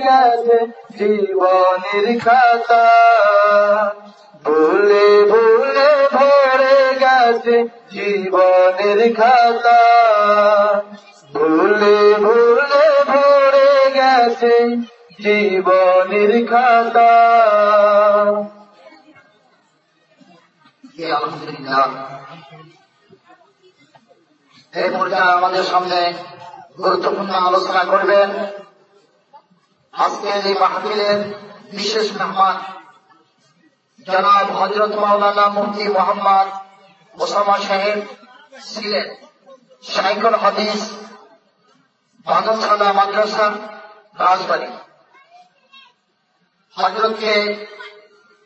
গেছে জীবনের খাতা। ভুলে ভুলে ভরে গেছে জীবনের খাতা। ভুলে ভুলে ভরে গেছে জীবনের খাতা। এই পর্যায়ে আমাদের সামনে গুরুত্বপূর্ণ আলোচনা করবেন। আজকের এই মাহফিলের বিশেষ মেহমান জনাব হজরত মাওলানা মুফতি মোহাম্মদ ওসামা সাহেব ছিলেন। সাইকুল হাদিস বাদলখানা মাদ্রাসা রাজবাড়ি। হজরতকে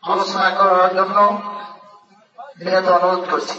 আলোচনা করার জন্য বিনীত অনুরোধ করছি।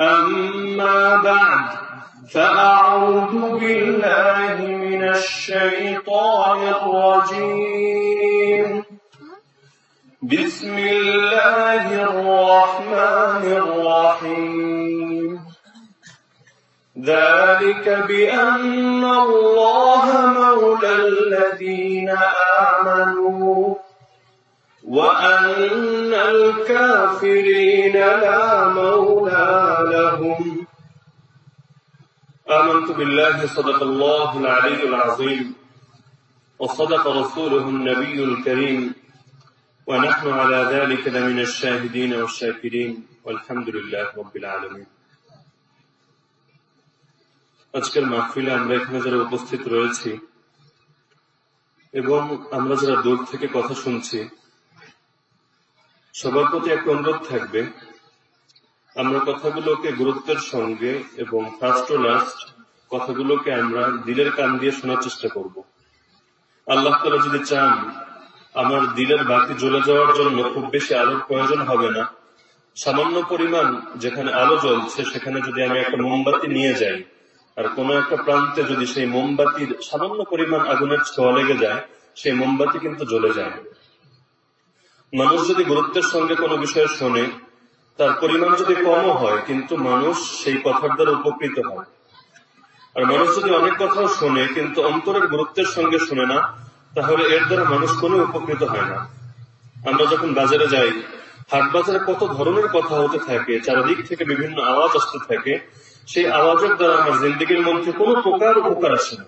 أما بعد فأعوذ بالله من الشيطان الرجيم. بسم الله الرحمن الرحيم. ذلك بأن الله مولى الذين آمنوا. وأن الكافرين لا مولى لهم آمنت بالله صدق الله العلي العظيم وصدق رسوله النبي الكريم ونحن على ذلك لمن الشاهدين والشاكرين والحمد لله رب العالمين আজকের মাহফিলে আমরা এখানে যারা উপস্থিত রয়েছি এবং আমরা যারা দূর থেকে কথা শুনছি সবার প্রতি একটা অনুরোধ থাকবে। আমরা কথাগুলোকে গুরুত্বের সঙ্গে এবং ফার্স্ট ও লাস্ট কথাগুলোকে আমরা দিলের কান দিয়ে শোনার চেষ্টা করব। আল্লাহ তালা যদি চান আমার দিলের বাতি জ্বলে যাওয়ার জন্য খুব বেশি আলোর প্রয়োজন হবে না, সামান্য পরিমাণ যেখানে আলো জ্বলছে সেখানে যদি আমি একটা মোমবাতি নিয়ে যাই আর কোন একটা প্রান্তে যদি সেই মোমবাতির সামান্য পরিমাণ আগুনের ছোঁয়া লেগে যায়, সেই মোমবাতি কিন্তু জ্বলে যায়। মানুষ যদি গুরুত্বের সঙ্গে কোনো বিষয়ে শোনে, তার পরিমাণ যদি কমও হয়, কিন্তু মানুষ সেই কথার দ্বারা উপকৃত হয়। আর মানুষ যদি অনেক কথাও শোনে, কিন্তু অন্তরের গুরুত্বের সঙ্গে শোনে না, তাহলে এর দ্বারা মানুষ কোনো উপকৃত হয় না। আমরা যখন বাজারে যাই, হাট বাজারে কত ধরনের কথা হতে থাকে, চারিদিক থেকে বিভিন্ন আওয়াজ আসতে থাকে, সেই আওয়াজের দ্বারা আমার জিন্দগির মধ্যে কোনো প্রকার উপকার আসে না।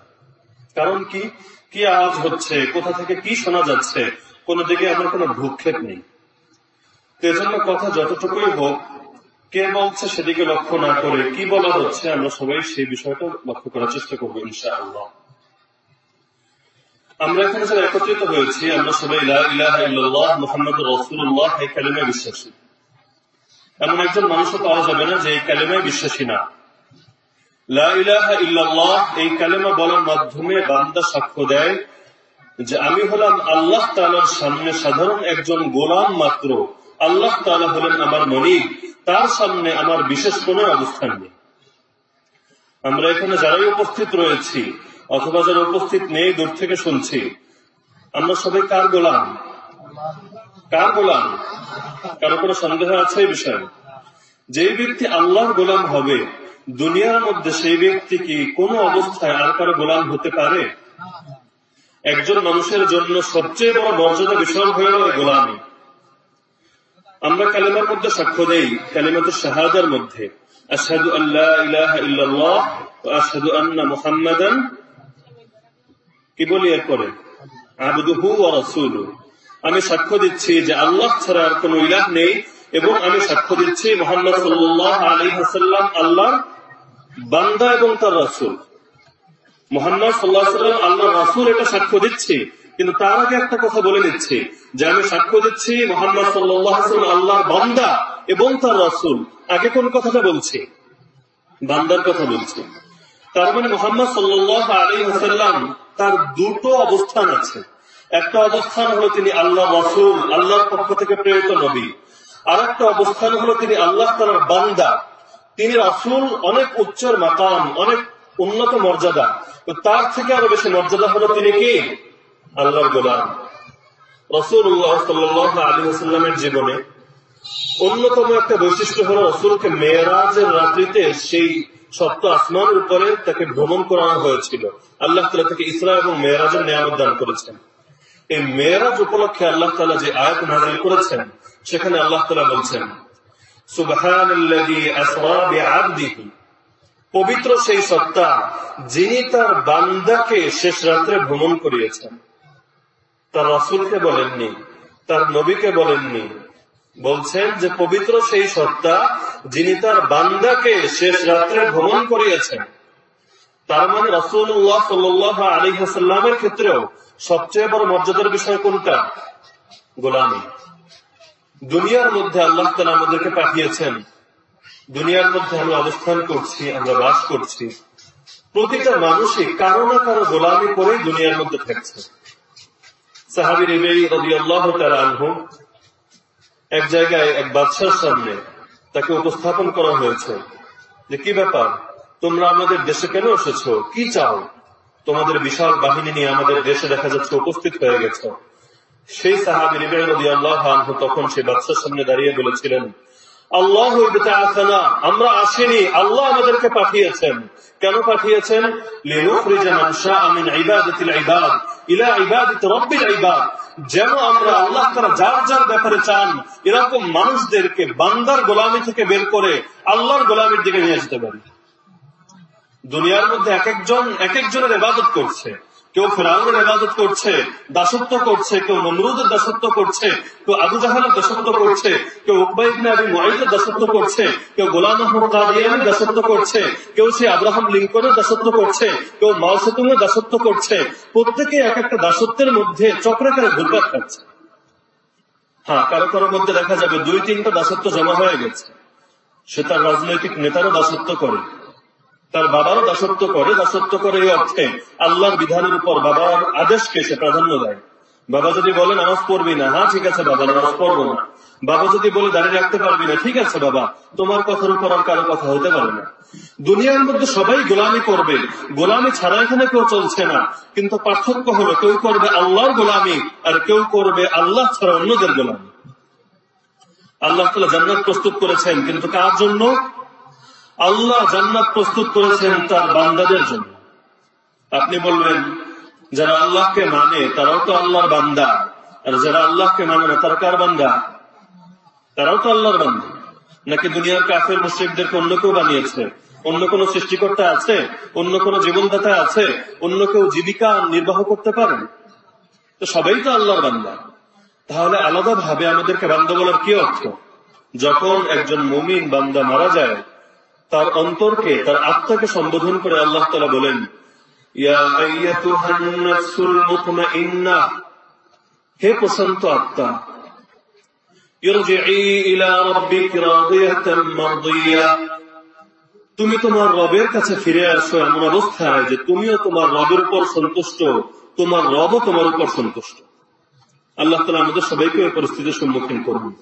কারণ কি? কি আওয়াজ হচ্ছে? কোথা থেকে কি শোনা যাচ্ছে? কোন দিকে আমার কোনো ভূক্ষেপ নেই। এজন্য কথা যতটুকুই হোক, কে বলছে সেদিকে লক্ষ্য না করে কি বলা হচ্ছে, আমরা সবাই সেই বিষয়টা লক্ষ্য করার চেষ্টা করব, ইনশাআল্লাহ। আমরা এখানে যারা একত্রিত হয়েছি, আমরা সবাই মোহাম্মদ রসুল্লাহ এই কালিমায় বিশ্বাসী। এমন একজন মানুষও পাওয়া যাবে না যে এই কালিমায় বিশ্বাসী না। ইল্লাল্লাহ, এই কালেমা বলার মাধ্যমে বান্দা সাক্ষ্য দেয় যে আমি হলাম আল্লাহ তালার সামনে সাধারণ একজন গোলাম মাত্র। আল্লাহ তালা হলেন আমার মনিক তার সামনে আমার বিশেষ কোন অবস্থান নেই। আমরা এখানে যারাই উপস্থিত রয়েছি, অথবা যারা উপস্থিত নেই, দূর থেকে শুনছি, আমরা সবাই কার গোলাম? কার গোলাম? কারও কোনো সন্দেহ আছে এই বিষয়ে? যে ব্যক্তি আল্লাহর গোলাম হবে, দুনিয়ার মধ্যে সেই ব্যক্তি কি কোনো অবস্থায় আর কারও গোলাম হতে পারে? একজন মানুষের জন্য সবচেয়ে বড় মর্যাদা বিষয় হয়ে গেল গোলামী। আমরা কালেমার মধ্যে সাক্ষ্য দেই, কালেমাত শাহাদার মধ্যে। আশহাদু আল্লাহ ও আন্না মুহাম্মাদান। কি বলি এরপরে? আবদুহু আমি সাক্ষ্য দিচ্ছি যে আল্লাহ ছাড়া আর কোনো ইলাহ নেই এবং আমি সাক্ষ্য দিচ্ছি মোহাম্মদ সাল্লাল্লাহু আলাইহি ওয়াসাল্লাম, আল্লাহর বান্দা এবং তার রাসূল। মোহাম্মদ সাল্লাহ সাল্লাম আল্লাহ রাসূল এটা সাক্ষ্য দিচ্ছি। কিন্তু তার আগে একটা কথা বলে দিচ্ছি যে আমি সাক্ষ্য দিচ্ছি মোহাম্মদ সাল্লাহ আল্লাহর বান্দা এবং তার রাসূল। আগে কোন কথাটা বলছি? বান্দার কথা বলছি। তার মানে মোহাম্মদ সাল্লাহ আলী হাসাল্লাম তার দুটো অবস্থান আছে। একটা অবস্থান হলো তিনি আল্লাহ রসুল, আল্লাহর পক্ষ থেকে প্রেরিত নবী। আর একটা অবস্থান হলো তিনি আল্লাহ তালার বান্দা। তিনি রাসুল অনেক উচ্চর মাকাম, অনেক উন্নত মর্যাদা। তো তার থেকে আরও বেশি মর্যাদা হলো তিনি কি? আল্লাহর গোলাম। রসুল্লাহ সাল্লাহ আলী হাসাল্লামের জীবনে অন্যতম একটা বৈশিষ্ট্য হলো রসুলকে মেয়েরাজের রাত্রিতে সেই সপ্ত আসমানের উপরে তাকে ভ্রমণ করানো হয়েছিল। আল্লাহ তালা তাকে ইসরা এবং মেয়েরাজের নিয়ামত দান করেছেন। এই মেয়েরাজ উপলক্ষে আল্লাহ তালা যে আয়াত নাজিল করেছেন, সেখানে আল্লাহ তালা বলছেন পবিত্র সেই সত্তা যিনি তার বান্দাকে শেষ রাত্রে ভ্রমণ করিয়েছেন। তার রাসুলকে বলেননি, তার নবীকে বলেননি। বলছেন যে পবিত্র সেই সত্তা যিনি তার বান্দাকে শেষ রাত্রে ভ্রমণ করিয়েছেন। তার মানে রসুল্লাহ সাল্লাহ আলী হাসাল্লামের ক্ষেত্রেও সবচেয়ে বড় মর্যাদার বিষয় কোনটা? গোলামি। দুনিয়ার মধ্যে আল্লাহ তালা আমাদেরকে পাঠিয়েছেন দুনিয়ার মধ্যে আমরা অবস্থান করছি, আমরা বাস করছি। প্রতিটা মানুষই কারও না কারও গোলামি করেই দুনিয়ার মধ্যে থাকছে। সাহাবির এক জায়গায় এক বাদশার সামনে তাকে উপস্থাপন করা হয়েছে যে, কি ব্যাপার? তোমরা আমাদের দেশে কেন এসেছ? কি চাও? তোমাদের বিশাল বাহিনী নিয়ে আমাদের দেশে দেখা যাচ্ছে উপস্থিত হয়ে গেছে। সেই সাহাবি রিবাহ আল্লাহ তখন সেই বাদশার সামনে দাঁড়িয়ে বলেছিলেন আল্লাহ আমরা আসিনি, আল্লাহ আমাদেরকে পাঠিয়েছেন। কেন পাঠিয়েছেন? যেন আমরা আল্লাহ তারা যার যার ব্যাপারে চান, এরকম মানুষদেরকে বান্দার গোলামি থেকে বের করে আল্লাহর গোলামির দিকে নিয়ে যেতে পারি। দুনিয়ার মধ্যে এক একজন, এক একজনের ইবাদত করছে। কেউ ফেরাউনের ইবাদত করছে, দাসত্ব করছে, কেউ নমরুদের দাসত্ব করছে, কেউ আবু জাহানের দাসত্ব করছে, কেউ উকবাইবিন দাসত্ব করছে, কেউ গোলাম আহমদ কাদিয়ানের দাসত্ব করছে, কেউ সে আব্রাহাম লিঙ্কনের দাসত্ব করছে, কেউ মাও সেতুমের দাসত্ব করছে। প্রত্যেকে এক একটা দাসত্বের মধ্যে চক্রাকারে ঘুরপাক খাচ্ছে। হ্যাঁ কারও কারোর মধ্যে দেখা যাবে দুই তিনটা দাসত্ব জমা হয়ে গেছে। সে তার রাজনৈতিক নেতারও দাসত্ব করে। তার বাবারও দাসত্ব করে দাসত্ব করে এই অর্থে আল্লাহর বিধানের উপর বাবার আদেশকে সে প্রাধান্য দেয়। বাবা যদি বলে, নামাজ পড়বি না হ্যাঁ ঠিক আছে বাবা, নামাজ পড়ব না। বাবা যদি বলে, দাঁড়িয়ে রাখতে পারবি না, ঠিক আছে বাবা, তোমার কথার উপর আর কারও কথা হতে পারে না। দুনিয়ার মধ্যে সবাই গোলামি করবে। গোলামি ছাড়া এখানে কেউ চলছে না। কিন্তু পার্থক্য হলো, কেউ করবে আল্লাহর গোলামি আর কেউ করবে আল্লাহ ছাড়া অন্যদের গোলামি। আল্লাহ তালা জান্নাত প্রস্তুত করেছেন, কিন্তু কার জন্য? আল্লাহ জান্নাত প্রস্তুত করেছেন তার বান্দাদের জন্য। আপনি বলবেন, যারা আল্লাহকে মানে তারাও তো আল্লাহর বান্দা। আর যারা আল্লাহকে মানে না, তারা কার বান্দা? তারাও তো আল্লাহর বান্দা। নাকি দুনিয়ার কাফের মুসিদদেরকে অন্য কেউ বানিয়েছে? অন্য কোন সৃষ্টিকর্তা আছে? অন্য কোন জীবনদাতা আছে? অন্য কেউ জীবিকা নির্বাহ করতে পারে? তো সবাই তো আল্লাহর বান্দা। তাহলে আলাদা ভাবে আমাদেরকে বান্দা বলার কি অর্থ? যখন একজন মুমিন বান্দা মারা যায় তার অন্তরকে, তার আত্মাকে সম্বোধন করে আল্লাহ তালা বলেন হে প্রশান্ত আত্মা তুমি তোমার রবের কাছে ফিরে আসো এমন অবস্থায় যে তুমিও তোমার রবের উপর সন্তুষ্ট, তোমার রবও তোমার উপর সন্তুষ্ট। আল্লাহ তালা আমাদের সবাইকে ওই পরিস্থিতির সম্মুখীন করুন।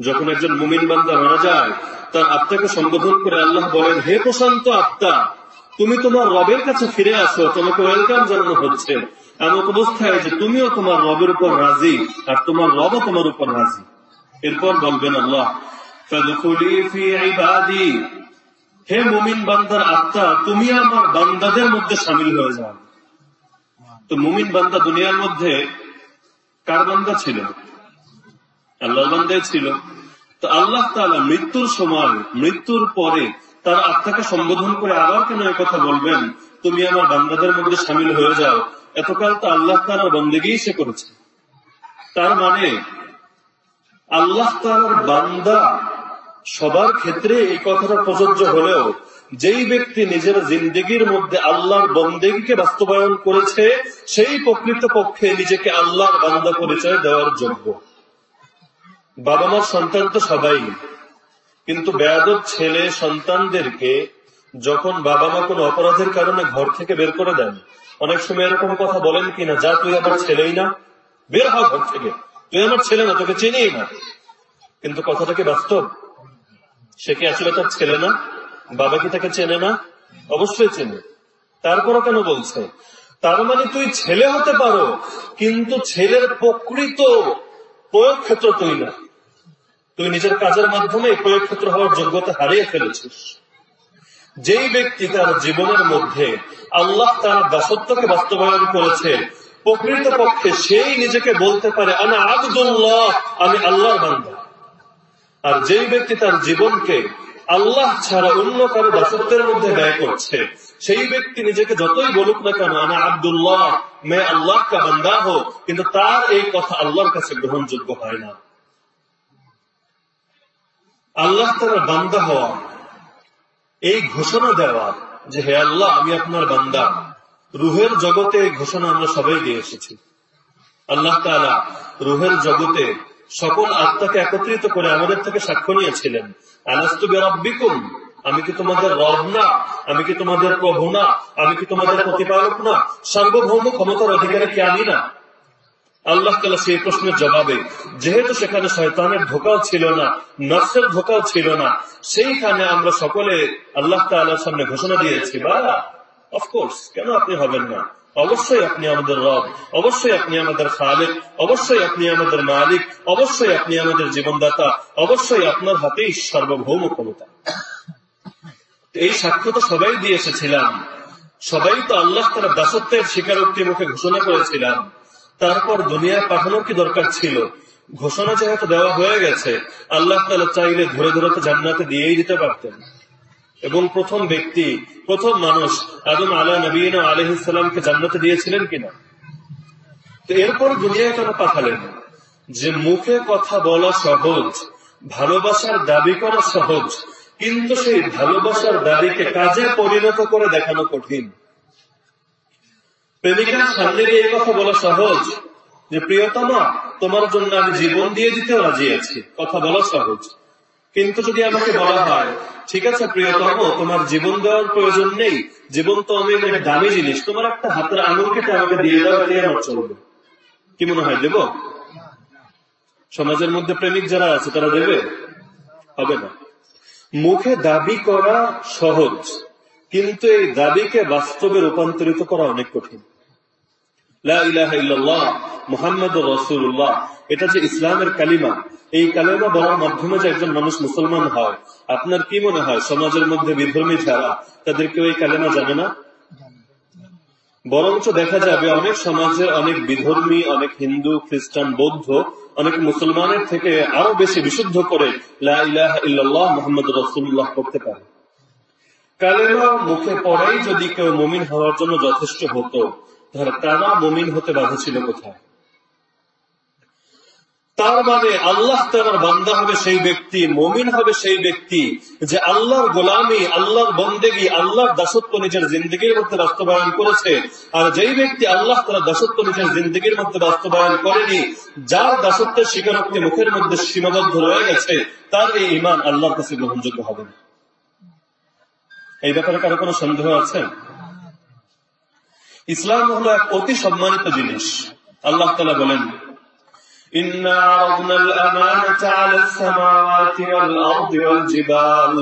যখন একজন মুমিন বান্দা মারা যায় তার আত্মাকে সম্বোধন করে আল্লাহ বলেন, হে প্রশান্ত আত্মা, তুমি তোমার রবের কাছে ফিরে আসো, তোমাকে ওয়েলকাম জানানো হচ্ছে। এমন অবস্থায় যে তুমিও তোমার রবের উপর রাজি, আর তোমার রবও তোমার উপর রাজি। এরপর বলবেন আল্লাহ হে মুমিন বান্দার আত্মা, তুমি আমার বান্দাদের মধ্যে সামিল হয়ে যাও। তো মুমিন বান্দা দুনিয়ার মধ্যে কার বান্দা ছিল? আল্লাহর বান্দাই ছিল। তো আল্লাহ তাআলা মৃত্যুর সময়, মৃত্যুর পরে তার আত্মাকে সম্বোধন করে আবার কেন কথা বলবেন? তুমি আমার বান্দাদের মধ্যে সামিল হয়ে যাও। এতকাল তো আল্লাহ তালার বন্দেগেই সে করেছে। তার মানে আল্লাহ তালার বান্দা সবার ক্ষেত্রে এই কথাটা প্রযোজ্য হলেও, যেই ব্যক্তি নিজের জিন্দগির মধ্যে আল্লাহর বন্দেগীকে বাস্তবায়ন করেছে, সেই প্রকৃত পক্ষে নিজেকে আল্লাহর বান্দা পরিচয় দেওয়ার যোগ্য। বাবা মার সন্তান তো সবাই। কিন্তু বেয়াদব ছেলে সন্তানদেরকে যখন বাবা মা কোনো অপরাধের কারণে ঘর থেকে বের করে দেন, অনেক সময় এরকম কথা বলেন কিনা, যা, তুই আমার ছেলেই না, বের হ ঘর থেকে, তুই আমার ছেলে না, তোকে চিনি না। কিন্তু কথাটা কি বাস্তব? সে কি আসলে তার ছেলে না? বাবা কি তাকে চেনে না? অবশ্যই চেনে। তারপরও কেন বলছে? তার মানে তুই ছেলে হতে পারো, কিন্তু ছেলের প্রকৃত প্রয়োগ ক্ষেত্র তুই না। তুই নিজের কাজের মাধ্যমে ক্ষেত্র হওয়ার যোগ্যতা হারিয়ে ফেলেছিস। যেই ব্যক্তি তার জীবনের মধ্যে আল্লাহ তার দাসত্বকে বাস্তবায়ন করেছে প্রকৃত পক্ষে সেই নিজেকে বলতে পারে আমি আল্লাহর বান্দা। আর যেই ব্যক্তি তার জীবনকে আল্লাহ ছাড়া অন্য কারও দাসত্বের মধ্যে ব্যয় করছে, সেই ব্যক্তি নিজেকে যতই বলুক না কেন, আনা আবদুল্লাহ, মে আল্লাহ কা বান্দা হো কিন্তু তার এই কথা আল্লাহর কাছে গ্রহণযোগ্য হয় না। আল্লাহ তারা বান্দা হওয়া। এই ঘোষণা দেওয়া যে হে আল্লাহ, আমি আপনার বান্দা। রুহের জগতে এই ঘোষণা আমরা সবাই দিয়ে এসেছি। আল্লাহ তালা রুহের জগতে সকল আত্মাকে একত্রিত করে আমাদের থেকে সাক্ষ্য নিয়েছিলেন। আমি কি তোমাদের রব না? আমি কি তোমাদের প্রভু না? আমি কি তোমাদের প্রতিপালক না? সার্বভৌম ক্ষমতার অধিকারে কি আমি না? আল্লাহ তালা সেই প্রশ্নের জবাবে, যেহেতু সেখানে শয়তানের ধোকাও ছিল না নর্সের ধোকাও ছিল না, সেইখানে আমরা সকলে আল্লাহ তাল্লাহর সামনে ঘোষণা দিয়েছি, বা? অফকোর্স কেন আপনি হবেন না? অবশ্যই আপনি আমাদের রব, অবশ্যই আপনি আমাদের খালেক, অবশ্যই আপনি আমাদের মালিক, অবশ্যই আপনি আমাদের জীবনদাতা, অবশ্যই আপনার হাতেই সার্বভৌম ক্ষমতা। এই সাক্ষ্য তো সবাই দিয়ে এসেছিলাম। সবাই তো আল্লাহ তারা দাসত্বের স্বীকারোক্তি মুখে ঘোষণা করেছিলাম। তারপর দুনিয়ায় পাঠানোর কি দরকার ছিল? ঘোষণা যেহেতু দেওয়া হয়ে গেছে, আল্লাহ তালা চাইলে ধরে ধরে তো জান্নাতে দিয়েই দিতে পারতেন। এবং প্রথম ব্যক্তি, প্রথম মানুষ আদম আলা নবীন আলহ ইসলামকে জান্নাতে দিয়েছিলেন কিনা? তো এরপর দুনিয়ায় কেন পাঠালেন? যে মুখে কথা বলা সহজ, ভালোবাসার দাবি করা সহজ, কিন্তু সেই ভালোবাসার দাবিকে কাজে পরিণত করে দেখানো কঠিন। প্রেমিকার সামনে দিয়ে এই কথা বলা সহজ যে, প্রিয়তমা, তোমার জন্য আমি জীবন দিয়ে দিতে রাজি আছি। কথা বলা সহজ। কিন্তু যদি আমাকে বলা হয়, ঠিক আছে প্রিয়তম, তোমার জীবন দেওয়ার প্রয়োজন নেই জীবন তো আমি একটা দামি জিনিস, তোমার একটা হাতের আঙুল কেটে আমাকে দিয়ে দেওয়া দিয়ে আমার চলবে। কি মনে হয়, দেব? সমাজের মধ্যে প্রেমিক যারা আছে, তারা দেবে? হবে না। মুখে দাবি করা সহজ। কিন্তু এই দাবিকে বাস্তবে রূপান্তরিত করা অনেক কঠিন। এটা যে ইসলামের কালিমা, এই কালিমা বলার মাধ্যমে যে একজন মানুষ মুসলমান হয়, আপনার কি মনে হয়, সমাজের মধ্যে বিধর্মী যারা, তাদের কেউ এই কালিমা জানে না? বরঞ্চ দেখা যাবে অনেক সমাজে অনেক বিধর্মী, অনেক হিন্দু, খ্রিস্টান, বৌদ্ধ, অনেক মুসলমানের থেকে আরও বেশি বিশুদ্ধ করে লাহ মোহাম্মদ রসুল্লাহ করতে পারে। কালেমা মুখে পড়াই যদি কেউ মমিন হওয়ার জন্য যথেষ্ট হতো, তাহলে তারা মমিন হতে বাধা ছিল কোথায়? তার মানে আল্লাহ তার বান্দা হবে সেই ব্যক্তি, মমিন হবে সেই ব্যক্তি যে আল্লাহর গোলামি, আল্লাহর বন্দেগি, আল্লাহর দাসত্ব নিজের জিন্দগির মধ্যে বাস্তবায়ন করেছে। আর যেই ব্যক্তি আল্লাহ তার দাসত্ব নিজের জিন্দগির মধ্যে বাস্তবায়ন করেনি, যার দাসত্বের স্বীকারোক্তি মুখের মধ্যে সীমাবদ্ধ রয়ে গেছে, তার এই ইমান আল্লাহর কাছে গ্রহণযোগ্য হবে না। এই ব্যাপারে কারো কোনো সন্দেহ আছে ইসলাম হলো এক অতি সম্মানিত জিনিস আল্লাহ তালা বলেন إنا عرضنا الأمانة على السماوات والأرض والجبال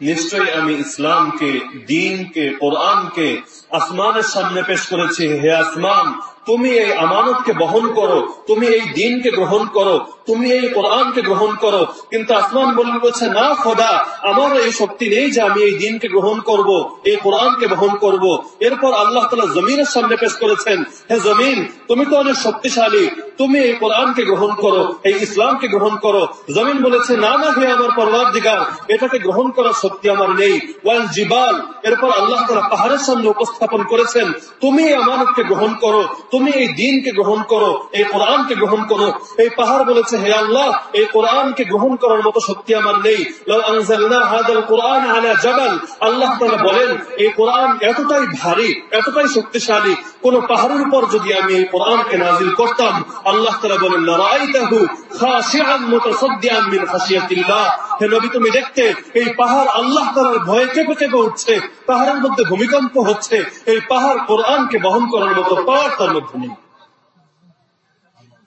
নিশ্চয়ই আমি ইসলামকে দিনকে কোরআনকে আসমানের সামনে পেশ করেছি হে আসমান তুমি এই আমানতকে বহন করো তুমি এই দিনকে গ্রহণ করো তুমি এই কোরআনকে গ্রহণ করো। কিন্তু আসমান বলে বলছে, না, খোদা, আমার এই শক্তি নেই যে আমি এই দিনকে গ্রহণ করব, এই কোরআনকে বহন করব। এরপর আল্লাহ তালা জমিনের সামনে পেশ করেছেন, হে জমিন, তুমি তো অনেক শক্তিশালী, তুমি এই কোরআনকে গ্রহণ করো, এই ইসলামকে গ্রহণ করো। জমিন বলেছে, না না, হে আমার পরবার দিগার এটাকে গ্রহণ করার শক্তি আমার নেই। ওয়াল জিবাল, এরপর আল্লাহ তালা পাহাড়ের সামনে উপস্থাপন করেছেন, তুমি এই আমানতকে গ্রহণ করো, তুমি এই দিনকে গ্রহণ করো, এই কোরআনকে গ্রহণ করো। এই পাহাড় বলেছে হে আল্লাহ, এই কোরআনকে গ্রহণ করার মতো শক্তি আমার নেই। কোরআন আলা জাবাল। আল্লাহ তাআলা বলেন, এই কোরআন এতটাই ভারী, এতটাই শক্তিশালী, কোন পাহাড়ের উপর যদি আমি এই কোরআনকে নাজিল করতাম, আল্লাহ তাআলা বলেন, লারাইতাহু খাশিআন হে নবী, তুমি দেখতে, এই পাহাড় আল্লাহ তাআলার ভয়ে কেঁপে কেঁপে উঠছে, পাহাড়ের মধ্যে ভূমিকম্প হচ্ছে, এই পাহাড় কোরআনকে বহন করার মতো পাওয়ার তার মধ্যে নেই।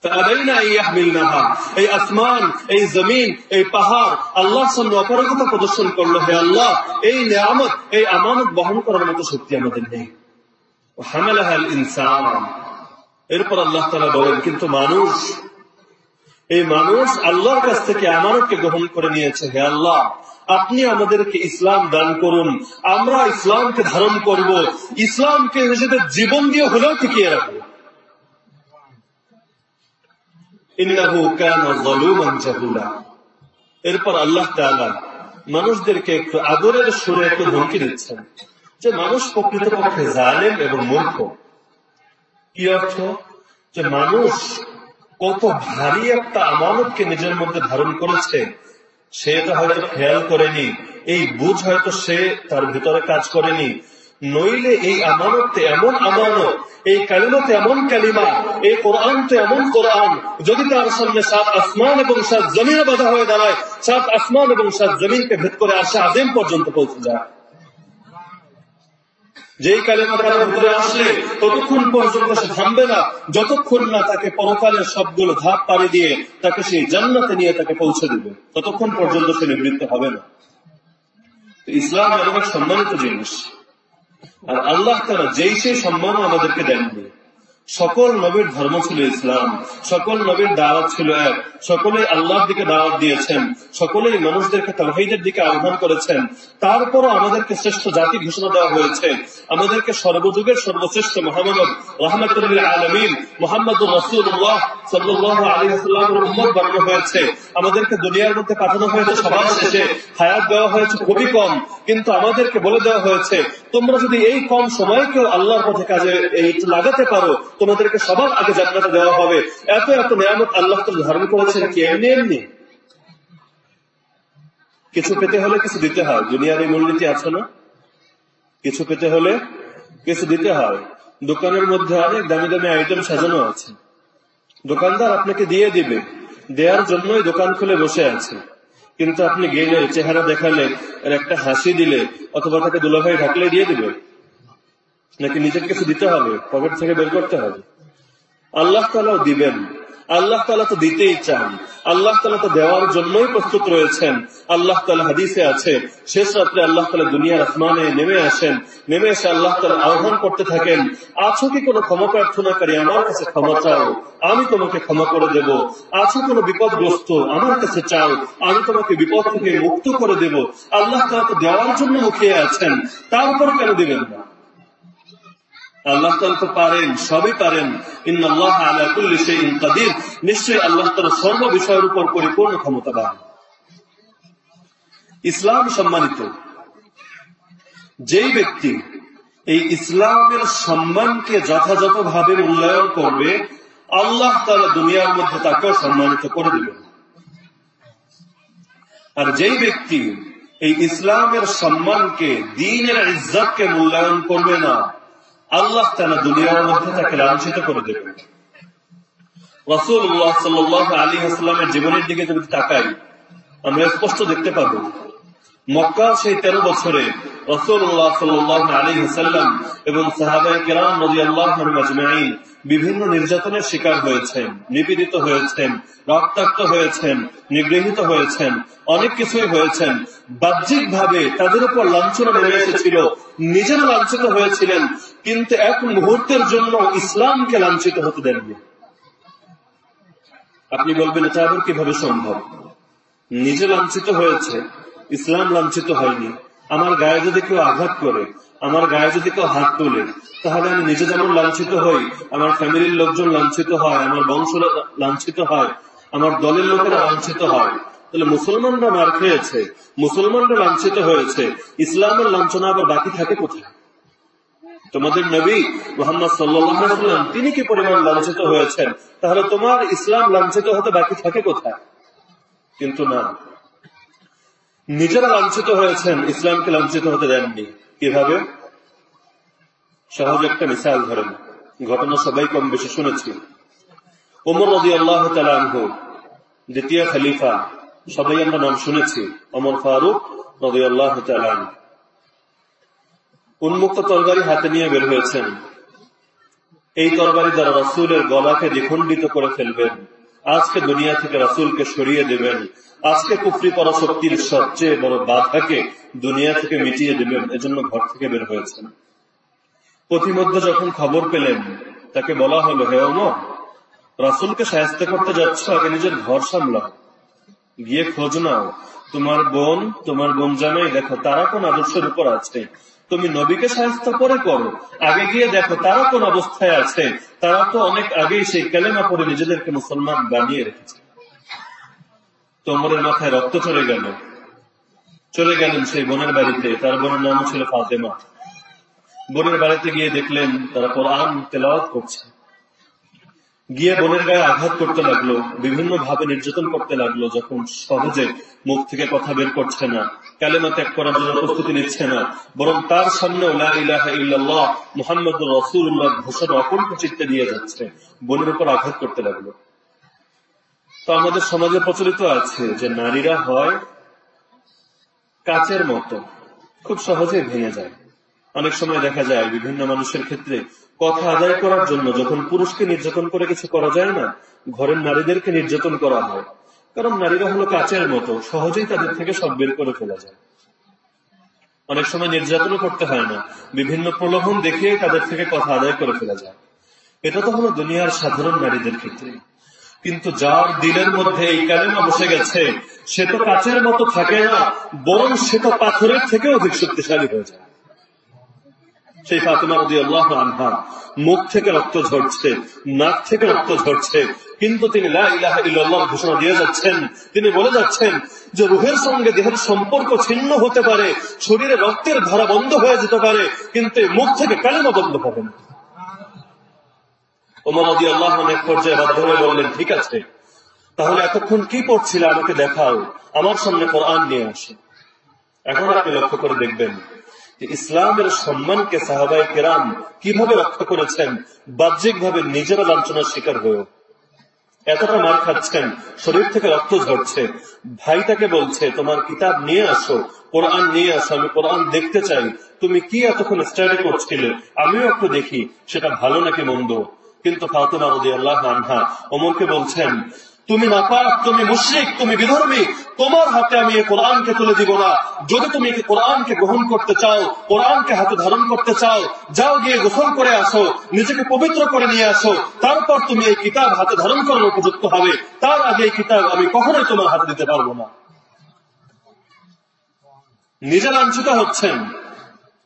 কিন্তু মানুষ এই মানুষ আল্লাহর কাছ থেকে আমানতকে গ্রহণ করে নিয়েছে। হে আল্লাহ, আপনি আমাদেরকে ইসলাম দান করুন। আমরা ইসলামকে ধারণ করব। ইসলামকে নিজেদের জীবন দিয়ে হলেও টিকিয়ে রাখব। এরপর আল্লাহ মানুষদেরকে একটু আদরের সুরে একটু ধমকি দিচ্ছেন যে মানুষ প্রকৃতপক্ষে জালেম এবং মূর্খ। কি অর্থ? যে মানুষ কত ভারী একটা আমানতকে নিজের মধ্যে ধারণ করেছে, সে এটা হয়তো খেয়াল করেনি, এই বুঝ হয়তো সে তার ভিতরে কাজ করেনি। নইলে এই আমানত এমন আমানত এই কালিমাতে এমন কালিমা, এই কোরআন তো এমন কোরআন, যদি তার সামনে সাত আসমান এবং সাত জমিনে বাধা হয়ে দাঁড়ায়, সাত আসমান এবং সাত জমিনকে ভেদ করে আসে আদেম পর্যন্ত পৌঁছে যায়। যেই কালেমা তার ভিতরে আসলে, ততক্ষণ পর্যন্ত সে থামবে না, যতক্ষণ না তাকে পরকালের সবগুলো ধাপ পাড়ি দিয়ে তাকে সেই জান্নাতে নিয়ে তাকে পৌঁছে দিবে, ততক্ষণ পর্যন্ত সে নিবৃত্ত হবে না। ইসলাম এরকম সম্মানিত জিনিস। আর আল্লাহ তারা যেই সেই সম্মান আমাদেরকে দেননি। সকল নবীর ধর্ম ছিল ইসলাম, সকল নবীর দাওয়াত ছিল এক সকলে আল্লাহর দিকে দাওয়াত দিয়েছেন, সকলেই মানুষদেরকে তাহিদের দিকে আহ্বান করেছেন। তারপরও আমাদেরকে শ্রেষ্ঠ জাতি ঘোষণা দেওয়া হয়েছে। আমাদেরকে সর্বযুগের সর্বশ্রেষ্ঠ মোহাম্মদ রহমতুল্লাহ আলমিন মোহাম্মদ রসুল্লাহ সাল্লাহ আলী উম্মত বানানো হয়েছে। আমাদেরকে দুনিয়ার মধ্যে পাঠানো হয়েছে সবার শেষে, হায়াত দেওয়া হয়েছে খুবই কম, কিন্তু আমাদেরকে বলে দেওয়া হয়েছে, তোমরা যদি এই কম সময়কেও আল্লাহর পথে কাজে লাগাতে পারো তোমাদেরকে সবার আগে জান্নাতে দেওয়া হবে। এত এত নিয়ামত আল্লাহ তো ধারণ করেছেন কি এমনি এমনি? কিছু পেতে হলে কিছু দিতে হয়। দুনিয়ার এই মূলনীতি আছে না? কিছু পেতে হলে কিছু দিতে হয়। দোকানের মধ্যে অনেক দামি দামি আইটেম সাজানো আছে। দোকানদার আপনাকে দিয়ে দিবে। দেওয়ার জন্যই দোকান খুলে বসে আছে। কিন্তু আপনি গেলে, চেহারা দেখালে একটা হাসি দিলে, অথবা তাকে দুলাভাই ঢাকলে দিয়ে দিবে। নাকি নিজের কিছু দিতে হবে? পকেট থেকে বের করতে হবে। আল্লাহ তালাও দিবেন। আল্লাহ তালা তো দিতেই চান। আল্লাহ তালা তো দেওয়ার জন্যই প্রস্তুত রয়েছেন। আল্লাহ তালা হাদিসে আছে, শেষ রাত্রে আল্লাহ তালা দুনিয়ার আসমানে নেমে আসেন। নেমে এসে আল্লাহ তালা আহ্বান করতে থাকেন, আছো কি কোনো ক্ষমা প্রার্থনাকারী? আমার কাছে ক্ষমা চাও। আমি তোমাকে ক্ষমা করে দেব। আছো কোনো বিপদগ্রস্ত? আমার কাছে চাও। আমি তোমাকে বিপদ থেকে মুক্ত করে দেব। আল্লাহ তালা তো দেওয়ার জন্য মুখিয়ে আছেন। তারপর কেন দিবেন না? আল্লাহ তালা তো পারেন, সবই পারেন। ইন্নআল্লাহ আলা কুল্লি নিশ্চয়ই আল্লাহ তালা সর্ব বিষয়ের উপর পরিপূর্ণ ক্ষমতাবান। ইসলাম সম্মানিত। যেই ব্যক্তি এই ইসলামের সম্মানকে যথাযথভাবে মূল্যায়ন করবে, আল্লাহ তালা দুনিয়ার মধ্যে তাকেও সম্মানিত করে দেবেন। আর যেই ব্যক্তি এই ইসলামের সম্মানকে, দিনের ইজ্জতকে মূল্যায়ন করবে না আল্লাহ তালা দুনিয়ার মধ্যে তাকে লাঞ্ছিত করে দেবেন। রসুল্লাহ সাল্লাহ আলী জীবনের দিকে যদি তাকাই, আমরা স্পষ্ট দেখতে পাবো, মক্কা সেই তেরো বছরে রসুল্লাহ সাল্লাহ আলী সাল্লাম এবং সাহাবাই কেরাম নদী বিভিন্ন নির্যাতনের শিকার হয়েছেন, নিপীড়িত হয়েছেন, রক্তাক্ত হয়েছেন, নিগৃহীত হয়েছেন, অনেক কিছুই হয়েছেন। বাহ্যিক ভাবে তাদের উপর লাঞ্ছনা নেমে এসেছিল, নিজেরা লাঞ্ছিত হয়েছিলেন। কিন্তু এক মুহূর্তের জন্য ইসলামকে লাঞ্ছিত হতে দেননি আপনি বলবেন, এটা আবার কীভাবে সম্ভব? নিজে লাঞ্ছিত হয়েছে, ইসলাম লাঞ্ছিত হয়নি। আমার গায়ে যদি কেউ আঘাত করে, আমার গায়ে যদি কেউ হাত তোলে, তাহলে আমি নিজে যেমন লাঞ্ছিত হই, আমার ফ্যামিলির লোকজন লাঞ্ছিত হয়, আমার বংশ লাঞ্ছিত হয়, আমার দলের লোকেরা লাঞ্ছিত হয়। তাহলে মুসলমানরা মার খেয়েছে, মুসলমানরা লাঞ্ছিত হয়েছে, ইসলামের লাঞ্ছনা আবার বাকি থাকে কোথায়? তোমাদের নবী মোহাম্মদ সাল্লাম তিনি কি পরিমাণ লাঞ্ছিত হয়েছেন? তাহলে তোমার ইসলাম লাঞ্ছিত হতে বাকি থাকে কোথায়? কিন্তু না। নিজেরা লাঞ্ছিত হয়েছেন, ইসলামকে লাঞ্ছিত হতে দেননি। কীভাবে? সহজ একটা মিসাইল ধরেন। ঘটনা সবাই কম বেশি শুনেছি। ওমর নদী আল্লাহ তালু দ্বিতীয় খালিফা, সবাই আমরা নাম শুনেছি। অমর ফারুক নদী আল্লাহ তালান উন্মুক্ত তরবারি হাতে নিয়ে বের হয়েছেন। এই তরবারি দ্বারা রসুলের গলাকে দ্বিখণ্ডিত করে ফেলবেন। আজকে দুনিয়া থেকে রাসুলকে সরিয়ে দেবেন। আজকে কুফরি করা শক্তির সবচেয়ে বড় বাধাকে দুনিয়া থেকে মিটিয়ে দেবেন। এজন্য ঘর থেকে বের হয়েছেন। প্রতিমধ্যে যখন খবর পেলেন, তাকে বলা হলো, হে অমর রাসুলকে সাহায্য করতে যাচ্ছ, আগে নিজের ঘর সামলাও। গিয়ে খোঁজ নাও। তোমার বোন তোমার বোন জামাই, দেখো, তারা কোন আদর্শের উপর আছে। তুমি নবীকে সাহায্য করে করো। আগে গিয়ে দেখো, তারা কোন অবস্থায় আছে। তারা তো অনেক আগেই সেই কালেমা পরে নিজেদেরকে মুসলমান বানিয়ে রেখেছে। তোমরের মাথায় রক্ত চলে গেল। চলে গেলেন সেই বোনের বাড়িতে। তার বোনের নাম ছিল ফাতেমা। বোনের বাড়িতে গিয়ে দেখলেন তারা কোরআন তেলাওয়াত করছে। গিয়ে বোনের গায়ে আঘাত করতে লাগল, বিভিন্ন ভাবে নির্যাতন করতে লাগল, যখন সহজে মুখ থেকে কথা বের করছে না, কালেমা ত্যাগ করার জন্য প্রস্তুতি নিচ্ছে না, বরং তার সামনে মোহাম্মদ রসুল্লাহ ঘোষণা অকণ্ঠ চিত্তে দিয়ে যাচ্ছে, বোনের উপর আঘাত করতে লাগল। তো আমাদের সমাজে প্রচলিত আছে যে নারীরা হয় কাচের মতো, খুব সহজে ভেঙে যায়। অনেক সময় দেখা যায় বিভিন্ন মানুষের ক্ষেত্রে কথা আদায় করার জন্য যখন পুরুষকে নির্যাতন করে কিছু করা যায় না, ঘরের নারীদেরকে নির্যাতন করা হয়। কারণ নারীরা হলো কাচের মতো, সহজেই তাদের থেকে সব বের করে ফেলা যায়। অনেক সময় নির্যাতনও করতে হয় না, বিভিন্ন প্রলোভন দেখিয়ে তাদের থেকে কথা আদায় করে ফেলা যায়। এটা তো হলো দুনিয়ার সাধারণ নারীদের ক্ষেত্রে। কিন্তু যার দিলের মধ্যে এই কালেমা বসে গেছে, সে তো কাচের মতো থাকে না, বরং সে তো পাথরের থেকে অধিক শক্তিশালী হয়ে যায়। সেই ফাতেমা রদি আল্লাহ আনহা মুখ থেকে রক্ত ঝরছে, নাক থেকে রক্ত ঝরছে, কিন্তু তিনি ঘোষণা দিয়ে যাচ্ছেন। তিনি বলে যাচ্ছেন যে রুহের সঙ্গে দেহের সম্পর্ক ছিন্ন হতে পারে, শরীরে রক্তের ধারা বন্ধ হয়ে যেতে পারে, কিন্তু মুখ থেকে কালেমা বন্ধ হবে না। ওমর রদি আল্লাহ এক পর্যায়ে বাধ্য হয়ে বললেন, ঠিক আছে, তাহলে এতক্ষণ কি পড়ছিলে আমাকে দেখাও, আমার সামনে কোরআন নিয়ে আসে। এখন আপনি লক্ষ্য করে দেখবেন ইসলামের সম্মানকে সাহাবাই কেরাম কীভাবে রক্ষা করেছেন বাহ্যিক ভাবে নিজেরা লাঞ্ছনার শিকার হয়েও। এতটা মার খাচ্ছেন, শরীর থেকে রক্ত ঝরছে। ভাই তাকে বলছে, তোমার কিতাব নিয়ে আসো, কোরআন নিয়ে আসো, আমি কোরআন দেখতে চাই। তুমি কি এতক্ষণ স্টাডি করছিলে? আমিও একটু দেখি, সেটা ভালো নাকি মন্দ? কিন্তু ফাতেমা রদি আল্লাহ আনহা অমরকে বলছেন তুমি নাপাক, তুমি মুশ্রিক, তুমি বিধর্মী, তোমার হাতে আমি এই কোরআনকে তুলে দিব না। যদি তুমি কোরআনকে গ্রহণ করতে চাও, কোরআনকে হাতে ধারণ করতে চাও, যাও গিয়ে গোসল করে আসো, নিজেকে পবিত্র করে নিয়ে আসো, তারপর তুমি এই কিতাব হাতে ধারণ করার উপযুক্ত হবে। তার আগে এই কিতাব আমি কখনোই তোমার হাতে দিতে পারব না। নিজে লাঞ্ছিত হচ্ছেন,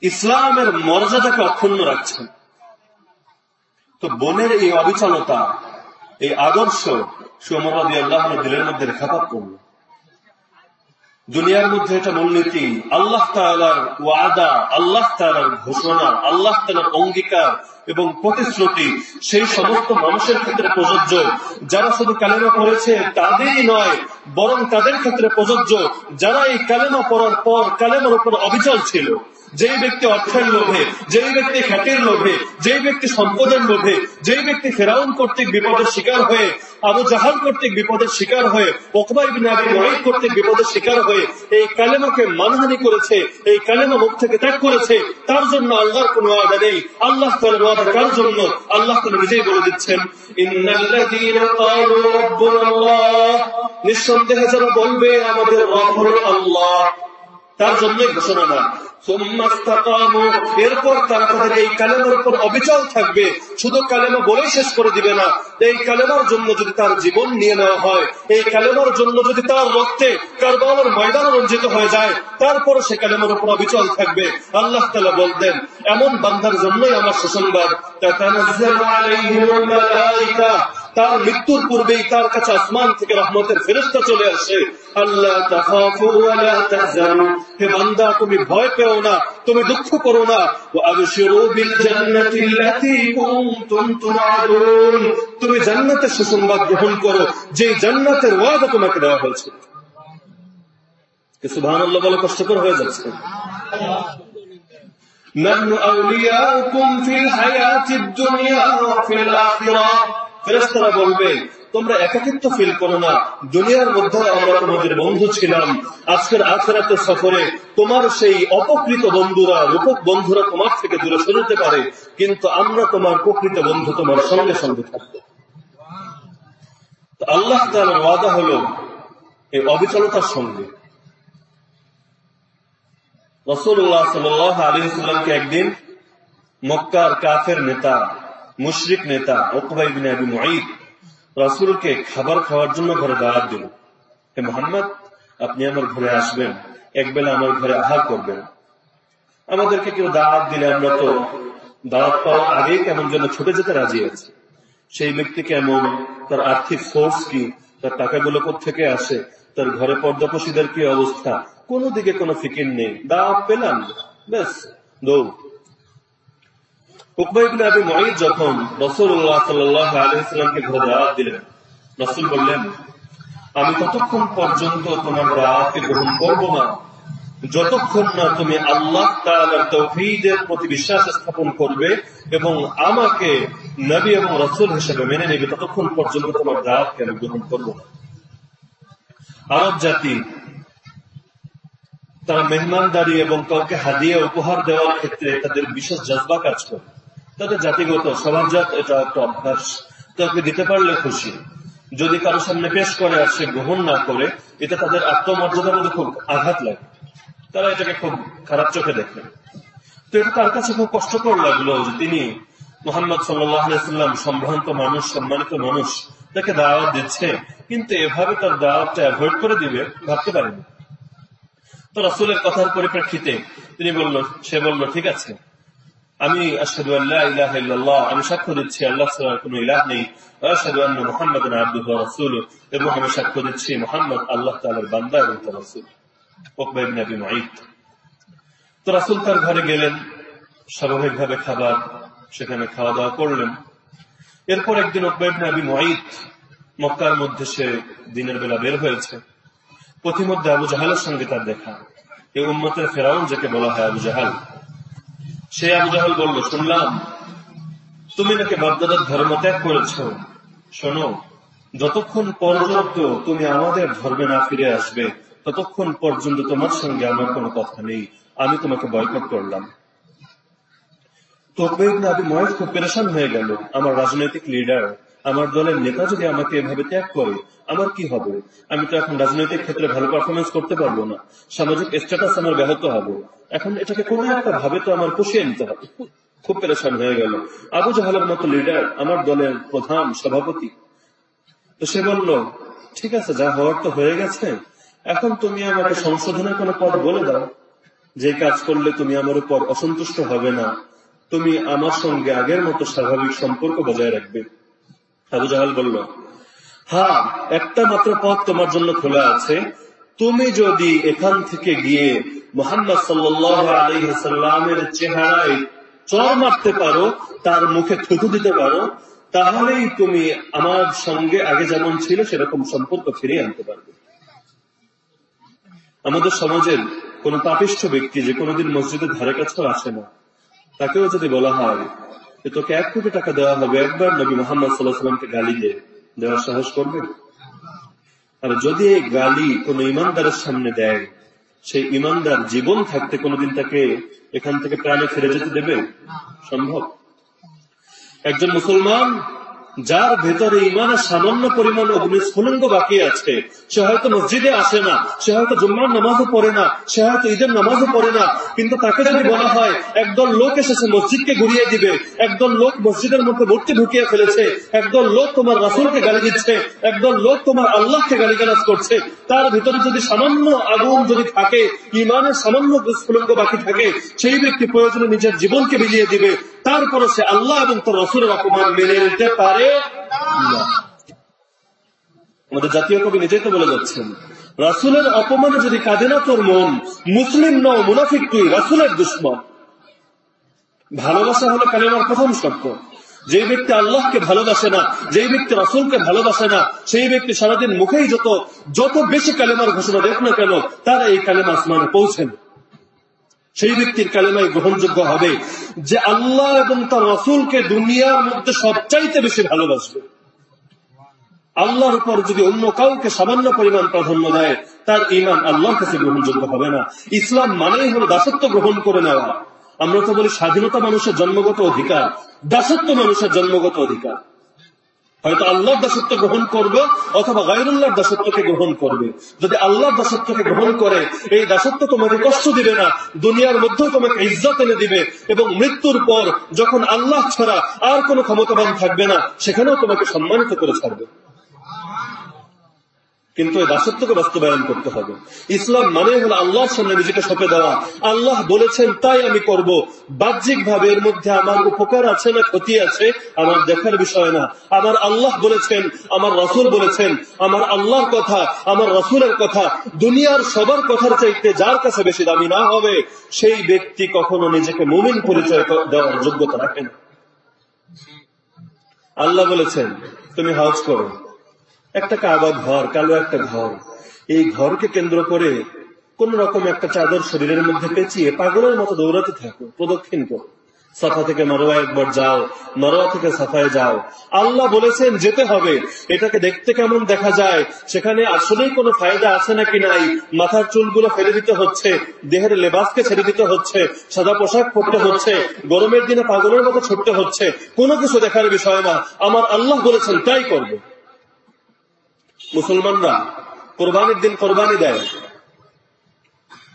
ইসলামের মর্যাদাকে অক্ষুণ্ণ রাখছেন। তো বোনের এই অবিচলতা, এই আদর্শ সুমরাদি আল্লাহ দিলের মধ্যে রেখাপাত করল। দুনিয়ার মধ্যে এটা মূলনীতি, আল্লাহ তালার ওয়াদা, আল্লাহ তালার ঘোষণা, আল্লাহ তালার অঙ্গীকার এবং প্রতিশ্রুতি সেই সমস্ত মানুষের ক্ষেত্রে প্রযোজ্য। যারা শুধু কালেমা পড়েছে তাদেরই নয়, বরং তাদের ক্ষেত্রে প্রযোজ্য। যারা এই কালেমা পড়ার পর কালেমার উপর অবিচল ছিল, যেই ব্যক্তি অর্থের লোভে, যেই ব্যক্তি খ্যাতির লোভে, যেই ব্যক্তি সম্পদের লোভে, যেই ব্যক্তি ফেরাউন কর্তৃক বিপদের শিকার হয়ে, আবু জাহাল কর্তৃক বিপদের শিকার হয়ে ওকবাই বিন আবি ওয়াইদ কর্তৃক বিপদের শিকার হয়ে, এই কালেমাকে মানহানি করেছে, এই কালেমা মুখ থেকে ত্যাগ করেছে, তার জন্য আল্লাহর কোনো ওয়াদা নেই। আল্লাহ তাআলার কার জন্য আল্লাহ তো নিজেই বলে দিচ্ছেন নিঃসন্দেহে যারা বলবে আমাদের রব হল আল্লাহ। তার জন্যই ঘোষণা না এরপর তারা তাদের এই কালেমার উপর অবিচল থাকবে। শুধু কালেমা বলেই শেষ করে দিবে না। এই কালেমার জন্য যদি তার জীবন নিয়ে নেওয়া হয়, এই কালেমার জন্য যদি তার রক্তে কারবালার ময়দান রঞ্জিত হয়ে যায় তারপর সে কালেমার উপর অবিচল থাকবে। আল্লাহ তালা বলতেন, এমন বান্ধার জন্যই আমার সুসংবাদ। তার মৃত্যুর পূর্বেই তার কাছে আসমান থেকে রহমতের ফেরস্তা চলে আসে আল্লাহ হে বান্দা তুমি ভয় পেও না তুমি দুঃখ করো না তুমি জান্নাতের সুসংবাদ গ্রহণ করো যে জান্নাতের ওয়াদা তোমাকে দেওয়া হয়েছে কিছু ভান আল্লাহ বলে কষ্টকর হয়ে যাচ্ছে نحن أولياؤكم في الحياة الدنيا وفي الآخرة ফেরেস্তারা বলবে, তোমরা একাকিত্ব ফিল করো না। দুনিয়ার মধ্যে আমরা তোমাদের বন্ধু ছিলাম। আজকের আখেরাতে সফরে তোমার সেই অপকৃত বন্ধুরা রূপক বন্ধুরা তোমার থেকে দূরে সরতে পারে, কিন্তু আমরা তোমার প্রকৃত বন্ধু তোমার সঙ্গে সঙ্গে থাকব। আল্লাহ তার ওয়াদা হল, এই অবিচলতার সঙ্গে। রসুল্লাহ সাল আলী সাল্লামকে একদিন মক্কার কাফের নেতা মুশরিক নেতা ওকবাই বিন আবি রাসূলকে খাবার খাওয়ার জন্য ঘরে দাওয়াত দিল। হে মোহাম্মদ, আপনি আমার ঘরে আসবেন, একবেলা আমার ঘরে আহার করবেন। আমাদেরকে কেউ দাওয়াত দিলে আমরা তো দাওয়াত পাওয়ার আগেই কেমন যেন ছুটে যেতে রাজি আছি। সেই ব্যক্তি কেমন, তার আর্থিক সোর্স কি, তার টাকাগুলো থেকে আসে, তার ঘরে পর্দাপসীদের কি অবস্থা, কোন দিকে কোনো ফিকির নেই। দাওয়াত পেলাম, ব্যাস, দৌড়। যখন রসুল্লাহ সাল্লাহ দিলেন, রসুল বললেন, আমি ততক্ষণ পর্যন্ত তোমার দাওয়াতকে গ্রহণ করব না। যতক্ষণ না তুমি আল্লাহ তৌহিদের প্রতি বিশ্বাস স্থাপন করবে এবং আমাকে নবী এবং রসুল হিসেবে মেনে নেবে, ততক্ষণ পর্যন্ত তোমার দাওয়াতকে আমি গ্রহণ করব না। আরব জাতি তারা মেহমানদারি এবং কাউকে হাদিয়া উপহার দেওয়ার ক্ষেত্রে তাদের বিশেষ জজবা কাজ করে। তাদের জাতিগত সমাজজাত এটা একটা অভ্যাস। তাকে দিতে পারলে খুশি। যদি কারও সামনে পেশ করে আর সে গ্রহণ না করে, এটা তাদের আত্মমর্যাদার মধ্যে খুব আঘাত লাগে। তারা এটাকে খুব খারাপ চোখে দেখেন তো এটা তার কাছে খুব কষ্টকর লাগল যে তিনি মোহাম্মদ সাল্লাম সম্ভ্রান্ত মানুষ, সম্মানিত মানুষ, তাকে দাওয়াত দিচ্ছে। কিন্তু এভাবে তার দাওয়াতটা অ্যাভয়েড করে দিবে, ভাবতে পারেনি। তো রাসুলের কথার পরিপ্রেক্ষিতে তিনি বলল, সে বলল, ঠিক আছে। আমি আল্লাহ আমি সাক্ষ্য দিচ্ছি আল্লাহ ছাড়া কোনো নেই। আসাদু আন্না এবং আমি সাক্ষ্য দিচ্ছি মোহাম্মদ আল্লাহ তাআলার বান্দা এবং তো রাসূল তার ঘরে গেলেন, স্বাভাবিকভাবে খাবার সেখানে খাওয়া দাওয়া করলেন। এরপর একদিন ওকবা ইবনে মক্কার মধ্যে সে দিনের বেলা বের হয়েছে। পথিমধ্যে আবু জাহালের সঙ্গে তার দেখা। এই উম্মতের ফেরাউন যাকে বলা হয় আবু জাহাল। সে আবু জাহাল বলল, শুনলাম, তুমি নাকি বাপদাদার ধর্ম ত্যাগ করেছ। শোনো, যতক্ষণ পর্যন্ত তুমি আমাদের ধর্মে না ফিরে আসবে, ততক্ষণ পর্যন্ত তোমার সঙ্গে আমার কোনো কথা নেই। আমি তোমাকে বয়কট করলাম। খুব হয়ে গেল। আমার রাজনৈতিক লিডার আমার দলের নেতা যদি আমাকে এভাবে ত্যাগ করে আমার কি হবে? আমি তো এখন রাজনৈতিক ক্ষেত্রে ভালো পারফরমেন্স করতে পারব না। সামাজিক স্ট্যাটাস আমার ব্যাহত হবে। এখন এটাকে কোনো একটা ভাবে তো আমার পুষিয়ে নিতে হবে। খুব পেরেশান হয়ে গেল। আবু জাহালের মতো লিডার আমার দলের প্রধান সভাপতি। তো সে বলল, ঠিক আছে, যা হওয়ার তো হয়ে গেছে। এখন তুমি আমাকে সংশোধনের কোনো পদ বলে দাও। যে কাজ করলে তুমি আমার উপর অসন্তুষ্ট হবে না। তুমি আমার সঙ্গে আগের মতো স্বাভাবিক সম্পর্ক বজায় রাখবে। আবু জাহাল বলল হ্যাঁ একটা মাত্র পথ তোমার জন্য খোলা আছে। তুমি যদি এখান থেকে গিয়ে মোহাম্মদ সাল্লাহ আলহিসাল্লামের চেহারায় চর মারতে পারো, তার মুখে থুতু দিতে পারো, তাহলেই তুমি আমার সঙ্গে আগে যেমন ছিল, সেরকম সম্পর্ক ফিরিয়ে আনতে পারবে। আমাদের সমাজের কোন পাপিষ্ঠ ব্যক্তি যে কোনোদিন মসজিদের ধারে কাছেও আসে না। তাকেও যদি বলা হয় যে, তোকে এক কোটি টাকা দেওয়া হবে, একবার নবী মোহাম্মদ সাল্লাহ সাল্লামকে গালি দিয়ে দেওয়ার সাহস করবে? আর যদি এই গালি কোন ইমানদারের সামনে দেয়, সেই ইমানদার জীবন থাকতে কোনোদিন তাকে এখান থেকে প্রাণে ফিরে যেতে দেবে? সম্ভব। একজন মুসলমান যার ভেতরে ইমানের সামান্য পরিমাণ অগ্নিস্ফুলঙ্গ বাকি আছে, সে হয়তো মসজিদে আসে না, সে হয়তো জুম্মার নামাজও পড়ে না, সে হয়তো ঈদের নামাজও পড়ে না, কিন্তু তাকে যদি বলা হয়, একদল লোক এসেছে মসজিদকে ঘুরিয়ে দিবে, একদল লোক মসজিদের মধ্যে মূর্তি ঢুকিয়ে ফেলেছে, একদল লোক তোমার রাসুলকে গালি দিচ্ছে, একদল লোক তোমার আল্লাহকে গালিগালাজ করছে, তার ভিতরে যদি সামান্য আগুন যদি থাকে, ইমানের সামান্য স্ফুলঙ্গ বাকি থাকে, সেই ব্যক্তি প্রয়োজনে নিজের জীবনকে বিলিয়ে দিবে। তারপরে সে আল্লাহ এবং তার রসুলের অপমান মেনে নিতে পারে আমাদের জাতীয় কবি নিজেই তো বলে যাচ্ছেন, রাসুলের অপমানে যদি কাঁদে না তোর মন, মুসলিম ন মুনাফিক তুই, রাসুলের দুশ্মন। ভালোবাসা হলো কালেমার প্রথম শর্ত। যে ব্যক্তি আল্লাহকে ভালোবাসে না, যেই ব্যক্তি রাসুলকে ভালোবাসে না, সেই ব্যক্তি সারাদিন মুখেই যত যত বেশি কালেমার ঘোষণা দেখ না কেন, তারা এই কালেমা আসমানে পৌঁছেন সেই ব্যক্তির কালেমাই গ্রহণযোগ্য হবে যে আল্লাহ এবং তার রসুলকে দুনিয়ার মধ্যে সবচাইতে বেশি ভালোবাসবে। আল্লাহর উপর যদি অন্য কাউকে সামান্য পরিমাণ প্রাধান্য দেয়, তার ইমান আল্লাহর কাছে গ্রহণযোগ্য হবে না। ইসলাম মানেই হল দাসত্ব গ্রহণ করে নেওয়া। আমরা তো বলি স্বাধীনতা মানুষের জন্মগত অধিকার, দাসত্ব মানুষের জন্মগত অধিকার। হয়তো আল্লাহর দাসত্ব গ্রহণ করবে অথবা গায়রুল্লাহর দাসত্বকে গ্রহণ করবে। যদি আল্লাহর দাসত্বকে গ্রহণ করে, এই দাসত্ব তোমাকে কষ্ট দিবে না, দুনিয়ার মধ্যেও তোমাকে ইজ্জত এনে দিবে এবং মৃত্যুর পর যখন আল্লাহ ছাড়া আর কোনো ক্ষমতাবান থাকবে না, সেখানেও তোমাকে সম্মানিত করে ছাড়বে। কিন্তু এই দাসত্বকে বাস্তবায়ন করতে হবে। ইসলাম মানে হলো আল্লাহর সামনে নিজেকে সঁপে দেওয়া। আল্লাহ বলেছেন, তাই আমি করব। বাহ্যিক ভাবে এর মধ্যে আমার উপকার আছে না ক্ষতি আছে, আমার দেখার বিষয় না। আমার আল্লাহ বলেছেন, আমার রসুল বলেছেন, আমার আল্লাহর কথা, আমার রসুলের কথা, দুনিয়ার সবার কথার চাইতে যার কাছে বেশি দামি না হবে, সেই ব্যক্তি কখনো নিজেকে মুমিন পরিচয় দেওয়ার যোগ্যতা রাখেন আল্লাহ বলেছেন, তুমি হজ করো। একটা কাবা ঘর, কালো একটা ঘর। এই ঘরকে কেন্দ্র করে কোন রকম একটা চাদর শরীরের মধ্যে পেঁচিয়ে পাগলের মতো দৌড়াতে থাকো, প্রদক্ষিণ করো। সাফা থেকে মারোয়া একবার যাও, মারোয়া থেকে সাফায় যাও। আল্লাহ বলেছেন, যেতে হবে। এটাকে দেখতে কেমন দেখা যায়? সেখানে আসলেই কোনো ফায়দা আছে নাকি নাই? মাথার চুলগুলো ফেলে দিতে হচ্ছে, দেহের লেবাসকে ছেড়ে দিতে হচ্ছে, সাদা পোশাক পরতে হচ্ছে, গরমের দিনে পাগলের মতো ছুটতে হচ্ছে। কোনো কিছু দেখার বিষয় না। আমার আল্লাহ বলেছেন, তাই করবে। মুসলমানরা কোরবানির দিন কোরবানি দেয়।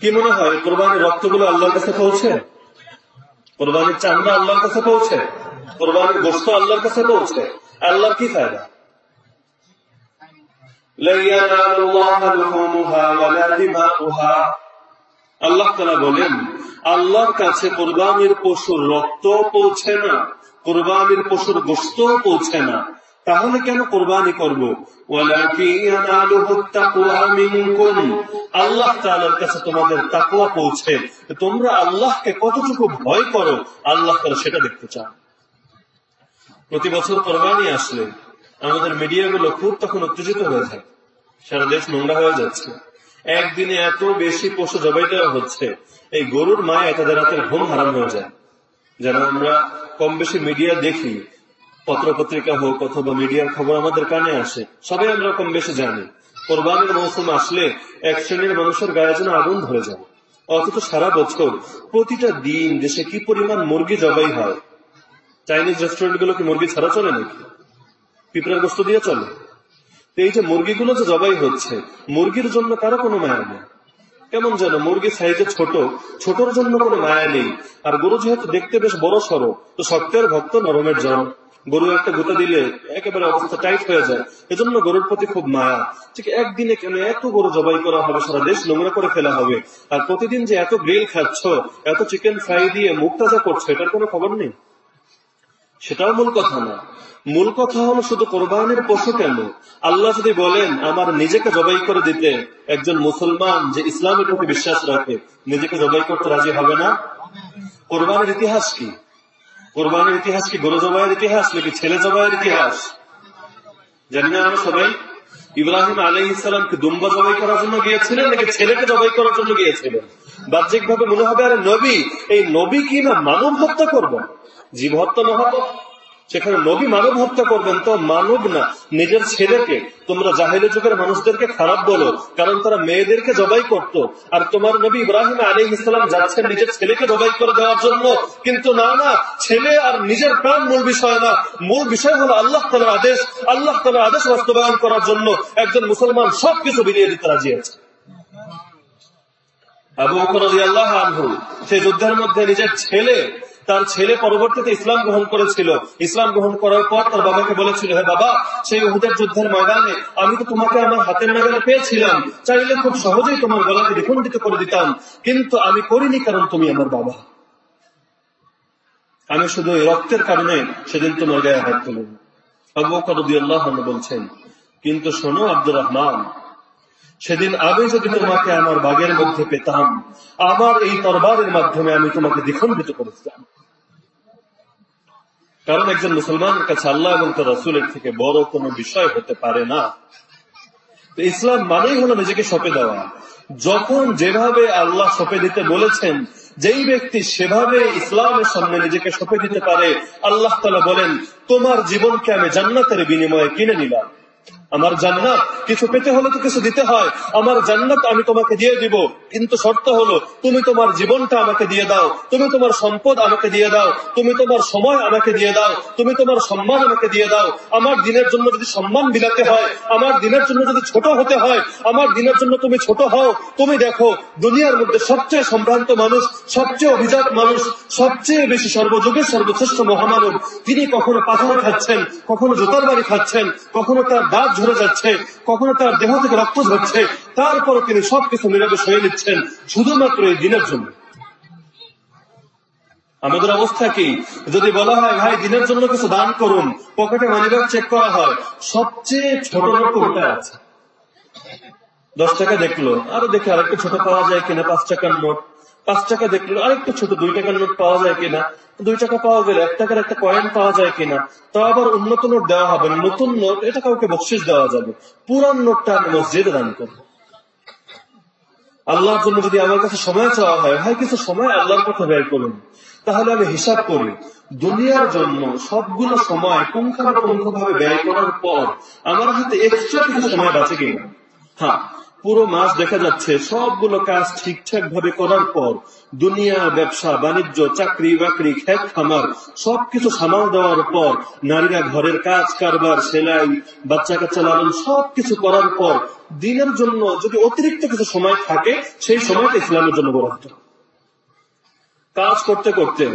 কি মনে হয়, কোরবানির রক্তগুলো আল্লাহর কাছে পৌঁছে? কোরবানির চামড়া আল্লাহর কাছে পৌঁছে? কোরবানির গোস্ত আল্লাহর কাছে পৌঁছে? আল্লাহর কি ফায়দা? আল্লাহ বলেন, আল্লাহর কাছে কোরবানির পশুর রক্ত পৌঁছে না, কোরবানির পশুর গোস্ত পৌঁছে না। তাহলে কেন কোরবানি করব? আল্লাহ কাছে তোমাদের তাকুয়া পৌঁছে। তোমরা আল্লাহকে কতটুকু ভয় করো, আল্লাহ তারা সেটা দেখতে চান। প্রতি বছর কোরবানি আসলে আমাদের মিডিয়াগুলো খুব তখন উত্তেজিত হয়ে যায়। সারা দেশ নোংরা হয়ে যাচ্ছে। একদিনে এত বেশি পশু জবাই দেওয়া হচ্ছে, এই গরুর মায় তাদের রাতের ঘুম হারাম হয়ে যায়। যেন আমরা কম বেশি মিডিয়া দেখি পত্র পত্রিকা হোক অথবা মিডিয়ার খবর আমাদের কানে আসে, সবাই আমরা কম বেশি জানি। কোরবানির মৌসুম আসলে এক শ্রেণির মানুষের গায়ে যেন আগুন ধরে যাবে অথচ সারা বছর প্রতিটা দিন দেশে কি পরিমাণ মুরগি জবাই হয়? চাইনিজ রেস্টুরেন্টগুলো কি মুরগি ছাড়া চলে নাকি? পিঁপড়ার গোস্ত দিয়ে চলে? এই যে মুরগিগুলো যে জবাই হচ্ছে, মুরগির জন্য কারও কোনো মায়া নেই। কেমন যেন মুরগি সাইজে ছোট, ছোটর জন্য কোনো মায়া নেই। আর গরু যেহেতু দেখতে বেশ বড় সড়ো তো সত্যের ভক্ত নরমের জন। গরু একটা গোতা দিলে একেবারে অবস্থা টাইট হয়ে যায়। এজন্য গরুর প্রতি খুব মায়া। ঠিক একদিনে কেন এত গরু জবাই করা হবে, সারা দেশ নোংরা করে ফেলা হবে? আর প্রতিদিন যে এত গ্রিল খাচ্ছ, এত চিকেন ফ্রাই দিয়ে মুখ তাজা করছ, এটার কোনো খবর নেই? সেটাও মূল কথা না। মূল কথা হলো শুধু কোরবানের পশু কেন? আল্লাহ যদি বলেন, আমার নিজেকে জবাই করে দিতে একজন মুসলমান যে ইসলামের প্রতি বিশ্বাস রাখে, নিজেকে জবাই করতে রাজি হবে না? কোরবানের ইতিহাস কি? কোরবানির ইতিহাস কি, গরু জবাইয়ের ইতিহাস নাকি ছেলে জবাইয়ের ইতিহাস? জানি না আমরা সবাই। ইব্রাহিম আলী ইসলামকে দুম্বা জবাই করার জন্য গিয়েছিলেন নাকি ছেলেকে জবাই করার জন্য গিয়েছিলেন? বাহ্যিক ভাবে মনে হবে, আরে নবী, এই নবী কি না মানব হত্যা করব জীব হত্যা মহাপত সেখানে নবী মানব হত্যা করবেন তো মানব না, নিজের ছেলেকে। তোমরা জাহেলি যুগের মানুষদেরকে খারাপ বলো, কারণ তারা মেয়েদেরকে জবাই করত। আর তোমার নবী ইব্রাহিম আলী ইসলাম যাচ্ছেন নিজের ছেলেকে জবাই করে দেওয়ার জন্য। কিন্তু না না, ছেলে আর নিজের প্রাণ মূল বিষয় না। মূল বিষয় হলো আল্লাহ তালার আদেশ। আল্লাহ তালার আদেশ বাস্তবায়ন করার জন্য একজন মুসলমান সবকিছু বিলিয়ে দিতে রাজি আছে। আবু আল্লাহ আনহু সেই যুদ্ধের মধ্যে নিজের ছেলে তার ছেলে পরবর্তীতে ইসলাম গ্রহণ করেছিল। ইসলাম গ্রহণ করার পর তার বাবাকে বলেছিল, হে বাবা, সেই উহুদের যুদ্ধের ময়দানে আমি তো তোমাকে আমার হাতের নাগালে পেয়েছিলাম। চাইলে খুব সহজেই তোমার গলাকে দ্বিখণ্ডিত করে দিতাম। কিন্তু আমি করিনি কারণ তুমি আমার বাবা। আমি শুধু রক্তের কারণে সেদিন তোমার গায়ে হাত তুলিনি। আবু কদুল্লাহ বলছেন, কিন্তু শোনো আব্দুর রহমান সেদিন আমি যদি তোমাকে আমার বাগের মধ্যে পেতাম, আমার এই তরবারের মাধ্যমে আমি তোমাকে দ্বিখণ্ডিত করেছিলাম। কারণ একজন মুসলমানের কাছে আল্লাহ এবং তার রসুলের থেকে বড় কোনো বিষয় হতে পারে না। ইসলাম মানেই হলো নিজেকে সপে দেওয়া। যখন যেভাবে আল্লাহ সপে দিতে বলেছেন, যেই ব্যক্তি সেভাবে ইসলামের সামনে নিজেকে সপে দিতে পারে, আল্লাহ তালা বলেন, তোমার জীবনকে আমি জান্নাতের বিনিময়ে কিনে নিলাম। আমার জান্নাত, কিছু পেতে হলে তো কিছু দিতে হয়। আমার জান্নাত আমি তোমাকে দিয়ে দিব। কিন্তু শর্ত হলো, তুমি তোমার জীবনটা আমাকে দিয়ে দাও। তুমি তোমার সম্পদ আমাকে দিয়ে দাও। তুমি তোমার সময় আমাকে দিয়ে দাও। তুমি তোমার সম্মান আমাকে দিয়ে দাও। আমার দিনের জন্য যদি সম্মান বিলাতে হয়, আমার দিনের জন্য যদি ছোট হতে হয়, আমার দিনের জন্য তুমি ছোট হও। তুমি দেখো, দুনিয়ার মধ্যে সবচেয়ে সম্ভ্রান্ত মানুষ, সবচেয়ে অভিজাত মানুষ, সবচেয়ে বেশি সর্বযুগের সর্বশ্রেষ্ঠ মহামানব। তিনি কখনো পাথর খাচ্ছেন, কখনো জোতার বাড়ি খাচ্ছেন, কখনো তার দাঁত ঝরে যাচ্ছে, কখনো তার দেহ থেকে রক্ত ঝরছে, তারপরও তিনি সবকিছু নীরবে সয়ে নিচ্ছেন, শুধুমাত্র এই দিনের জন্য। আমাদের অবস্থা কি? যদি বলা হয়, ভাই, দিনের জন্য কিছু দান করুন। পকেটে মানিব্যাগ চেক করা হয়। সবচেয়ে ছোট লোক কোথায় আছে। দশ টাকা দেখল, আরও দেখে আরেকটু ছোট পাওয়া যায় কিনা, পাঁচ টাকার নোট। পাঁচ টাকা দেখল আরেকটু ছোট, দুই টাকার নোট পাওয়া যায় কিনা? দুই টাকা পাওয়া গেলে এক টাকার একটা কয়েন পাওয়া যায় কিনা? তা আবার উন্নত নোট দেওয়া হবে না, নতুন নোট, এটা কাউকে বকশিস দেওয়া যাবে। পুরান নোটটা আমি মসজিদে দান করব। আল্লাহর জন্য যদি আমার কাছে সময় চাওয়া হয়, ভাই, কিছু সময় আল্লাহর কথা ব্যয় করুন। তাহলে আমি হিসাব করি, দুনিয়ার জন্য সবগুলো সময় পুঙ্খানুপুঙ্খ ভাবে ব্যয় করার পর আমার হাতে এক্সট্রা কিছু সময় বাঁচে কিনা? হ্যাঁ। পুরো মাস দেখা যাচ্ছে সবগুলো কাজ ঠিকঠাক ভাবে করার পর দুনিয়া, ব্যবসা, বাণিজ্য, চাকরি, বাকরি, খেত খামার সবকিছু সামাল দেওয়ার পর নারীরা ঘরের কাজ, কারবার, সেলাই বাচ্চা কাচ্চা লালন সবকিছু করার পর দিনের জন্য যদি অতিরিক্ত কিছু সময় থাকে, সেই সময়টা ইসলামের জন্য বরাদ্দ কাজ করতে করতে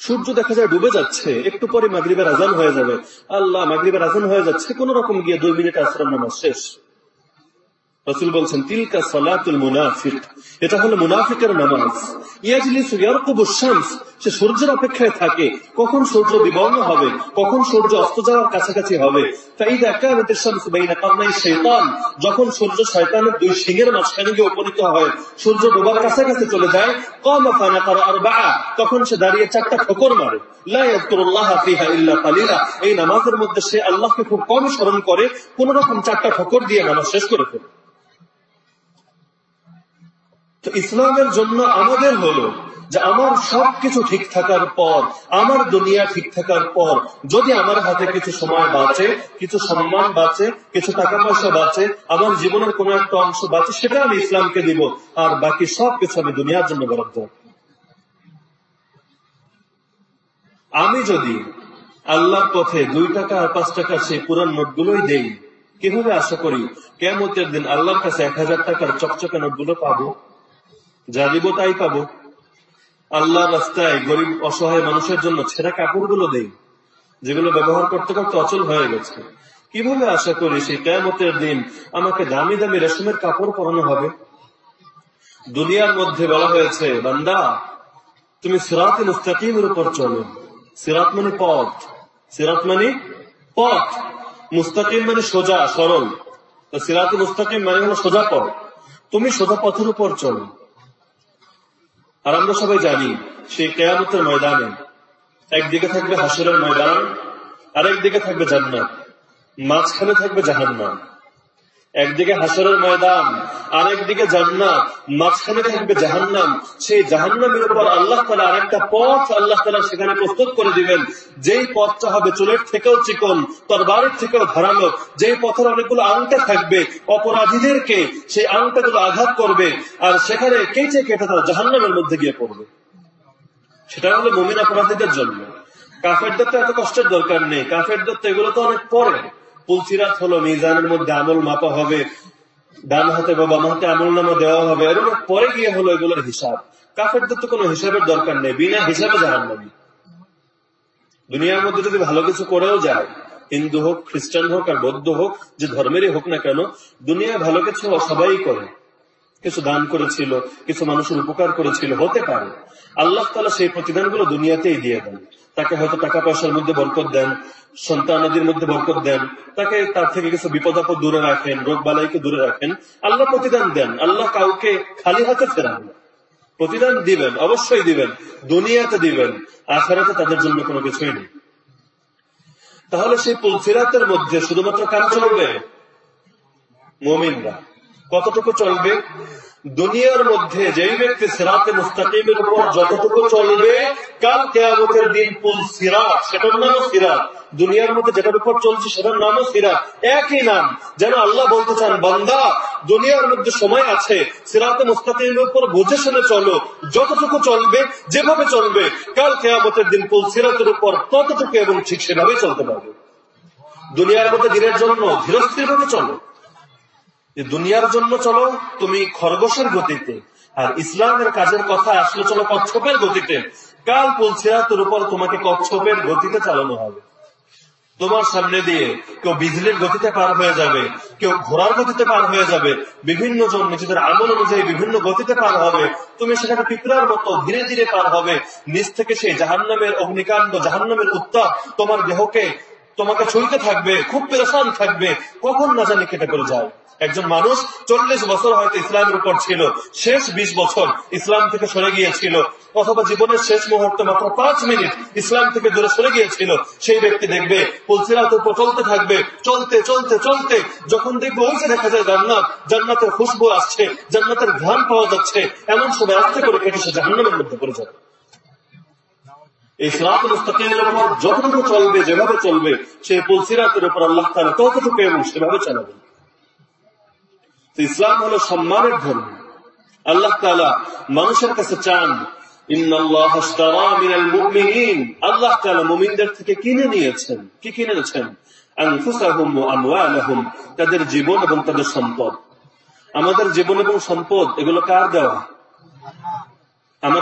সূর্য দেখা যায় ডুবে যাচ্ছে, একটু পরে মাগরীবের আজান হয়ে যাবে। আল্লাহ, মাগরীবের আজান হয়ে যাচ্ছে, কোন রকম গিয়ে দুই মিনিট আশ্রম নামাজ শেষ। রসুল বলছেন, তিলকা সলাতুল মুনাফিক। এটা হলো মুনাফিকের নামাজ। ইয়াজলিসু ইয়ারকুবু শামস, সে সূর্যের অপেক্ষায় থাকে। কখন সূর্য বিবর্ণ হবে? কখন সূর্য অস্ত যাওয়ার কাছাকাছি হবে? যখন সূর্য শয়তানের দুই শিঙের মাঝখানে গিয়ে উপনীত হয়, সূর্য ডোবার কাছাকাছি চলে যায়, কম ফানা করা আর বা তখন সে দাঁড়িয়ে চারটা ঠোকর মারে। লা ফিহা ইল্লা এই নামাজের মধ্যে সে আল্লাহকে খুব কম স্মরণ করে, কোন রকম চারটা ঠোকর দিয়ে নামাজ শেষ করে ফেলে। তো ইসলামের জন্য আমাদের হলো যে আমার সবকিছু ঠিক থাকার পর, আমার দুনিয়া ঠিক থাকার পর, যদি আমার হাতে কিছু সময় বাঁচে, কিছু সম্মান বাঁচে, কিছু টাকা পয়সা বাঁচে, আমার জীবনের কোন একটা অংশ বাঁচে, সেটা আমি ইসলামকে দিব, আর বাকি সব কিছু আমি দুনিয়ার জন্য বরাদ্দ আমি যদি আল্লাহর পথে দুই টাকা আর পাঁচ টাকা সেই পুরান নোটগুলোই দেই, কীভাবে আশা করি কেমতের দিন আল্লাহর কাছে এক হাজার টাকার চকচকে নোটগুলো পাবো? যা দিব তাই পাবো। আল্লাহ রাস্তায় গরিব, অসহায় মানুষের জন্য ছেঁড়া কাপড়গুলো দেই, যেগুলো ব্যবহার করতে করতে অচল হয়ে গেছে। কীভাবে আশা করি সেই কেমতের দিন আমাকে দামি দামি রেশমের কাপড় পরানো হবে? দুনিয়ার মধ্যে বলা হয়েছে, বান্দা, তুমি সিরাত মুস্তাকিমের উপর চলো। সিরাত মানে পথ। সিরাত মানে পথ। মুস্তাকিম মানে সোজা, সরল। সিরাত মুস্তাকিম মানে হলো সোজা পথ। তুমি সোজা পথের উপর চলো। আর আমরা সবাই জানি, সেই কেয়ামতের ময়দানে একদিকে থাকবে হাসরের ময়দান আর একদিকে থাকবে জান্নাত, মাঝখানে থাকবে জাহান্নাম। একদিকে হাসরের ময়দান, আরেকদিকে জান্নাত, মাঝখানে থাকবে জাহান্নাম। সেই জাহান্নামের উপর আল্লাহ তালা আরেকটা পথ আল্লাহ তালা সেখানে প্রস্তুত করে দিবেন। যেই পথটা হবে চুলের থেকেও চিকন, তরবারের থেকেও ধারালো। যেই পথের অনেকগুলো আংটা থাকবে, অপরাধীদেরকে সেই আংটাগুলো আঘাত করবে, আর সেখানে কেটে কেটে তারা জাহান্নামের মধ্যে গিয়ে পড়বে। সেটা হলো মমিন অপরাধীদের জন্য। কাফেরদের তো এত কষ্টের দরকার নেই। কাফেরদের তো এগুলো তো অনেক পরে। পুলসিরাত হলো মিজানের মধ্যে আমল মাপা হবে, ডান হাতে বা বাম হাতে আমল নামা দেওয়া হবে, এর পরে গিয়ে হলো এগুলোর হিসাব। কাফেরদের তো কোনো হিসাবের দরকার নেই, বিনা হিসাবে জানান নামি দুনিয়ার মধ্যে যদি ভালো কিছু করেও যায়, হিন্দু হোক, খ্রিস্টান হোক আর বৌদ্ধ হোক, যে ধর্মেরই হোক না কেন, দুনিয়া ভালো কিছু সবাই করে। কিছু দান করেছিল, কিছু মানুষের উপকার করেছিল, হতে পারে। আল্লাহ তালা সেই প্রতিদানগুলো দুনিয়াতেই দিয়ে দেন। তাকে হয়তো টাকা পয়সার মধ্যে বরকত দেন সন্তানাদির মধ্যে বরকত দেন, তাকে তার থেকে কিছু বিপদ আপদ দূরে রাখেন রোগ বালাইকে দূরে রাখেন, আল্লাহ প্রতিদান দেন, আল্লাহ কাউকে খালি হাতে ফেরান প্রতিদান দিবেন, অবশ্যই দিবেন, দুনিয়াতে দিবেন, আখারাতে তাদের জন্য কোনো কিছুই নেই। তাহলে সেই পুলসিরাতের মধ্যে শুধুমাত্র কাজ চলবে? মমিনরা। কতটুকু চলবে? দুনিয়ার মধ্যে যেই ব্যক্তি সিরাতে মুস্তাকিমের উপর যতটুকু চলবে, কাল কেয়ামতের দিন পুল সিরাত, সেটার নামও সিরাত। দুনিয়ার মধ্যে যেটার উপর চলছে, সেটার নামও সিরাত। একই নাম, যেন আল্লাহ বলতে চান, বান্দা, দুনিয়ার মধ্যে সময় আছে, সিরাতে মুস্তাকিমের উপর বুঝে শুনে চলো। যতটুকু চলবে, যেভাবে চলবে, কাল কেয়ামতের দিন পুল সিরাতের উপর ততটুকু এবং ঠিক সেভাবেই চলতে পারবে। দুনিয়ার মধ্যে দিনের জন্য ধীরস্থির ভাবে চলো। যে দুনিয়ার জন্য চলো, তুমি খরগোশের গতিতে। আর ইসলামের কাজের কথা আসলে চলো কচ্ছপের গতিতে। কাল পুলসিরাতের উপর তোমাকে কচ্ছপের গতিতে চালানো হবে। তোমার সামনে দিয়ে কেউ বিজলির গতিতে পার হয়ে যাবে, কেউ ঘোড়ার গতিতে পার হয়ে যাবে, বিভিন্ন জন নিজেদের আমল অনুযায়ী বিভিন্ন গতিতে পার হবে। তুমি সেখানে পিঁপড়ার মতো ধীরে ধীরে পার হবে। নিচ থেকে সেই জাহান্নামের অগ্নিকাণ্ড, জাহান্নামের উত্তাপ তোমার দেহকে তোমাকে ছুঁইতে থাকবে, খুব পেরেশান থাকবে, কখন না জানি কেটে পড়ে যায়। একজন মানুষ চল্লিশ বছর হয়তো ইসলামের উপর ছিল, শেষ ২০ বছর ইসলাম থেকে সরে গিয়েছিল, অথবা জীবনের শেষ মুহূর্তে মাত্র পাঁচ মিনিট ইসলাম থেকে দূরে সরে গিয়েছিল, সেই ব্যক্তি দেখবে পুলসিরাত উপর চলতে থাকবে, চলতে চলতে চলতে, যখন দেখবে ওই যে দেখা যায় জান্নাত, জান্নাতের খুশবু আসছে, জান্নাতের ঘ্রাণ পাওয়া যাচ্ছে, এমন সময় আস্তে করে কেটে সে জাহান্নামের মধ্যে পড়ে যাবে। সিরাত মুস্তাকিমের উপর যতটুকু চলবে, যেভাবে চলবে সেই পুলসিরাতের উপর আল্লাহ তারা ততটুকু এবং সেভাবে চালাবেন ইসলাম হলো সম্মানের ধর্ম। আল্লাহ তালা মানুষের কাছে চান আমার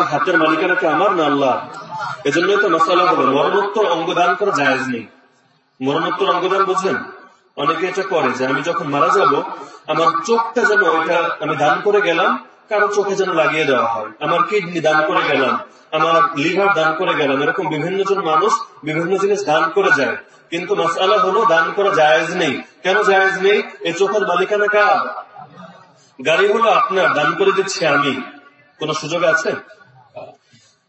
হাতের মালিকানা কি আমার না আল্লাহ? এজন্য তো মশালা হবে মরণোত্তর অঙ্গদান করা জায়েজ নেই। মরণোত্তর অঙ্গদান বুঝলেন? অনেকে এটা করে যে আমি যখন মারা যাব, আমার চোখটা যেন ওইটা আমি দান করে গেলাম, কারও চোখে যেন লাগিয়ে দেওয়া হয়। আমার কিডনি দান করে গেলাম, আমার লিভার দান করে গেলাম, এরকম বিভিন্ন জন মানুষ বিভিন্ন জিনিস দান করে যায়। কিন্তু মশালা হলো দান করা জায়েজ নেই। কেন জায়েজ নেই? এই চোখের মালিকানা কার? গাড়ি হলো আপনার, দান করে দিচ্ছি আমি। কোন সুযোগ আছে?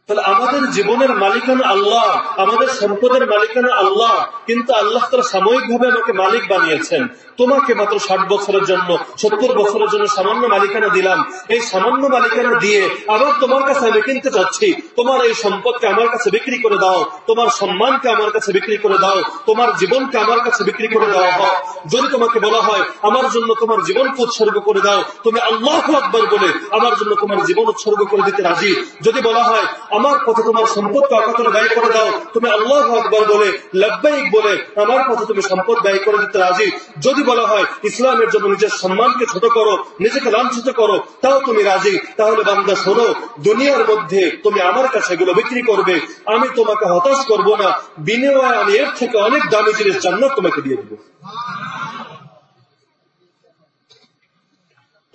তাহলে আমাদের জীবনের মালিকানা আল্লাহ, আমাদের সম্পদের মালিকানা আল্লাহ, কিন্তু আল্লাহ তারা সাময়িক ভাবে আমাকে মালিক বানিয়েছেন। তোমাকে মাত্র ষাট বছরের জন্য, সত্তর বছরের জন্য সামান্য মালিকানা দিলাম। এই সামান্য মালিকানা দিয়ে আবার তোমার কাছে আমি কিনতে চাচ্ছি। তোমার এই সম্পদকে আমার কাছে বিক্রি করে দাও। তোমার সম্মানকে আমার কাছে বিক্রি করে দাও। তোমার জীবনকে আমার কাছে বিক্রি করে দেওয়া হয় যদি তোমাকে বলা হয়, আমার জন্য তোমার জীবনকে উৎসর্গ করে দাও, তুমি আল্লাহ আকবর বলে, আমার জন্য তোমার জীবন উৎসর্গ করে দিতে রাজি। যদি বলা হয় আমার পথে তোমার সম্পদকে অকাতরে ব্যয় করে দাও। তুমি আল্লাহ আকবর বলে, লব্বাইক বলে, আমার পথে তুমি সম্পদ ব্যয় করে দিতে রাজি। যদি বলা হয়, ইসলামের জন্য নিজের সম্মানকে ছোট করো, নিজেকে লাঞ্ছিত করো, তাও তুমি রাজি। তাহলে বান্দা, শোনো, দুনিয়ার মধ্যে তুমি আমার কাছে এগুলো বিক্রি করবে। আমি তোমাকে হতাশ করব না। বিনিময়ে আমি এর থেকে অনেক দামি জিনিস জান্নাত তোমাকে দিয়ে দেবো।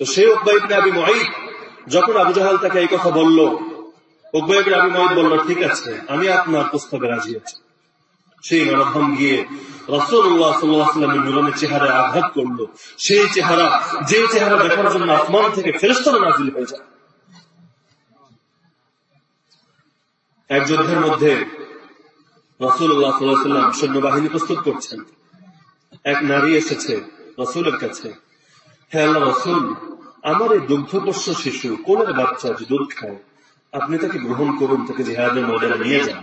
তো সে উদ্বাইবনে আবি মহিদ যখন আবু জাহাল তাকে এই কথা বলল আবি বলল ঠিক আছে আমি আপনার প্রস্তাবে রাজি আছি। সেই গিয়ে রসুল্লাহ সাল্লাহামের আঘাত করল। সেই চেহারা যে চেহারা দেখার জন্য আসমান থেকে ফেরস্তরা নাজিল হয়ে যায়। এক যুদ্ধের মধ্যে রসুল্লাহ সাল্লাম সৈন্যবাহিনী প্রস্তুত করছেন। এক নারী এসেছে রসুলের কাছে। হে আল্লাহ রসুল আমার এই দুগ্ধপোষ্য শিশু কোলের বাচ্চা যে দুধ খায়? আপনি তাকে গ্রহণ করুন, তাকে জেহাদের ময়দানে নিয়ে যান।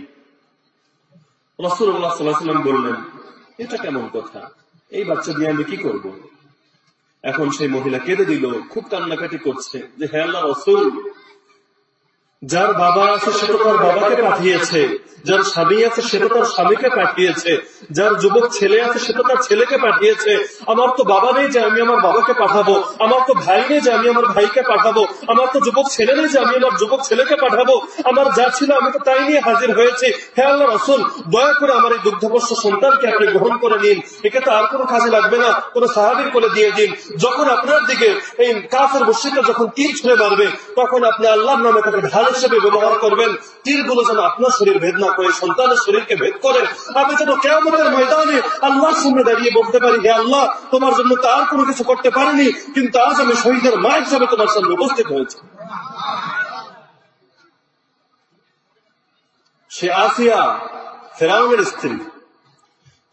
রসুল্লাহ সাল্লাহাম বললেন, এটা কেমন কথা? এই বাচ্চা দিয়ে আমি কি করব? এখন সেই মহিলা কেঁদে দিল, খুব কান্নাকাটি করছে যে হ্যাঁ আল্লাহ রসুল যার বাবা আছে, সে তো তার বাবাকে পাঠিয়েছে। যার স্বামী আছে, সে তো তার স্বামীকে পাঠিয়েছে। যার যুবক ছেলে আছে, সে তো তার ছেলেকে পাঠিয়েছে। আমার তো বাবা নেই যে আমি আমার বাবাকে পাঠাবো। আমার তো ভাই নেই যে আমি আমার ভাইকে পাঠাবো। আমার তো যুবক ছেলে নেই যে আমি আমার যুবক ছেলেকে পাঠাবো। আমার যা ছিল আমি তো তাই নিয়ে হাজির হয়েছি। হে আল্লাহ রসুল, দয়া করে আমার এই দুগ্ধবর্ষ সন্তানকে আপনি গ্রহণ করে নিন। একে তো আর কোনো কাজে লাগবে না। কোনো সাহাবির করে দিয়ে দিন। যখন আপনার দিকে এই কাফের বসিটা যখন তীর ছুঁড়ে মারবে, তখন আপনি আল্লাহর নামে তাকে ঢাল হিসেবে ব্যবহার করবেন, তীরগুলো যেন আপনার শরীর ভেদ না করে, সন্তানের শরীরকে ভেদ করেন। আমি যেন কেমতের ময়দানে আল্লাহর সামনে দাঁড়িয়ে বলতে পারি, হে আল্লাহ, তোমার জন্য তো আর কোনো কিছু করতে পারিনি, কিন্তু আজ আমি শহীদের মা হিসাবে তোমার সামনে উপস্থিত হয়েছি। সে আসিয়া ফেরাউনের স্ত্রী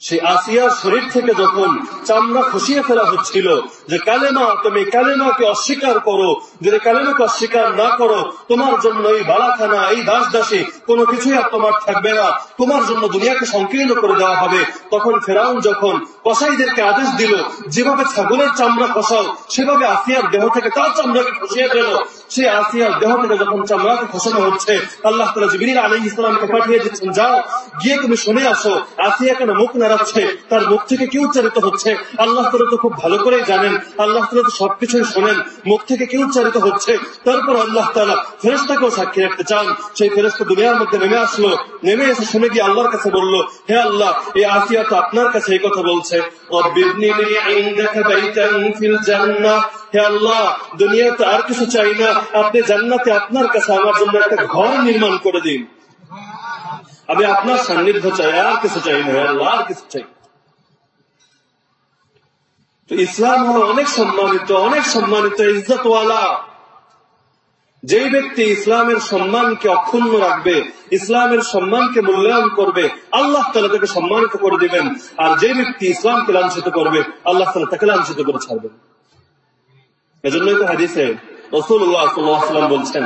সে আসিয়ার শরীর থেকে যখন চামড়া খসিয়ে ফেলা হচ্ছিল যে কালেমা, তুমি কালেমাকে অস্বীকার করো, যদি কালেমাকে অস্বীকার না করো, তোমার জন্য এই বালাখানা, এই দাস দাসী কোনো কিছুই আর তোমার থাকবে না। তোমার জন্য দুনিয়াকে সংকীর্ণ করে দেওয়া হবে। তখন ফেরাউন যখন কসাইদেরকে আদেশ দিল, যেভাবে ছাগলের চামড়া খসাও সেভাবে আসিয়ার দেহ থেকে তার চামড়াকে খসিয়ে ফেলো। সে আসিয়ার দেহ থেকে যখন চামড়াকে খসানো হচ্ছে, আল্লাহ তালা জিবির আলী ইসলামকে পাঠিয়ে দিচ্ছেন, যাও, গিয়ে তুমি শুনে আসো, আসিয়া কেন মুখ নাড়াচ্ছে? তার মুখ থেকে কি উচ্চারিত হচ্ছে? আল্লাহ তালা তো খুব ভালো করেই জানেন, আল্লাহ তালা তো সবকিছুই শোনেন, মুখ থেকে কি উচ্চারিত হচ্ছে? তারপর আল্লাহ তালা ফেরেস্তাকেও সাক্ষী রাখতে চান। সেই ফেরেস্তা দুনিয়ার মধ্যে নেমে আসলো, নেমে এসে শুনে গিয়ে আল্লাহর কাছে বলল, হে আল্লাহ, এই আসিয়া তো আপনার কাছে এই কথা বলছে। আল্লাহ, দুনিয়াতে আর কিছু চাই না। আপনি জান্নাতে আপনার কাছে আমার জন্য একটা ঘর নির্মাণ করে দিন। আমি আপনার সান্নিধ্য চাই, আর কিছু চাই না। আল্লাহ, আর কিছু চাই ইসলাম হলো অনেক সম্মানিত অনেক সম্মানিত ইজ্জতওয়ালা। যেই ব্যক্তি ইসলামের সম্মানকে অক্ষুণ্ণ রাখবে, ইসলামের সম্মানকে মূল্যায়ন করবে, আল্লাহ তালা তাকে সম্মানিত করে দিবেন। আর যে ব্যক্তি ইসলামকে লাঞ্ছিত করবে, আল্লাহ তালা তাকে লাঞ্ছিত করে ছাড়বেন। এজন্যই তো হাদিসে রসুল্লাহ সাল্লাম বলছেন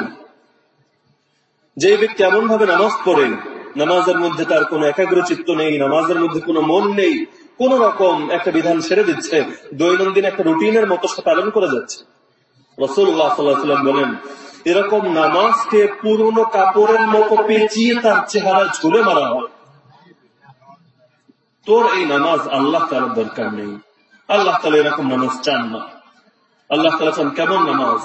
যে ব্যক্তি এমন ভাবে নামাজ পড়েন নামাজের মধ্যে তার কোনো একাগ্র চিত্ত নেই, নামাজের মধ্যে কোনো মন নেই, কোন রকম একটা বিধান ছেড়ে দিচ্ছে, দৈনন্দিন একটা রুটিনের মতো সে পালন করে যাচ্ছে। রসুল্লাহ সাল্লাম বলেন এরকম নামাজকে পুরনো কাপড়ের মতো পেঁচিয়ে তার চেহারা ঝুলে মারা হয়। তোর এই নামাজ আল্লাহ তার দরকার নেই। আল্লাহ তালা এরকম নামাজ চান না। আল্লাহ তালা চান কেমন নামাজ?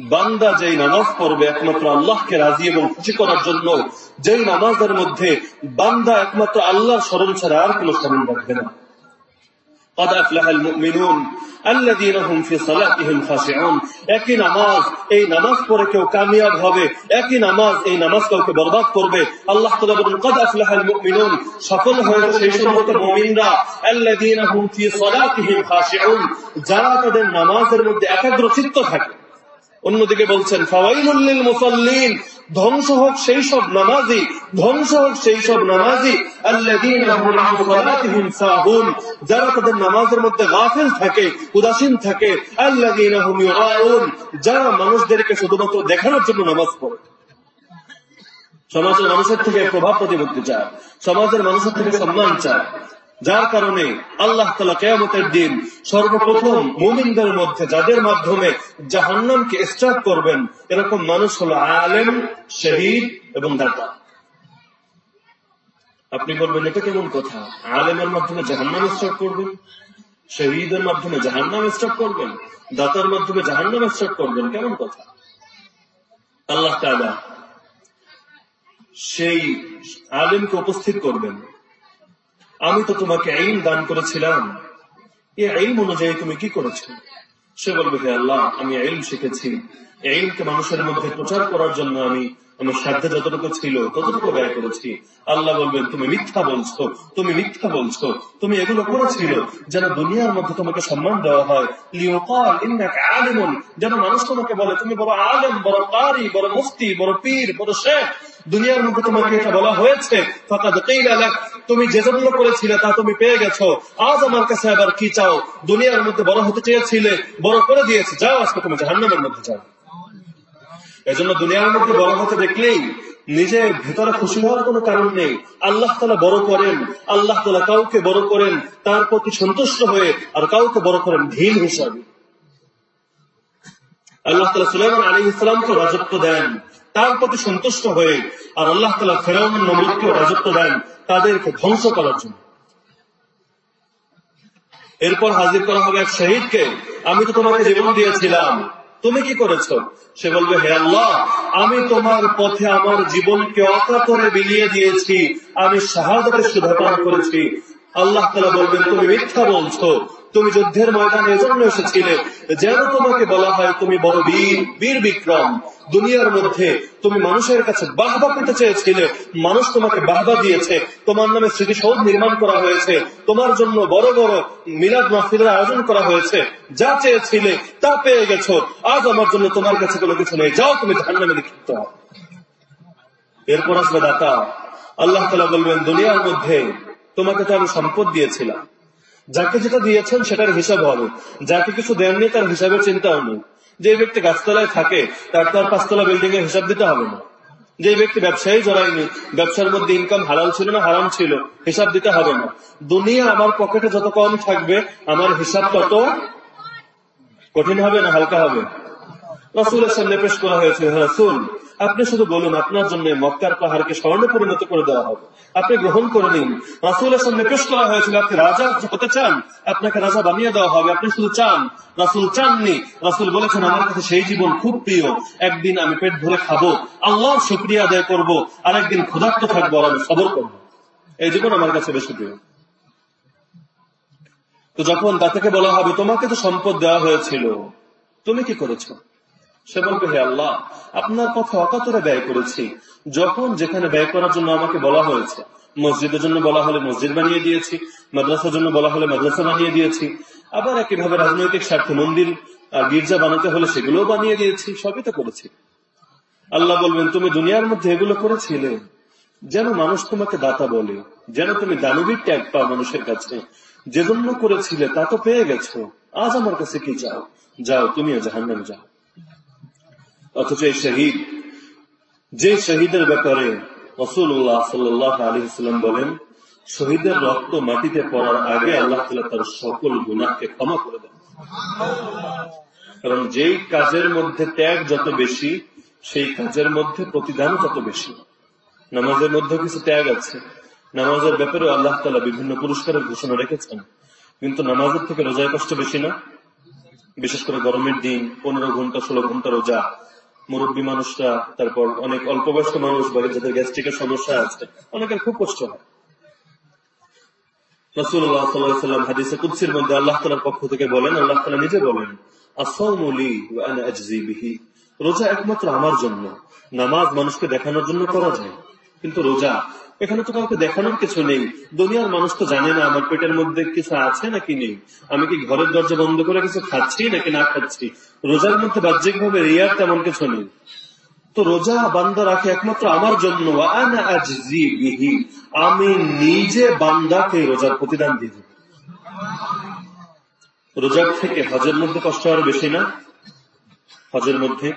বান্দা যেই নামাজ পড়বে একমাত্র আল্লাহকে রাজি এবং খুশি করার জন্য, যেই নামাজের মধ্যে বান্দা একমাত্র আল্লাহর স্মরণ ছাড়া আর কোন স্মরণ রাখবে না। قد أفلح المؤمنون الذين هم في صلاتهم خاشعون একই নামাজ এই নামাজ পড়ে কেউ কামিয়াব হবে একই নামাজ এই নামাজ কাউকে বরবাদ করবে আল্লাহ তাআলা বলেন قد أفلح المؤمنون সফল হয়েছে সেই সমস্ত মুমিনরা الذين هم في صلاتهم خاشعون যারা তাদের নামাজের মধ্যে একাগ্র চিত্ত থাকে অন্যদিকে বলছেন ফাওয়াইলুল্লিল মুসাল্লিন, ধ্বংস হোক সেই সব নামাজি, ধ্বংস হোক সেই সব নামাজি যারা তাদের নামাজের মধ্যে গাফিল থাকে, উদাসীন থাকে যারা মানুষদেরকে শুধুমাত্র দেখানোর জন্য নামাজ পড়ে। সমাজের মানুষের থেকে প্রভাব প্রতিপত্তি চায়, সমাজের মানুষের থেকে সম্মান চায়। যার কারণে আল্লাহ তালা কেয়ামতের দিন সর্বপ্রথম মুমিনদের মধ্যে যাদের মাধ্যমে জাহান্নামকে স্টার্ট করবেন, এরকম মানুষ হল আলেম, শহীদ এবং দাতা আপনি বলবেন, এটা কেমন কথা? আলেমের মাধ্যমে জাহান্নাম স্টার্ট করবেন? শহীদের মাধ্যমে জাহান্নাম স্টার্ট করবেন? দাতার মাধ্যমে জাহান্নাম স্টার্ট করবেন? কেমন কথা? আল্লাহ তালা সেই আলেমকে উপস্থিত করবেন। আমি তো তোমাকে আইন দান করেছিলাম। এই আইন অনুযায়ী তুমি কি করেছ? সে বলবে, হে আল্লাহ, আমি আইন শিখেছি। আইনকে মানুষের মধ্যে প্রচার করার জন্য আমি আমার সাধ্যে যতটুকু ছিল ততটুকু ব্যয় করেছি। আল্লাহ বলবেন, তুমি মিথ্যা বলছো, তুমি মিথ্যা বলছো, তুমি এগুলো করেছিল যেন দুনিয়ার মধ্যে তোমাকে সম্মান দেওয়া হয়। আলেমন, যেন মানুষ তোমাকে বলে, তুমি বড় আলেম, বড় কারি বড় মুফতি, বড় পীর, বড় শেখ। দুনিয়ার মধ্যে তোমাকে এটা বলা হয়েছে। তুমি যে জন্য করেছিলে তা তুমি পেয়ে গেছো। আজ আমার কাছে আবার কি চাও? দুনিয়ার মধ্যে বড় হতে চেয়েছিলে, বড় করে দিয়েছে। যাও, আজকে তুমি জাহান্নামের মধ্যে যাও। এজন্য দুনিয়ার মধ্যে বড় হতে দেখলেই নিজে ভেতরে খুশি হওয়ার কোনো কারণ নেই। আল্লাহ তালা বড় করেন, আল্লাহ তালা কাউকে বড় করেন, তার প্রতি সন্তুষ্ট হয়ে আর কাউকে বড় করেন ঢিল হিসাবে। আল্লাহ তালা সুলাইমান আলী ইসলামকে রাজত্ব দেন। তার প্রতি সন্তুষ্ট হয়ে আর আল্লাহ তালা ফেরাউন নমরুদকে রাজত্ব দেন তাদেরকে ধ্বংস করার জন্য। এরপর হাজির করা হবে এক শহীদকে। আমি তো তোমাকে জীবন দিয়েছিলাম। তুমি কি করেছ? সে বলবে, হে আল্লাহ, আমি তোমার পথে আমার জীবনকে অকা করে বিলিয়ে দিয়েছি। আমি শাহাদাতের সুধাপান করেছি। আল্লাহ তালা বলবেন, তুমি মিথ্যা বলছো। তুমি যুদ্ধের ময়দানে এজন্য এসেছিলে। যেন তোমাকে বলা হয় তুমি বড় বীর বীর বিক্রম। দুনিয়ার মধ্যে তুমি মানুষের কাছে বাহবা পেতে চেয়েছিলে। মানুষ তোমাকে বাহবা দিয়েছে। তোমার নামে স্মৃতিসৌধ নির্মাণ করা হয়েছে। তোমার জন্য বড় বড় মিলাদ মাহফিলের আয়োজন করা হয়েছে। যা চেয়েছিলে, তা পেয়ে গেছো। আজ আমার জন্য তোমার কাছে কোনো কিছু নেই। যাও তুমি ধান নামে লিখিত এরপর আসবে দাতা। আল্লাহ তালা বলবেন, দুনিয়ার মধ্যে তোমাকে তো আমি সম্পদ দিয়েছিলাম। যাকে যেটা দিয়েছেন সেটার হিসাব হবে। যাকে কিছু দেননি তার হিসাবের চিন্তাও নেই যে ব্যক্তি গাছতলায় থাকে, তার তার পাঁচতলা বিল্ডিং এর হিসাব দিতে হবে না। যে ব্যক্তি ব্যবসায়ী জড়ায়নি, ব্যবসার মধ্যে ইনকাম হালাল ছিল না, হারাম ছিল, হিসাব দিতে হবে না। দুনিয়া আমার পকেটে যত কম থাকবে, আমার হিসাব তত কঠিন হবে না, হালকা হবে। রসুলের সামনে পেশ করা হয়েছে রসুল আপনি শুধু বলুন, আপনার জন্য মক্কার পাহাড়কে স্বর্ণে পরিণত করে দেওয়া হবে। আপনি গ্রহণ করে নিন। রাসুলের সামনে পেশ করা হয়েছিল, আপনি রাজা হতে চান, আপনাকে রাজা বানিয়ে দেওয়া হবে, আপনি শুধু চান। রাসুল চাননি। রাসুল বলেছেন, আমার কাছে সেই জীবন খুব প্রিয়। একদিন আমি পেট ভরে খাব, আল্লাহর শুক্রিয়া আদায় করব আর একদিন ক্ষুধার্ত থাকব আর আমি সবর করব। এই জীবন আমার কাছে বেশি প্রিয়। তো যখন তাকে বলা হবে, তোমাকে তো সম্পদ দেওয়া হয়েছিল, তুমি কি করেছ? সে বলবে হে আল্লাহ, আপনার পথে অকাতরে ব্যয় করেছি? যখন যেখানে ব্যয় করার জন্য আমাকে বলা হয়েছে, মসজিদের জন্য বলা হলে মসজিদ বানিয়ে দিয়েছি, মাদ্রাসার জন্য বলা হলে মাদ্রাসা বানিয়ে দিয়েছি, আবার একইভাবে রাজনৈতিক স্বার্থে মন্দির গির্জা বানাতে হলে সেগুলোও বানিয়ে দিয়েছি, সবই তো করেছি। আল্লাহ বলবেন তুমি দুনিয়ার মধ্যে এগুলো করেছিলে। যেন মানুষ তোমাকে দাতা বলে, যেন তুমি দানবীর ট্যাগ পাও মানুষের কাছে। যে জন্য করেছিলে তা তো পেয়ে গেছো। আজ আমার কাছে কি চাও? যাও, তুমিও জাহান্নামে যাও। অথচ এই শহীদ, যে শহীদের ব্যাপারে রসুল্লাহ সাল্লাহ আলহিসাল্লাম বলেন, শহীদের রক্ত মাটিতে পড়ার আগে আল্লাহ তার সকল গুণাকে ক্ষমা করে দেন। কারণ যেই কাজের মধ্যে ত্যাগ যত বেশি, সেই কাজের মধ্যে প্রতিদান তত বেশি। নামাজের মধ্যে কিছু ত্যাগ আছে। নামাজের ব্যাপারে আল্লাহ তালা বিভিন্ন পুরস্কারের ঘোষণা রেখেছেন। কিন্তু নামাজের থেকে রোজায় কষ্ট বেশি না? বিশেষ করে গরমের দিন, পনেরো ঘণ্টা, ষোলো ঘণ্টা রোজা। মুরব্বী মানুষরা, তারপর অনেক অল্প বয়স্ক মানুষ বলে যাদের গ্যাস্ট্রিকের সমস্যা আছে, অনেকের খুব কষ্ট হয়। রোজা একমাত্র আমার জন্য। নামাজ মানুষকে দেখানোর জন্য করা যায় কিন্তু রোজা এখানে তো কাউকে দেখানোর কিছু নেই। দুনিয়ার মানুষ তো জানে না আমার পেটের মধ্যে কিছু আছে নাকি নেই। আমি কি ঘরের দরজা বন্ধ করে কিছু খাচ্ছি নাকি না খাচ্ছি? রোজার মধ্যে বাহ্যিক ভাবে রিয়ার তেমন কিছু নেই। তো রোজা বান্দা রাখে একমাত্র আমার জন্য। আমি নিজে বান্দাকে রোজার প্রতিদান দিয়ে দেব। রোজার থেকে হজের মধ্যে কষ্ট আরও বেশি না। হজের মধ্যে।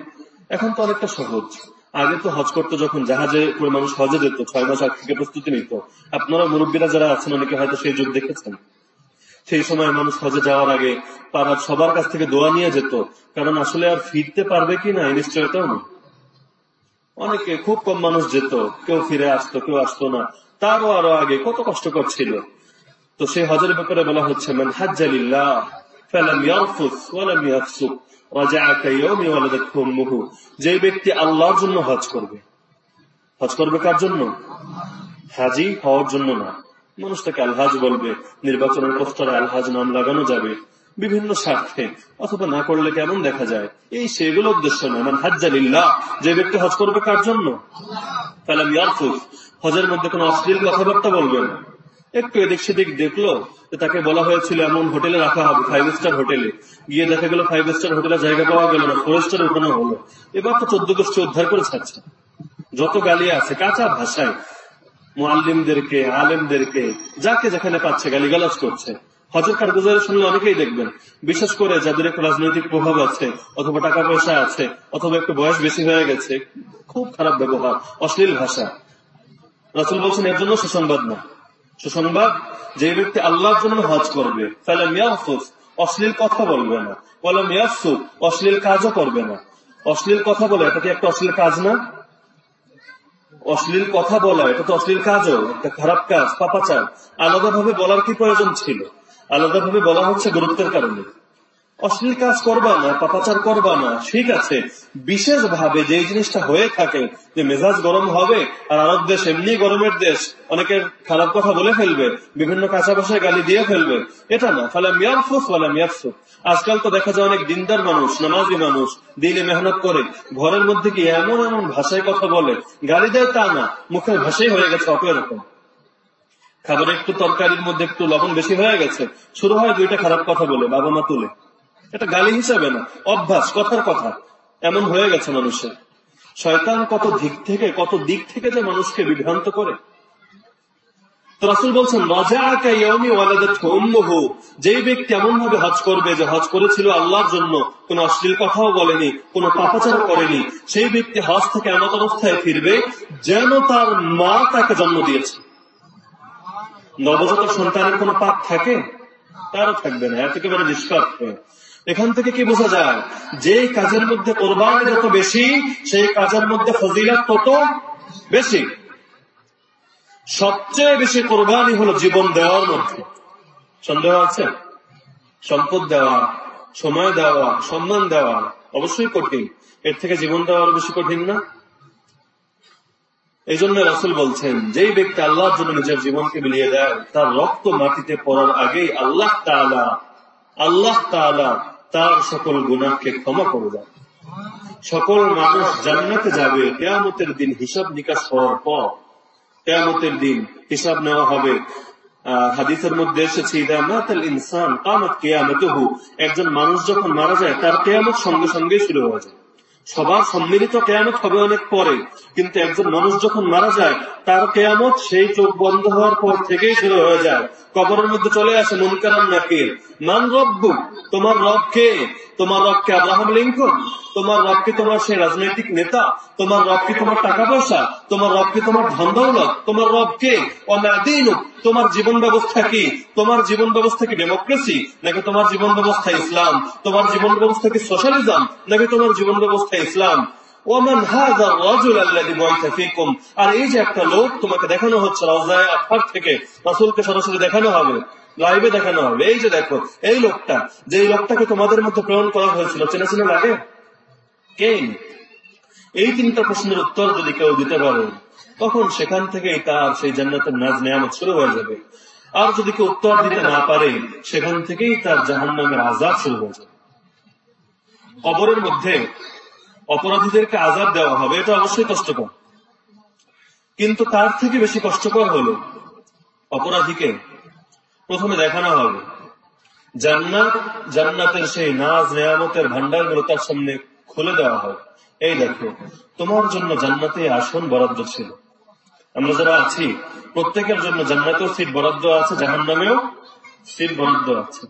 এখন তো অনেকটা সহজ। আগে তো হজ করতো যখন, জাহাজে করে মানুষ হজে যেত, ছয় মাস আগ থেকে প্রস্তুতি নিত। আপনারা মুরব্বীরা যারা আছেন, অনেকে হয়তো সেই যুগ দেখেছেন। সেই সময় মানুষ হজে যাওয়ার আগে তারা সবার কাছ থেকে দোয়া নিয়ে যেত, কারণ আসলে আর ফিরতে পারবে কি না নিশ্চয়তাও না অনেকে খুব কম মানুষ যেত, কেউ ফিরে আসতো, কেউ আসতো না। তারও আরও আগে কত কষ্টকর ছিল তো সেই হজের ব্যাপারে বলা হচ্ছে, মান হাজ্জালিল্লাহ ফালাম ইয়ারফুস ওয়ালাম ইয়াফসুক। যে ব্যক্তি আল্লাহর জন্য হজ করবে হজ করবে কার জন্য? হাজি হওয়ার জন্য না। মানুষ তাকে আলহাজ বলবে, নির্বাচনের পোস্টারে আলহাজ নাম লাগানো যাবে, বিভিন্ন স্বার্থে, অথবা না করলে কেমন দেখা যায়? এই সেগুলো উদ্দেশ্য নয় মানে হাজ্জালিল্লাহ যে ব্যক্তি হজ করবে কার জন্য? কালাম ইয়ারফুস হজের মধ্যে কোন অশ্লীল কথাবার্তা বলবে না। একটু এদিক সেদিক দেখল তাকে বলা হয়েছিল এমন হোটেলে রাখা হবে ফাইভ স্টার হোটেলে। গিয়ে দেখা গেল ফাইভ স্টার হোটেলে জায়গা পাওয়া গেল না ফোর স্টার ওখানে হলো। এবার তো চোদ্দ গোষ্ঠী উদ্ধার করে ছাড়ছে। যত গালি আছে, কাঁচা ভাষায় মোয়াল্লিমদেরকে আলেমদেরকে, যাকে যেখানে পাচ্ছে গালিগালাজ করছে। হজর কারগুজারের শুনলে অনেকেই দেখবেন, বিশেষ করে যাদের একটু রাজনৈতিক প্রভাব আছে, অথবা টাকা পয়সা আছে, অথবা একটু বয়স বেশি হয়ে গেছে, খুব খারাপ ব্যবহার, অশ্লীল ভাষা। রাসুল বলছেন, এর জন্য সুসংবাদ না। সুসংবাদ, যে ব্যক্তি আল্লাহর জন্য হজ করবে তাহলে মিয়াফুস অশ্লীল কথা বলবে না। বলে মিয়াফসু অশ্লীল কাজও করবে না। অশ্লীল কথা বলে, এটা কি একটা অশ্লীল কাজ না? অশ্লীল কথা বলা, এটা তো অশ্লীল কাজও, একটা খারাপ কাজ, পাপাচার। আলাদাভাবে বলার কি প্রয়োজন ছিল? আলাদাভাবে বলা হচ্ছে গুরুত্বের কারণে। অশ্লীল কাজ করবা না, পাপাচার করবা না, ঠিক আছে। বিশেষ ভাবে যে জিনিসটা হয়ে থাকে, যে মেজাজ গরম হবে, আর আরব দেশ এমনি গরমের দেশ, অনেকের খারাপ কথা বলে ফেলবে, বিভিন্ন কাঁচা ভাষায় গালি দিয়ে ফেলবে, এটা না ফলে মিয়াফুস ফলে মিয়াফসুক আজকাল তো দেখা যায় অনেক দিনদার মানুষ, নামাজি মানুষ দিনে মেহনত করে, ঘরের মধ্যে কি এমন এমন ভাষায় কথা বলে, গালি দেয় তা না, মুখের ভাষাই হয়ে গেছে অত এরকম খাবারে একটু তরকারির মধ্যে একটু লবণ বেশি হয়ে গেছে, শুরু হয় দুইটা খারাপ কথা বলে, বাবা মা তুলে। এটা গালি হিসাবে না, অভ্যাস, কথার কথা। এমন হয়ে গেছে মানুষের। শয়তান কত দিক থেকে, কত দিক থেকে যে মানুষকে বিভ্রান্ত করে। রাসুল ব্যক্তি এমন ভাবে হজ করবে যে হজ করেছিল আল্লাহর জন্য, কোন অশ্লীল কথাও বলেনি, কোন পাপাচার করেনি, সেই ব্যক্তি হজ থেকে এমন অবস্থায় ফিরবে যেন তার মা তাকে জন্ম দিয়েছে। নবজাত সন্তানের কোন পাপ থাকে? তারও থাকবে না এত একেবারে নিষ্পাপ এখান থেকে কি বোঝা যায়? যে কাজের মধ্যে কোরবানি যত বেশি, সেই কাজের মধ্যে ফজিলাত তত বেশি। সবচেয়ে বেশি কোরবানি হলো জীবন দেওয়ার মধ্যে। সন্দেহ আছে? সম্পদ দেওয়া, সময় দেওয়া, সম্মান দেওয়া অবশ্যই কঠিন। এর থেকে জীবন দেওয়া বেশি কঠিন না? এই জন্য রাসুল বলছেন, যেই ব্যক্তি আল্লাহর জন্য নিজের জীবনকে মিলিয়ে দেয়, তার রক্ত মাটিতে পড়ার আগেই আল্লাহ তালা আল্লাহ তালা তার সকল গুণাকে ক্ষমা করে দেয় সকল মানুষ জান্নাতে যাবে, কেয়ামতের দিন হিসাব নিকাশ হওয়ার পর। কেয়ামতের দিন হিসাব নেওয়া হবে। হাদিসের মধ্যে এসেছে ইনসান কামত কেয়ামতহু। একজন মানুষ যখন মারা যায়, তার কেয়ামত সঙ্গে সঙ্গে শুরু হয়ে যায়। সবার সম্মিলিত কেয়ামত হবে অনেক পরে। কিন্তু একজন মানুষ যখন মারা যায়, তার কেয়ামত সেই চোখ বন্ধ হওয়ার পর থেকেই শুরু হয়ে যায়। কবরের মধ্যে চলে আসে মনকারাম নাকির। মান রব্বু তোমার রবকে তোমার রবকে আব্রাহাম লিঙ্কন তোমার রবকে তোমার সেই রাজনৈতিক নেতা? তোমার রবকে তোমার টাকা পয়সা? তোমার রবকে তোমার ধন দৌলত? তোমার রবকে অনাদিন তোমার জীবন ব্যবস্থা কি? তোমার জীবন ব্যবস্থা কি ডেমোক্রেসি? নাকি তোমার জীবন ব্যবস্থা ইসলাম? তোমার জীবন ব্যবস্থা কি সোশ্যালিজম? নাকি তোমার জীবন ব্যবস্থা ইসলাম? আর এই যে একটা লোক তোমাকে দেখানো হচ্ছে থেকে সরাসরি দেখানো হবে লাইভে দেখানো হবে। এই যে দেখো, এই লোকটা যে লোকটাকে তোমাদের মধ্যে প্রেরণ করা হয়েছিল লাগে কে? এই তিনটা প্রশ্নের উত্তর যদি কেউ দিতে পারে, তখন সেখান থেকে তার সেই জান্নাতের নাজ নেয়ামত শুরু হয়ে যাবে। আর যদি কেউ উত্তর দিতে না পারে, সেখান থেকেই তার জাহান নামের আজাদ শুরু হয়ে যাবে। কবরের মধ্যে অপরাধীদেরকে আজাদ দেওয়া হবে, এটা অবশ্যই কষ্টকর। কিন্তু তার থেকে বেশি কষ্টকর হলো অপরাধীকে প্রথমে দেখানো হবে। জান্নাত, জান্নাতের সেই নাজ নেয়ামতের ভান্ডারগুলো তার সামনে খুলে দেওয়া হয়। এই দেখো, তোমার জন্য জান্নাতে আসন বরাদ্দ ছিল। আমরা যারা আছি, প্রত্যেকের জন্য জান্নাতেও সিট বরাদ্দ আছে জাহান নামেও সিট বরাদ্দ আছে।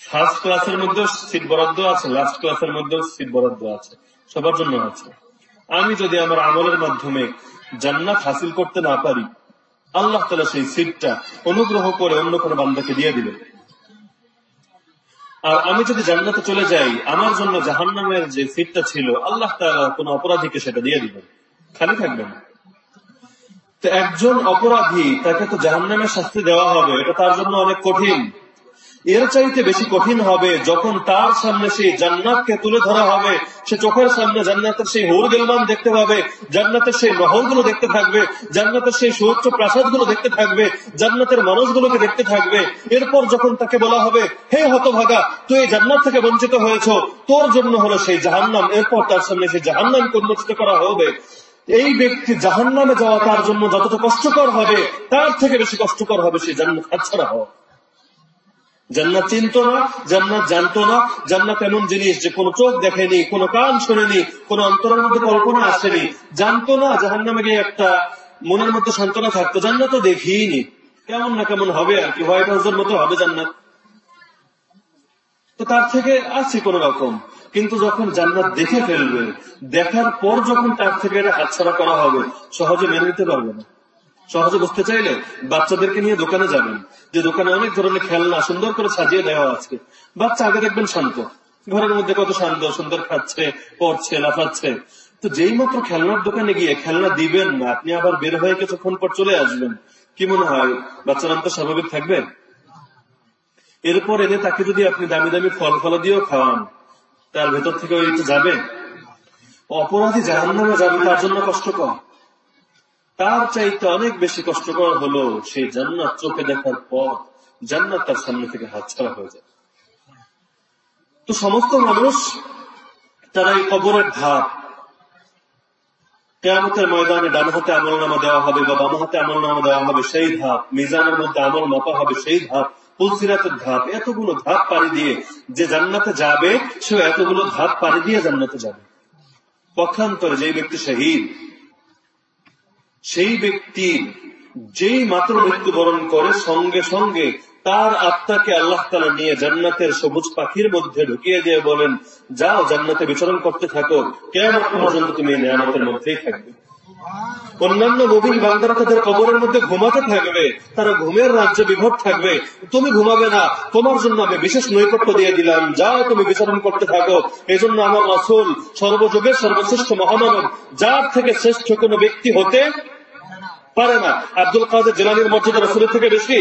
ফার্স্ট ক্লাসের মধ্যেও সিট বরাদ্দ আছে লাস্ট ক্লাসের মধ্যেও সিট বরাদ্দ আছে। সবার জন্য আছে। আমি যদি আমার আমলের মাধ্যমে জান্নাত হাসিল করতে না পারি, আল্লাহ তালা সেই সিটটা অনুগ্রহ করে অন্য কোনো বান্দাকে দিয়ে দিবেন। আর আমি যদি জান্নাতে চলে যাই, আমার জন্য জাহান্নামের যে সিটটা ছিল, আল্লাহ তালা কোন অপরাধীকে সেটা দিয়ে দিবেন। খালি থাকবে না। তো একজন অপরাধী, তাকে তো জাহান্নামের শাস্তি দেওয়া হবে, এটা তার জন্য অনেক কঠিন। এর চাইতে বেশি কঠিন হবে যখন তার সামনে সেই জান্নাতকে তুলে ধরা হবে। সে চোখের সামনে জান্নাতের সেই হোর গেলমান দেখতে পাবে, জান্নাতের সেই গুলো দেখতে থাকবে, জান্নাতের সেই সুউচ্চ প্রাসাদগুলো দেখতে থাকবে, জান্নাতের মানুষগুলোকে দেখতে থাকবে। এরপর যখন তাকে বলা হবে, হে হতভাগা, তুই এই জান্নাত থেকে বঞ্চিত হয়েছ, তোর জন্য হলো সেই জাহান্নাম। এরপর তার সামনে সেই জাহান্নামকে উন্মোচিত করা হবে। এই ব্যক্তি জাহান নামে যাওয়া তার জন্য যতটা কষ্টকর হবে, তার থেকে বেশি কষ্টকর হবে সেই জান্নাত। হাতছাড়া হওয়া জান্নাত চিনত না, জান্নাত জানতো না, জান্নাত এমন জিনিস যে কোনো চোখ দেখেনি, কোনো কান শোনেনি, কোনো অন্তরের মধ্যে কল্পনা আসেনি। জানতো না জাহান নামে গিয়ে একটা মনের মধ্যে সান্ত্বনা থাকতো, জান্নাত তো দেখিনি। কেমন না কেমন হবে আর কি, হোয়াইট হাউসের মতো হবে জান্নাত। তো তার থেকে আছে কোন রকম। কিন্তু যখন জান্নাত দেখে ফেলবে, দেখার পর যখন তার থেকে এটা হাতছাড়া করা হবে, সহজে মেনে নিতে পারবে না। সহজে বুঝতে চাইলে বাচ্চাদেরকে নিয়ে দোকানে যাবেন। যে দোকানে অনেক ধরনের খেলনা সুন্দর করে সাজিয়ে দেওয়া আছে। বাচ্চা আগে দেখবেন শান্ত। ঘরের মধ্যে কত শান্ত, সুন্দর খাচ্ছে, পড়ছে, লাফাচ্ছে। তো যেই মাত্র খেলনার দোকানে গিয়ে খেলনা দিবেন না, আপনি আবার বের হয়ে কিছুক্ষণ পর চলে আসবেন। কি মনে হয়, বাচ্চারা তো স্বাভাবিক থাকবে? এরপর এনে তাকে যদি আপনি দামি দামি ফল ফল দিয়েও খাওয়ান, তার ভেতর থেকে ওই যাবে। অপরাধী জাহান নামে যাবে, তার জন্য কষ্টকর তার চাইতে অনেক বেশি কষ্টকর হলো সেই জান্নাত চোখে দেখার পর জান্নাত তার সামনে থেকে হাত ছাড়া হয়ে যায়। তো সমস্ত মানুষ তারা এই কবরের ধাপ কেয়ামতের ময়দানে ডান হাতে আমল নামা দেওয়া হবে বা বাম হাতে আমল নামা দেওয়া হবে সেই ধাপ, মিজানের মধ্যে আমল মাপা হবে সেই ধাপ, পুলসিরাতের ধাপ, এতগুলো ধাপ পাড়ি দিয়ে যে জান্নাতে যাবে সে এতগুলো ধাপ পাড়ি দিয়ে জান্নাতে যাবে। পক্ষান্তরে যে ব্যক্তি শহীদ সেই ব্যক্তি যেই মাত্র মৃত্যুবরণ করে সঙ্গে সঙ্গে তার আত্মাকে আল্লাহ তালা নিয়ে জান্নাতের সবুজ পাখির মধ্যে ঢুকিয়ে দিয়ে বলেন, যাও জান্নাতে বিচরণ করতে থাকো। কেমন পর্যন্ত তুমি নিয়ামতের মধ্যেই থাকবে। অন্যান্য নবীন বান্দারা তাদের কবরের মধ্যে ঘুমাতে থাকবে, তারা ঘুমের রাজ্যে বিভোর থাকবে, তুমি ঘুমাবে না, তোমার জন্য আমি বিশেষ নৈকট্য দিয়ে দিলাম, যাও তুমি বিচরণ করতে থাকো এই জন্য আমার রাসুল, সর্বযুগের সর্বশ্রেষ্ঠ মহামানব, যার থেকে শ্রেষ্ঠ কোন ব্যক্তি হতে পারে না। আব্দুল কাদের জেলানির মর্যাদা রাসুলের থেকে বেশি,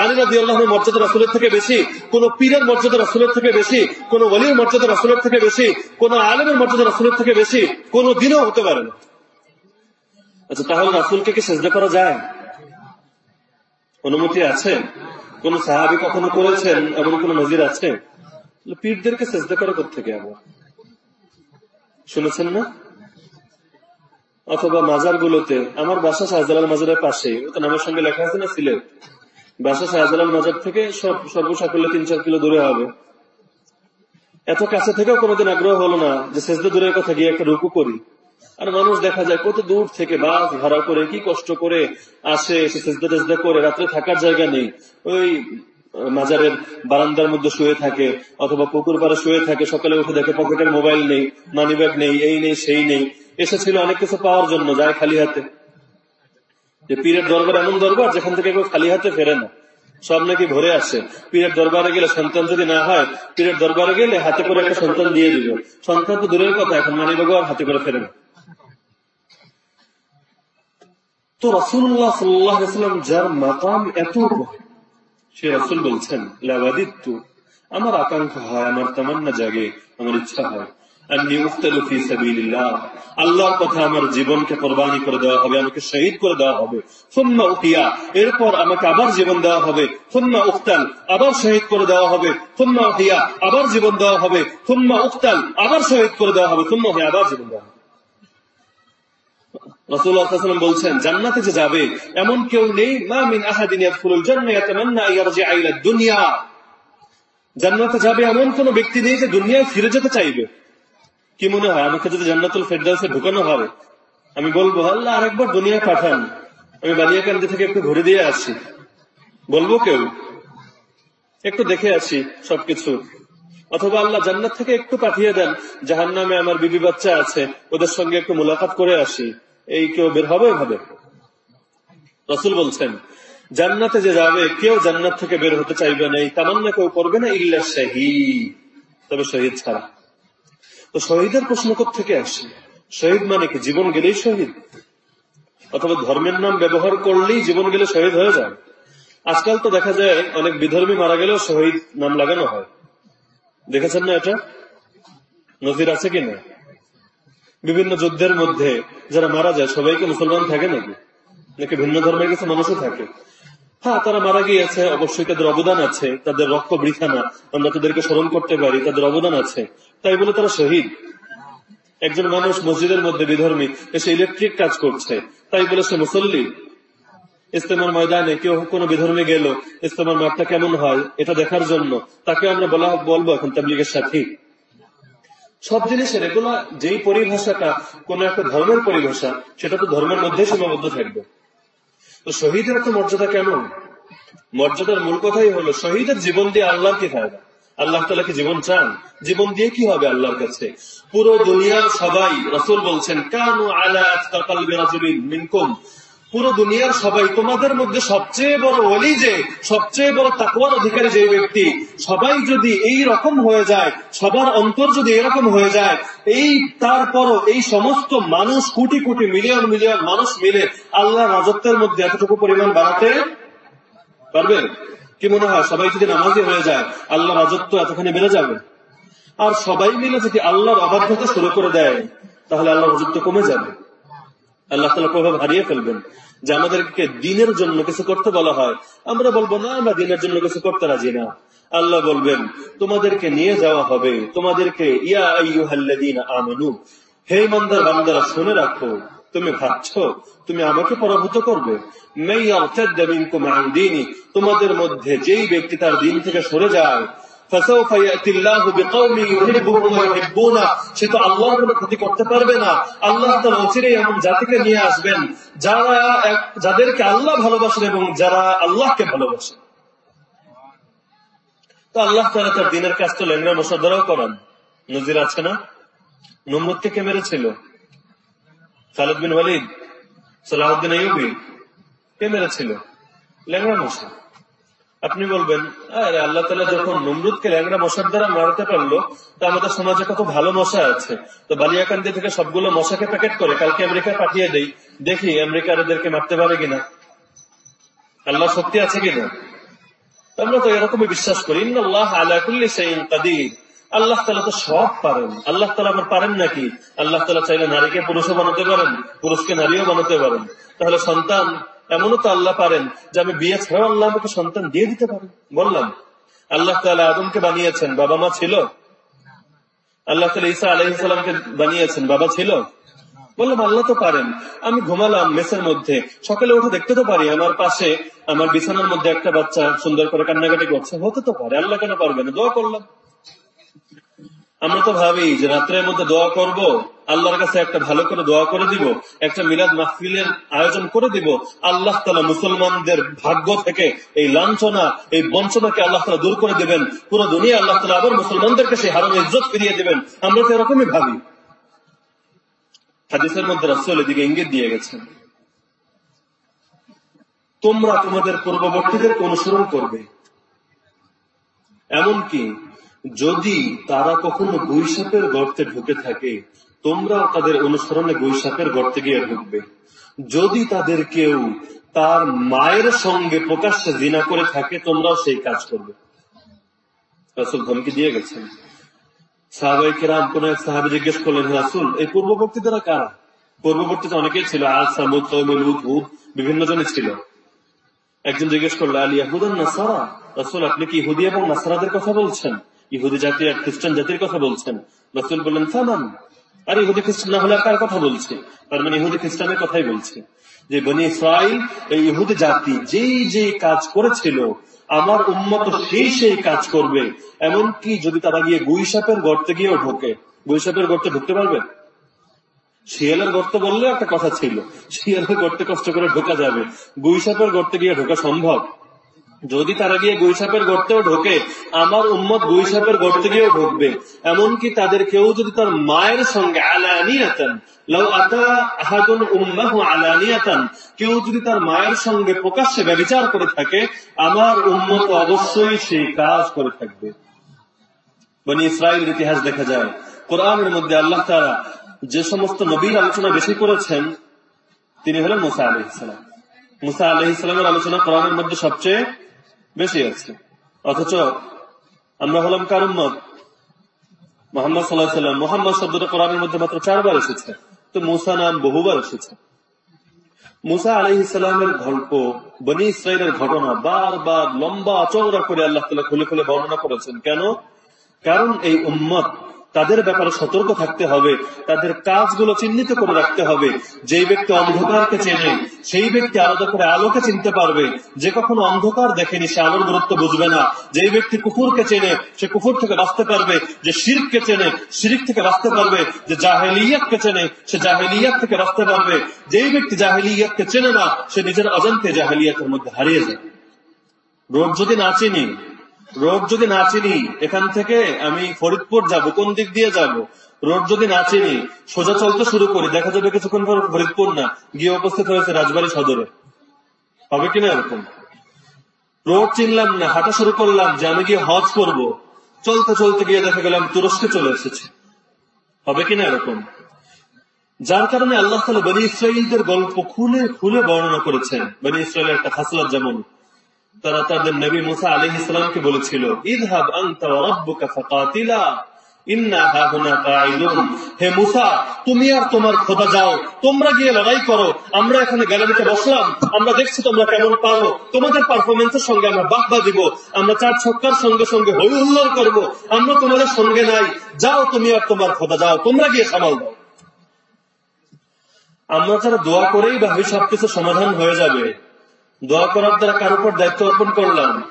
আলী রাজি আল্লাহর মর্যাদা রাসুলের থেকে বেশি, কোন পীরের মর্যাদা রাসুলের থেকে বেশি, কোন ওলির মর্যাদা রাসুলের থেকে বেশি, কোন আলমের মর্যাদা রাসুলের থেকে বেশি, কোন দিনও হতে পারে না। আচ্ছা তাহলে রাসুলকে কি সেজদা করা যায়? অনুমতি আছে? কোন সাহাবি কখনো করেছেন? এমন কোন নজির আছে? পীরদেরকে সেজদা করে থেকে আবার? শুনেছেন না? অথবা মাজার গুলোতে আমার বাসা শাহজালাল মাজারের পাশে নামের সঙ্গে লেখা আছে না সিলেট? বাসা শাহজালাল মাজার থেকে সর্বসাকল্যে তিন চার কিলো দূরে হবে। এত কাছে থেকেও কোনোদিন আগ্রহ হলো না যে সেজদা দূরের কথা গিয়ে একটা রুকু করি। আর মানুষ দেখা যায় কত দূর থেকে বাস ভাড়া করে কি কষ্ট করে আসে, এসে সেজদা করে, রাত্রে থাকার জায়গা নেই। ওই মাজারের বারান্দার মধ্যে শুয়ে থাকে, অথবা পুকুর পাড়ে শুয়ে থাকে, সকালে উঠে দেখে পকেটের মোবাইল নেই মানি ব্যাগ নেই, এই নেই, সেই নেই। এসেছিল অনেক কিছু পাওয়ার জন্য, যায় খালি হাতে। যে পীরের দরবার এমন দরবার যেখান থেকে কেউ খালি হাতে ফেরে না, সব নাকি ভরে আসে। পীরের দরবারে গেলে সন্তান যদি না হয়, পীরের দরবারে গেলে হাতে করে একটা সন্তান দিয়ে দিবে। সন্তান তো দূরের কথা, এখন মানি ব্যাগও আর হাতে করে ফেরে না। তো রসুল্লাহ সাল্লাম যার মাকাম এত সে রসুল বলছেন আমার আকাঙ্ক্ষা হয়, আমার তামান্না জাগে, আমার ইচ্ছা হয়। আল্লাহর কথা আমার জীবনকে কোরবানি করে দেওয়া হবে, আমাকে শহীদ করে দেওয়া হবে। সুম্মা উতিয়া, এরপর আমাকে আবার জীবন দেওয়া হবে। সুম্মা উক্তাল আবার শহীদ করে দেওয়া হবে। সুম্মা উতিয়া, আবার জীবন দেওয়া হবে। সুম্মা উক্তাল আবার শহীদ করে দেওয়া হবে। উতিয়া, আবার জীবন দেওয়া হবে। বলছেন, জান্নাতে যে যাবে, এমন কেউ নেই জান্নাতে যাবে এমন কোন ব্যক্তি নেই যে দুনিয়ায় ফিরে যেতে চাইবে। কি মনে হয়, আমাকে যদি জান্নাতুল ঢুকানো হবে আমি বলব, আল্লাহ আরেকবার দুনিয়া পাঠান। আমি বালিয়াকান্দি থেকে একটু ঘুরে দিয়ে আসি। বলব কেউ? একটু দেখে আসি সবকিছু। অথবা আল্লাহ জান্নাত থেকে একটু পাঠিয়ে দেন জাহান নামে আমার বিবি বাচ্চা আছে, ওদের সঙ্গে একটু মোলাকাত করে আসি। এই কেউ বের হবে ভাবে রসুল বলছেন, জান্নাতে যে যাবে, কেউ জান্নাত থেকে বের হতে চাইবে না, এই তামান্না কেউ করবে না ইল্লা শহীদ। তবে শহীদ ছাড়া। তো শহীদের প্রশ্ন থেকে আসে? শহীদ মানে কি? জীবন গেলেই শহীদ? অথবা ধর্মের নাম ব্যবহার করলেই জীবন গেলে শহীদ হয়ে যায়? আজকাল তো দেখা যায় অনেক বিধর্মী মারা গেলেও শহীদ নাম লাগানো হয়। দেখেছেন না এটা? নজির আছে কি না? বিভিন্ন যুদ্ধের মধ্যে যারা মারা যায়, সবাইকে মুসলমান থাকে নাকি? নাকি ভিন্ন ধর্মের কিছু মানুষও থাকে? হ্যাঁ তারা মারা গিয়েছে, অবশ্যই তাদের অবদান আছে, তাদের রক্ত বৃথা না আমরা তাদেরকে স্মরণ করতে পারি, তাদের অবদান আছে। তাই বলে তারা শহীদ। একজন মানুষ মসজিদের মধ্যে বিধর্মী এসে ইলেকট্রিক কাজ করছে। তাই বলে সে মুসল্লি। ইস্তেমার ময়দানে কেউ কোনো বিধর্মী গেল ইস্তেমার মাঠটা কেমন হয়, এটা দেখার জন্য তাকে আমরা বলা বলব এখন তাবলিগের সাথী। সব জিনিসের এগুলো যেই পরিভাষাটা, কোন একটা ধর্মের পরিভাষা, সেটা তো ধর্মের মধ্যে সীমাবদ্ধ থাকবে। তো শহীদের এত মর্যাদা কেন মর্যাদার মূল কথাই হলো, শহীদের জীবন দিয়ে আল্লাহর কি ফায়দা? আল্লাহ তালা কি জীবন চান? জীবন দিয়ে কি হবে আল্লাহর কাছে? পুরো দুনিয়ার সবাই, রসুল বলছেন, কানু আলা মিনকুম। পুরো দুনিয়ার সবাই তোমাদের মধ্যে সবচেয়ে বড় অলি যে, সবচেয়ে বড় তাকুয়ার অধিকারী যে ব্যক্তি, সবাই যদি এই রকম হয়ে যায়, সবার অন্তর যদি এরকম হয়ে যায়, এই তারপরও এই সমস্ত মানুষ কোটি কোটি মিলিয়ন মিলিয়ন মানুষ মিলে আল্লাহ রাজত্বের মধ্যে এতটুকু পরিমাণ বাড়াতে পারবেন কি মনে হয়? সবাই যদি নামাজি হয়ে যায়, আল্লাহ রাজত্ব এতখানি বেড়ে যাবে? আর সবাই মিলে যদি আল্লাহর অবাধ্যতা শুরু করে দেয়, তাহলে আল্লাহ রাজত্ব কমে যাবে। আল্লাহ তালা প্রভাব হারিয়ে ফেলবেন। যে আমাদেরকে দিনের জন্য কিছু করতে বলা হয়, আমরা বলব, না, আমরা দিনের জন্য কিছু করতে রাজি না। আল্লাহ বলবেন, তোমাদেরকে নিয়ে যাওয়া হবে। তোমাদেরকে, ইয়া আমানু, হে মন্দার বান্দারা, শুনে রাখো। তুমি ভাবছ, তুমি আমাকে পরাভূত করবে? তোমাদের মধ্যে যেই ব্যক্তি তার দিন থেকে সরে যায় সে তো আল্লাহর কোনো ক্ষতি করতে পারবে না। আল্লাহ এমন জাতিকে নিয়ে আসবেন, যারা যাদেরকে আল্লাহ ভালোবাসেন এবং যারা আল্লাহকে ভালোবাসেন। তো আল্লাহ তারা দিনের কাজ তো লেংরা মশা দ্বারাও করান। নজির আছে না? নমরুদকে কে মেরেছিল? খালেদ বিন ওয়ালিদ সালাহদ্দিন কে মেরেছিল? ল্যাংড়া মশা আপনি বলবেন আল্লাহ তালা যখন নমরুদকে ল্যাংড়া মশার দ্বারা মারতে পারল, তা আমাদের সমাজে কত ভালো মশা আছে। তো বালিয়াকান্দি থেকে সবগুলো মশাকে প্যাকেট করে কালকে আমেরিকায় পাঠিয়ে দেই। দেখি আমেরিকার এদেরকে মারতে পারে কিনা। আল্লাহ সত্যি আছে কিনা? আমরা তো এরকমই বিশ্বাস করি। আল্লাহ আলাকুল্লি সেইন কাদির। আল্লাহ তালা তো সব পারেন। আল্লাহ তালা আবার পারেন নাকি? আল্লাহ তালা চাইলে নারীকে পুরুষও বানাতে পারেন, পুরুষকে নারীও বানাতে পারেন। তাহলে সন্তান এমনও তো আল্লাহ পারেন যে আমি বিয়ে ছাড়াও আল্লাহ আমাকে সন্তান দিয়ে দিতে পারেন। বললাম, আল্লাহ তালা আদমকে বানিয়েছেন, বাবা মা ছিল? আল্লাহ তালা ঈসা আলহিসামকে বানিয়েছেন, বাবা ছিল? বললাম, আল্লাহ তো পারেন। আমি ঘুমালাম মেসের মধ্যে, সকালে উঠে দেখতে তো পারি, আমার পাশে, আমার বিছানার মধ্যে একটা বাচ্চা সুন্দর করে কান্নাকাটি করছে। হতে তো পারে, আল্লাহ কেন পারবে না? দোয়া করলাম। আমরা তো ভাবি যে রাত্রের মধ্যে দোয়া করব, আল্লাহর কাছে একটা ভালো করে দোয়া করে দিব, একটা মিলাদ মাহফিলের আয়োজন করে দিব, আল্লাহ তালা মুসলমানদের ভাগ্য থেকে এই লাঞ্ছনা, এই বঞ্চনাকে আল্লাহ তালা দূর করে দেবেন, পুরো দুনিয়া আল্লাহ তালা আবার মুসলমানদেরকে সেই হারানো ইজ্জত ফিরিয়ে দেবেন। আমরা তো এরকমই ভাবি। হাদিসের মধ্যে রাসুল এদিকে ইঙ্গিত দিয়ে গেছেন। তোমরা তোমাদের পূর্ববর্তীদেরকে অনুসরণ করবে। এমনকি যদি তারা কখনো বৈশাপের গর্তে ঢুকে থাকে, তোমরা তাদের অনুসরণে বৈশাপের গর্তে গিয়ে ঢুকবে। যদি তাদের কেউ তার মায়ের সঙ্গে প্রকাশ্যে দিনা করে থাকে, তোমরাও সেই কাজ করবে। রাসুল ধমকি দিয়ে গেছেন। সাহাবাই কেরাম কোন এক সাহাবি জিজ্ঞেস করলেন রাসুল, এই পূর্ববর্তী দ্বারা কারা? পূর্ববর্তীতে অনেকেই ছিল আজ সামুদ বিভিন্ন জনে ছিল। একজন জিজ্ঞেস করল, আলী ইয়াহুদান নাসারা রাসুল, আপনি কি ইহুদি এবং নাসারাদের কথা বলছেন? ইহুদি জাতি আর খ্রিস্টান জাতির কথা বলছেন। রসুল বললেন সামান আর ইহুদি খ্রিস্টান না হলে কার কথা বলছে? তার মানে ইহুদি খ্রিস্টানের কথাই বলছে। যে বনি ইসরাইল, এই ইহুদি জাতি যেই যে কাজ করেছিল, আমার উন্মত সেই সেই কাজ করবে। এমনকি যদি তারা গিয়ে গুইসাপের গর্তে গিয়েও ঢোকে গুইসাপের গর্তে ঢুকতে পারবে? শিয়ালের গর্ত বললে একটা কথা ছিল, শিয়ালের গর্তে কষ্ট করে ঢোকা যাবে। গুইসাপের গর্তে গিয়ে ঢোকা সম্ভব? যদি তারা গিয়ে গুইসাপের গর্তেও ঢোকে, আমার উম্মত গুইসাপের গর্তে গিয়েও ঢুকবে। এমনকি তাদের কেউ যদি তার মায়ের সঙ্গে কেউ যদি তার মায়ের সঙ্গে প্রকাশ্যে ব্যবচার করে থাকে, আমার উম্মত অবশ্যই সেই কাজ করে থাকবে। মানে ইসরায়েলের ইতিহাস দেখা যায়, কোরআনের মধ্যে আল্লাহ তারা যে সমস্ত নবীর আলোচনা বেশি করেছেন, তিনি হলেন মুসা আলহ ইসলাম মুসা আলহ ইসলামের আলোচনা কোরআনের মধ্যে সবচেয়ে বেশি আছে। অথচ আমরা হলাম কার মোহাম্মদ সাল্লাহ সাল্লাম মোহাম্মদ শব্দটা কোরআনের মধ্যে মাত্র চারবার এসেছে। তো মুসা নাম বহুবার এসেছে। মুসা আলহ ইসলামের গল্প, বনি ইসরায়েলের ঘটনা বারবার লম্বা চৌড়া করে আল্লাহ তালা খুলে খুলে বর্ণনা করেছেন। কেন? কারণ এই উম্মত তাদের ব্যাপারে সতর্ক থাকতে হবে, তাদের কাজগুলো চিহ্নিত করে রাখতে হবে। যেই ব্যক্তি অন্ধকারকে চেনে, সেই ব্যক্তি আলাদা করে আলোকে চিনতে পারবে। যে কখনো অন্ধকার দেখেনি, সে আলোর গুরুত্ব বুঝবে না। যেই ব্যক্তি কুকুরকে চেনে, সে কুকুর থেকে বাঁচতে পারবে। যে শিরককে চেনে, শিরিক থেকে বাঁচতে পারবে। যে জাহেলিয়াতকে চেনে, সে জাহেলিয়াত থেকে বাঁচতে পারবে। যেই ব্যক্তি জাহেলিয়াতকে চেনে না, সে নিজের অজান্তে জাহেলিয়াতের মধ্যে হারিয়ে যায়। রোগ যদি না চিনি রোগ যদি না চিনি, এখান থেকে আমি ফরিদপুর যাব, কোন দিক দিয়ে যাব? রোড যদি না চিনি, সোজা চলতে শুরু করি, দেখা যাবে কিছুক্ষণ পর ফরিদপুর না, গিয়ে উপস্থিত হয়েছে রাজবাড়ী সদরে। হবে কিনা এরকম? রোড চিনলাম না, হাঁটা শুরু করলাম যে আমি গিয়ে হজ করব। চলতে চলতে গিয়ে দেখা গেলাম তুরস্কে চলে এসেছে। হবে কিনা এরকম? যার কারণে আল্লাহ তালা বনি ইসরায়েলদের গল্প খুলে খুলে বর্ণনা করেছেন। বনি ইসরায়েলের একটা খাসলাত যেমন তারা তাদের নবী মুসা আলী ইসলামকে বলেছিল ইদহাব ফাকাতিলা হে মুসা, তুমি আর তোমার খোদা যাও, তোমরা গিয়ে লড়াই করো, আমরা এখানে গ্যালারিতে বসলাম, আমরা দেখছি তোমরা কেমন পারো, তোমাদের পারফরমেন্সের সঙ্গে আমরা বাহবা দিব, আমরা চার ছক্কার সঙ্গে সঙ্গে হই হুল্লোড় করব, আমরা তোমাদের সঙ্গে নাই, যাও তুমি আর তোমার খোদা যাও, তোমরা গিয়ে সামাল দাও। আমরা যারা দোয়া করেই ভাবি সবকিছু সমাধান হয়ে যাবে দোয়া করার দ্বারা কার উপর দায়িত্ব অর্পণ করলাম?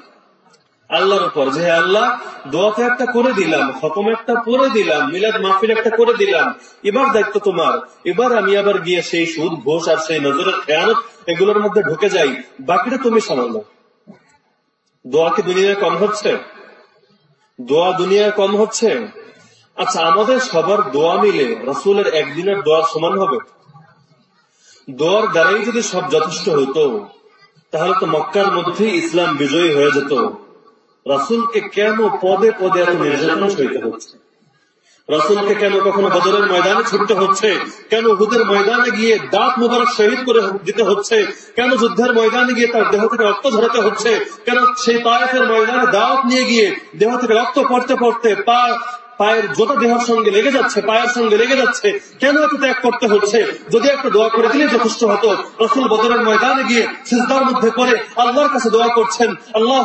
আল্লাহর উপর। যে আল্লাহ, দোয়াতে একটা করে দিলাম হকম একটা করে দিলাম, মিলাদ মাহফিল একটা করে দিলাম। এবার দায়িত্ব তোমার। এবার আমি আবার গিয়ে সেই সুদ, ঘোষ আর সেই নজরের খেয়ানত এগুলোর মধ্যে ঢুকে যাই। বাকিটা তুমি সামাল দোয়া কি দুনিয়ায় কম হচ্ছে? দোয়া দুনিয়ায় কম হচ্ছে? আচ্ছা আমাদের সবার দোয়া মিলে রসুলের একদিনের দোয়া সমান হবে? দোয়ার দ্বারাই যদি সব যথেষ্ট হতো তাহলে তো মক্কার মধ্যে ইসলাম বিজয়ী হয়ে যেত। রাসুলকে কেন পদে পদে এত নির্যাতন সইতে হচ্ছে? রাসুলকে কেন কখনো বদরের ময়দানে ছুটতে হচ্ছে? কেন হুদের ময়দানে গিয়ে দাঁত মুবারক শহীদ করে দিতে হচ্ছে? কেন যুদ্ধের ময়দানে গিয়ে তার দেহ থেকে রক্ত ঝরাতে হচ্ছে? কেন সেই পায়ের ময়দানে দাঁত নিয়ে গিয়ে দেহ থেকে রক্ত পড়তে পড়তে পা পায়ের জোটা দেহের সঙ্গে লেগে যাচ্ছে, পায়ের সঙ্গে লেগে যাচ্ছে। কেন এত ত্যাগ করতে হচ্ছে? যদি একটা দোয়া করে দিলে যথেষ্ট হতো। রসুল বদরের ময়দানে গিয়ে সিজদার মধ্যে পড়ে আল্লাহর কাছে দোয়া করছেন আল্লাহ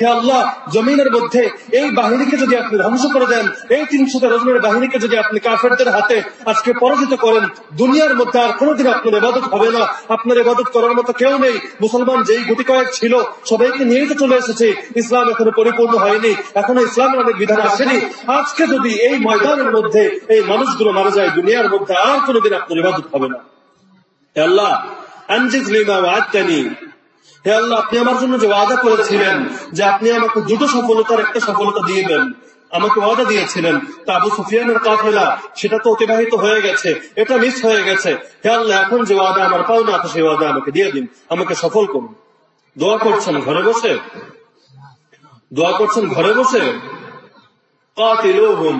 হে আল্লাহ, জমিনের মধ্যে এই বাহিনীকে যদি আপনি ধ্বংস করে দেন, এই তিনশো রজনের বাহিনীকে যদি আপনি কাফেরদের হাতে আজকে পরাজিত করেন, দুনিয়ার মধ্যে আর কোনোদিন আপনার এবাদত হবে না। আপনার এবাদত করার মতো কেউ নেই। মুসলমান যেই গুটি কয়েক ছিল, সবাইকে নিয়েই তো চলে এসেছে। ইসলাম এখনও পরিপূর্ণ হয়নি। এখনও ইসলামের অনেক বিধান আসেনি। আজকে যদি এই ময়দানের মধ্যে এই মানুষগুলো মারা যায়, দুনিয়ার মধ্যে আর কোনোদিন আপনার ইবাদত হবে না। হে আল্লাহ, আনজিজ হে আল্লাহ, আপনি আমার জন্য যে ওয়াদা করেছিলেন, যে আপনি আমাকে দুটো সফলতার একটা সফলতা দিয়ে দেন, আমাকে ওয়াদা দিয়েছিলেন, তা আবু সুফিয়ানের কাফেলা, সেটা তো অতিবাহিত হয়ে গেছে, এটা মিস হয়ে গেছে। হে আল্লাহ, এখন যে ওয়াদা আমার পাও না সেই ওয়াদা আমাকে দিয়ে দিন, আমাকে সফল করুন। দোয়া করছেন ঘরে বসে? দোয়া করছেন ঘরে বসে قاتلوهم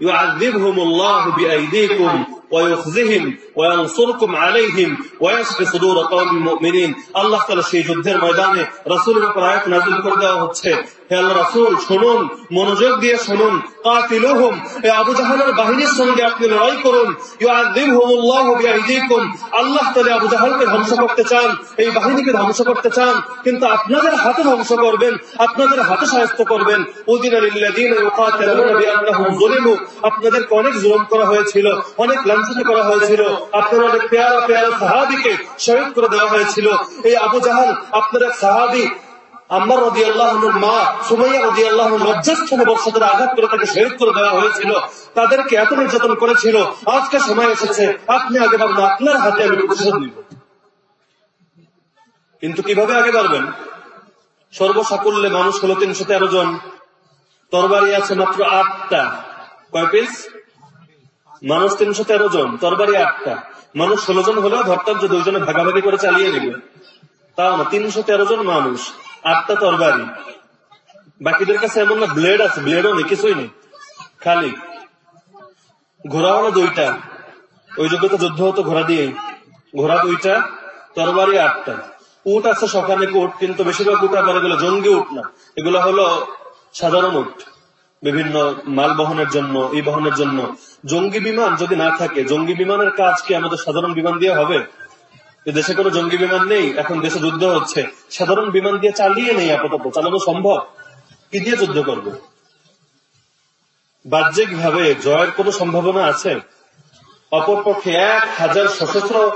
يعذبهم الله بأيديكم ويخزهم وينصركم عليهم ويشفي صدور قوم المؤمنين আল্লাহ তাআলা সেই যুদ্ধের ময়দানে রাসূলের উপর আয়াত নাযিল করে দেওয়া হচ্ছে হে আল্লাহ রাসূল শুনুন মনোযোগ দিয়ে শুনুন কাতিলুহুম এই আবু জাহালের বাহিনীর সঙ্গে আপনি লড়াই করুন ইউআযিবহুমুল্লাহু বিআইদিকুম আল্লাহ তাআলা আবু জাহালকে ধ্বংস করতে চান এই বাহিনীকে ধ্বংস করতে চান কিন্তু আপনাদের হাতে ধ্বংস করবেন আপনাদের হাতে সাহায্য করবেন উদিনা লিল্লাযিনা ইউকাতিলুনা বিআন্নাহুম যুলিমু আপনাদেরকে অনেক জুলুম করা হয়েছিল অনেক লাঞ্ছিত করা হয়েছিল আপনার অনেক পেয়ারা পেয়ারা সাহাবিকে শহীদ করে দেওয়া হয়েছিল। এই আবু জাহাল আপনার এক সাহাবি, আম্মার রদি আল্লাহনুর মা সুমাইয়া রদি আল্লাহ লজ্জাস্থানে বর্ষাদের আঘাত করে তাকে শহীদ করে দেওয়া হয়েছিল। তাদেরকে এত নির্যাতন করেছিল। আজকে সময় এসেছে। আপনি আগে ভাবুন, আপনার হাতে আমি প্রতিশোধ নিব। কিন্তু কীভাবে আগে পারবেন সর্বসাকুল্যে মানুষ হলো তিনশো তেরো জন। তরবারি আছে মাত্র আটটা। কয় পিস মানুষ তিনশো তেরো জন, তরবারি আটটা। মানুষ ষোলো জন হলেও ধরতাম যে দুইজনে ভাগাভাগি করে চালিয়ে নেবে। তাও না, তিনশো তেরো জন মানুষ, আটটা তরবারি। বাকিদের কাছে এমন না, ব্লেড আছে, ব্লেডও নেই, কিছুই নেই। খালি ঘোড়া হলো দুইটা। ওই যোগ্যতা যুদ্ধ হতো ঘোড়া দিয়ে ঘোড়া দুইটা, তরবারি আটটা। উট আছে সকালে উট, কিন্তু বেশিরভাগ উঠ আবার এগুলো জঙ্গি উঠ না। এগুলো হলো সাধারণ উঠ বিভিন্ন মাল বহনের জন্য এই বহনের জন্য। জঙ্গি বিমান যদি না থাকে, জঙ্গি বিমানের কাজ কি আমাদের সাধারণ বিমান দিয়ে হবে? দেশে কোনো জঙ্গি বিমান নেই, এখন দেশে যুদ্ধ হচ্ছে। সাধারণ বিমান দিয়ে চালিয়ে নেই আপাতত, চালানো সম্ভব? কি দিয়ে যুদ্ধ করবে? বাহ্যিক ভাবে জয়ের কোন সম্ভাবনা আছে? অপরপক্ষে এক হাজার সশস্ত্র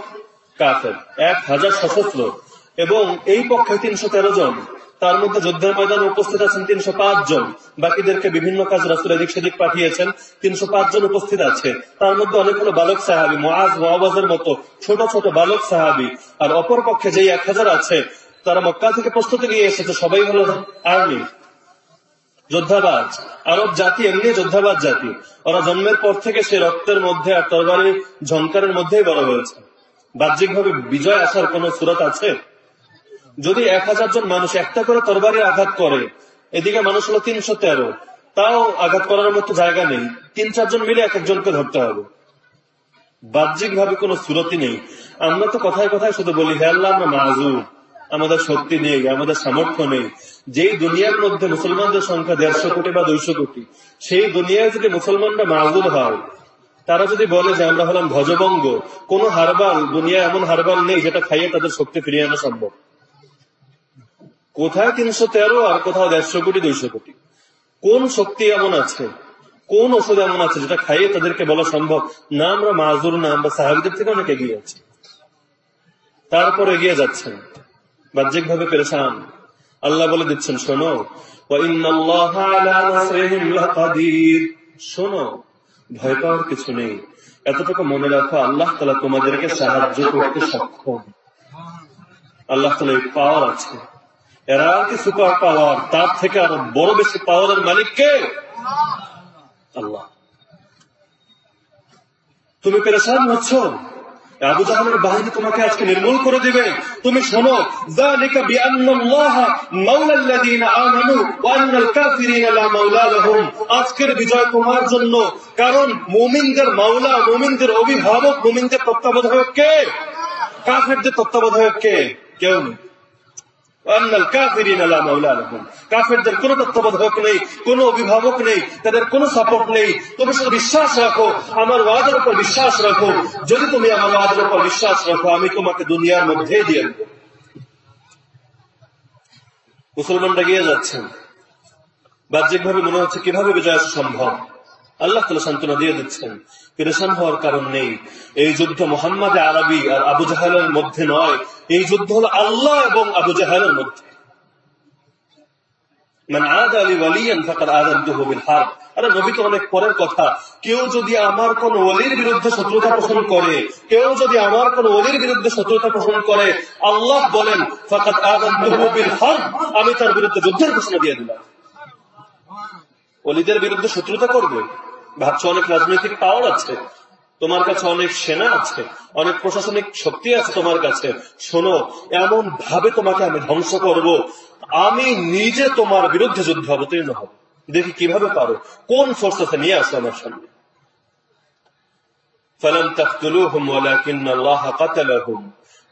কাফের, এক হাজার সশস্ত্র, এবং এই পক্ষে তিনশো তেরো জন। তার মধ্যে যুদ্ধের ময়দানে উপস্থিত আছেন তিনশো পাঁচ জন। বাকিদেরকে বিভিন্ন কাজ রাস্তায় এদিক সেদিক পাঠিয়েছেন। তিনশো পাঁচ জন উপস্থিত আছে। তার মধ্যে অনেকগুলো বালক সাহাবি মহাজ মহাবাজের মতো ছোট ছোট বালক সাহাবি। আর অপর পক্ষে যেই এক হাজার আছে, তারা মক্কা থেকে প্রস্তুতি নিয়ে এসেছে। সবাই হলো আর্মি, যোদ্ধাবাজ, আরব জাতি, এমনি যোদ্ধাবাজ জাতি। ওরা জন্মের পর থেকে সে রক্তের মধ্যে আর তরবারি ঝঙ্কারের মধ্যেই বড় হয়েছে। বাহ্যিকভাবে বিজয় আসার কোন সুরত আছে? যদি এক হাজার জন মানুষ একটা করে তরবারি আঘাত করে, এদিকে মানুষ হলো তিনশো তেরো, তাও আঘাত করার মতো জায়গা নেই। তিন চারজন মিলে এক একজনকে ধরতে হবে। বাহ্যিক ভাবে কোন সুরতি নেই। আমরা তো কথায় কথায় শুধু বলি, হে আল্লাহ, আমরা মাজুর আমাদের শক্তি নেই, আমাদের সামর্থ্য নেই। যেই দুনিয়ার মধ্যে মুসলমানদের সংখ্যা দেড়শো কোটি বা দুইশো কোটি, সেই দুনিয়ায় যদি মুসলমানরা মাজুর হয়, তারা যদি বলে যে আমরা হলাম ভজবঙ্গ কোন হারবাল দুনিয়া এমন হারবাল নেই যেটা খাইয়ে তাদের শক্তি ফিরিয়ে আনা সম্ভব। কোথায় তিনশো তেরো আর কোথাও দেড়শো কোটি, দুইশো কোটি? কোন শক্তি এমন আছে? কোন ওষুধ এমন আছে যেটা খাইয়ে তাদেরকে বলা সম্ভব? না, আমরা মাজুর, না, আমরা সাহাবিদের থেকে অনেক এগিয়ে আছি। তারপর এগিয়ে যাচ্ছেন। বাহ্যিক ভাবে পেরেছান আল্লাহ বলে দিচ্ছেন, শোনো শোনো, ভয় পাওয়ার কিছু নেই। এতটুকু মনে রাখো, আল্লাহ তালা তোমাদেরকে সাহায্য করতে সক্ষম। আল্লাহ তালা পাওয়ার আছে। এরা কি সুপার পাওয়ার? তার থেকে আরও বড় বেশি পাওয়ারের মালিক কে? আল্লাহ। তুমি পেরেশান হচ্ছ? আবু জাহানের বাহিনী তোমাকে আজকে নির্মূল করে দিবে। তুমি শোনো আজকের বিজয় তোমার জন্য। কারণ মুমিনদের মাওলা, মুমিনদের অভিভাবক, মুমিনদের তত্ত্বাবধায়ক কে? কাফেরদের তত্ত্বাবধায়ক কে? কেউ নেই কাফেরদের কোন তত্ত্বাবধায়ক নেই, কোন অভিভাবক নেই, তাদের কোন সাপোর্ট নেই। তুমি শুধু বিশ্বাস রাখো, আমার ওয়াদের উপর বিশ্বাস রাখো। যদি তুমি আমার উপর বিশ্বাস রাখো, আমি তোমাকে দুনিয়ার মধ্যে দিয়ে মুসলমানরা গিয়ে যাচ্ছেন বাহ্যিকভাবে মনে হচ্ছে কীভাবে বিজয় সম্ভব? আল্লাহ তালা সান্ত্বনা দিয়ে দিচ্ছেন। পেরেশান হওয়ার কারণ নেই। এই যুদ্ধ মোহাম্মদ আরবি আর আবু জাহালের মধ্যে নয়। এই যুদ্ধ হল আল্লাহ এবং আবু জাহালের মধ্যে। মানে আদ আলী ওয়ালিয়ান আদান্ত হার। আরে নবী তো অনেক পরের কথা। কেউ যদি আমার কোন বিরুদ্ধে শত্রুতা পোষণ করে, কেউ যদি আমার কোন বিরুদ্ধে শত্রুতা পোষণ করে, আল্লাহ বলেন আদান্ত হার আমি তার বিরুদ্ধে যুদ্ধের ঘোষণা দিয়ে দিলাম। অলিদের বিরুদ্ধে শত্রুতা করবে। ভাবছ অনেক রাজনৈতিক পাওয়ার আছে। তোমার কাছে অনেক সেনা আছে অনেক প্রশাসনিক শক্তি আছে তোমার কাছে শোনো এমন ভাবে তোমাকে আমি ধ্বংস করব আমি নিজে তোমার বিরুদ্ধে যুদ্ধ অবতীর্ণ হব দেখি কিভাবে পারো কোন ফোর্স আছে নিয়ে আসো আমার সামনে فلم تقتلوهم ولكن الله قتلهم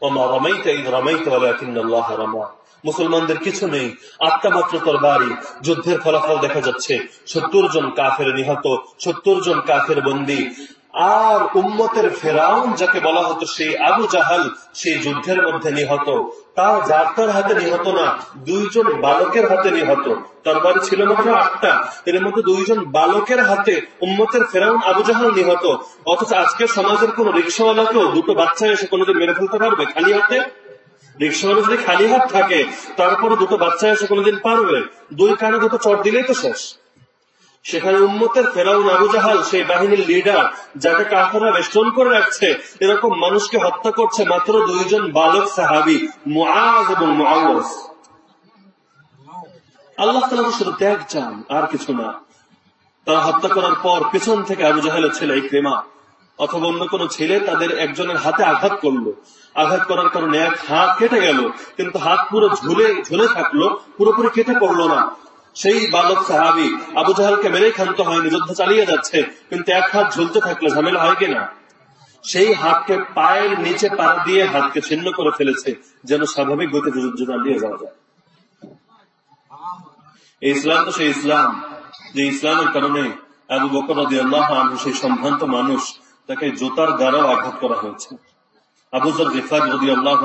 وما رميت إذ رميت ولكن الله رمى মুসলমানদের কিছু নেই আটটা মাত্র তরবারি যুদ্ধের ফলাফল দেখা যাচ্ছে সত্তর জন কাফের নিহত সত্তর জন কাফের বন্দী আর উম্মতের ফেরাউন যাকে বলা হতো সেই আবু জাহাল, সেই যুদ্ধের মধ্যে নিহত। তা যার হাতে নিহত না, দুইজন বালকের হাতে নিহত। তরবারি ছিল মাত্র আটটা। এর মধ্যে দুইজন বালকের হাতে উম্মতের ফেরাউন আবু জাহাল নিহত। অথচ আজকের সমাজের কোন রিক্সাওয়ালাকেও দুটো বাচ্চা এসে কোনোদিন মেরে ফেলতে পারবে খালি হাতে? রিক্সাওয়ালা যদি খালি হাত থাকে তারপরে দুটো বাচ্চা এসে কোনোদিন পারবে? দুই কানে দুটো চট দিলেই তো শেষ। সেখানে উম্মতের ফেরাউন আবু জাহাল, সেই বাহিনীর লিডার যাকে কাফেরা বেষ্টন করে রাখছে, এরকম মানুষকে হত্যা করছে মাত্র দুইজন বালক সাহাবি মুআজ এবং মুআওয়াজ আল্লাহ তালা শুধু ত্যাগ চান, আর কিছু না। তারা হত্যা করার পর পেছন থেকে আবু জাহালের ছেলে ইক্রেমা, অথবা অন্য কোন ছেলে তাদের একজনের হাতে আঘাত করল। আঘাত করার কারণে এক হাত কেটে গেল, কিন্তু হাত পুরো ঝুলে ঝুলে থাকল, পুরোপুরি কেটে পড়ল না। সেই বালক সাহাবি আবু জাহালকে মেরেই ক্ষান্ত হয়নি যুদ্ধ চালিয়ে যাচ্ছে, কিন্তু এক হাত ঝুলতে থাকলে ঝামেলা হয় কিনা? সেই হাতকে পায়ের নিচে পা দিয়ে হাতকে ছিন্ন করে ফেলেছে, যেন স্বাভাবিক গতিতে যুদ্ধ চালিয়ে যাওয়া যায়। ইসলাম তো সেই ইসলাম, যে ইসলামের কারণে আবু বকর সেই সম্ভ্রান্ত মানুষ তাকে জোতার দ্বারাও আঘাত করা হয়েছে। আবুজর গিফার যদি আল্লাহ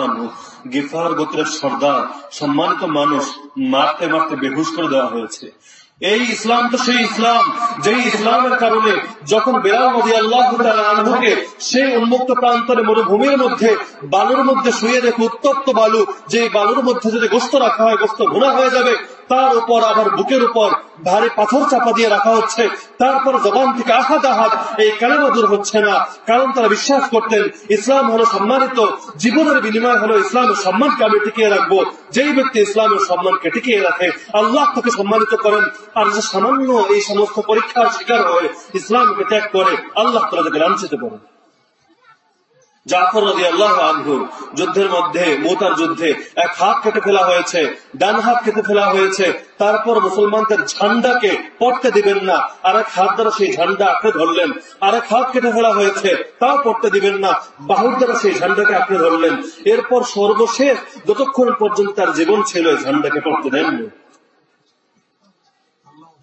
গিফার গোত্রের সর্দার, সম্মানিত মানুষ মারতে মারতে বেহুশ করে দেওয়া হয়েছে। এই ইসলাম তো সেই ইসলাম, যেই ইসলামের কারণে যখন বেলাল নদী আল্লাহ আনহুকে সেই উন্মুক্ত প্রান্তরে মরুভূমির মধ্যে, বালুর মধ্যে শুয়ে রেখে উত্তপ্ত বালু যে বালুর মধ্যে যদি গোস্ত রাখা হয়, গোস্ত ঘোরা হয়ে যাবে তার উপর আবার বুকের উপর ভারী পাথর চাপা দিয়ে রাখা হচ্ছে। তারপর জবান থেকে আহাদ আহাদ এই কালেমা দূর হচ্ছে না। কারণ তারা বিশ্বাস করতেন, ইসলাম হলো সম্মানিত। জীবনের বিনিময় হলো ইসলামের সম্মানকে আমি টিকিয়ে রাখব। যেই ব্যক্তি ইসলামের সম্মানকে টিকিয়ে রাখে, আল্লাহ তাকে সম্মানিত করেন। আর যে সামান্য এই সমস্ত পরীক্ষার শিকার হয়ে ইসলামকে ত্যাগ করে, আল্লাহ তালা তাকে লাঞ্ছিত করেন জাফর রাজি আল্লাহ আনহু যুদ্ধের মধ্যে, মোতার যুদ্ধে এক হাত কেটে ফেলা হয়েছে, ডান হাত কেটে ফেলা হয়েছে, তারপর মুসলমানদের ঝান্ডাকে পড়তে দিবেন না আর এক হাত দ্বারা সেই ঝান্ডা আঁকড়ে ধরলেন আর এক হাত কেটে ফেলা হয়েছে, তাও পড়তে দিবেন না, বাহুর দ্বারা সেই ঝান্ডাকে আঁকড়ে ধরলেন, এরপর সর্বশেষ যতক্ষণ পর্যন্ত তার জীবন ছিল ঝান্ডাকে পড়তে দেননি।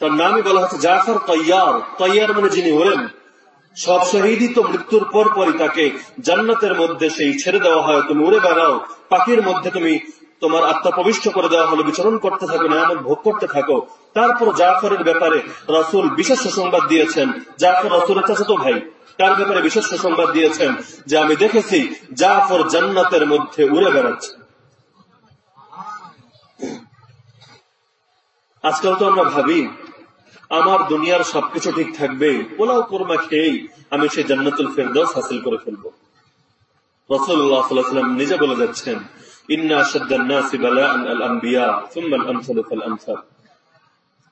তার নামই বলা হচ্ছে জাফর তৈয়ার তৈয়ার মানে যিনি হলেন। সব শহীদই তো মৃত্যুর পর পরই তাকে জান্নাতের মধ্যে সেই ছেড়ে দেওয়া হয়। তুমি উড়ে বেড়াও, পাখির মধ্যে তুমি তোমার আত্মা প্রবিষ্ট করে দেওয়া হলো বিচরণ করতে থাকো, নিয়ামত ভোগ করতে থাকো। তারপর জাফরের ব্যাপারে রসুল বিশেষ সুসংবাদ দিয়েছেন। জাফর রসুলের চাচাতো ভাই, তার ব্যাপারে বিশেষ সুসংবাদ দিয়েছেন যে আমি দেখেছি জাফর জান্নাতের মধ্যে উড়ে বেড়াচ্ছে। আজকাল তো আমরা ভাবি আমার দুনিয়ার সবকিছু ঠিক থাকবে, পোলাও কোরমা খেয়েই আমি সেই জান্নাতুল ফেরদৌস হাসিল করে ফেলব। রসুল্লাহ সাল্লাম নিজে বলে যাচ্ছেন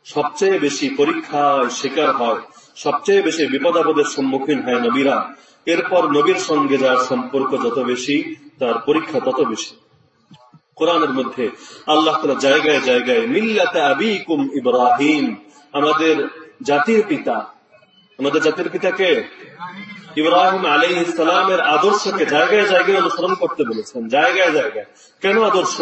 সবচেয়ে বেশি পরীক্ষায় শিকার হয়, সবচেয়ে বেশি সম্মুখীন হয় নবীরা। এরপর নবীর সঙ্গে যার সম্পর্ক যত বেশি, তার পরীক্ষা তত বেশি। কোরআনের মধ্যে আল্লাহ জায়গায় জায়গায় মিল্লাতে আবিকুম ইব্রাহিম আমাদের জাতির পিতা, আমাদের জাতির পিতাকে ইব্রাহিম আলী ইসলামের আদর্শকে জায়গায় জায়গায় অনুসরণ করতে বলেছেন, জায়গায় জায়গায়। কেন আদর্শ?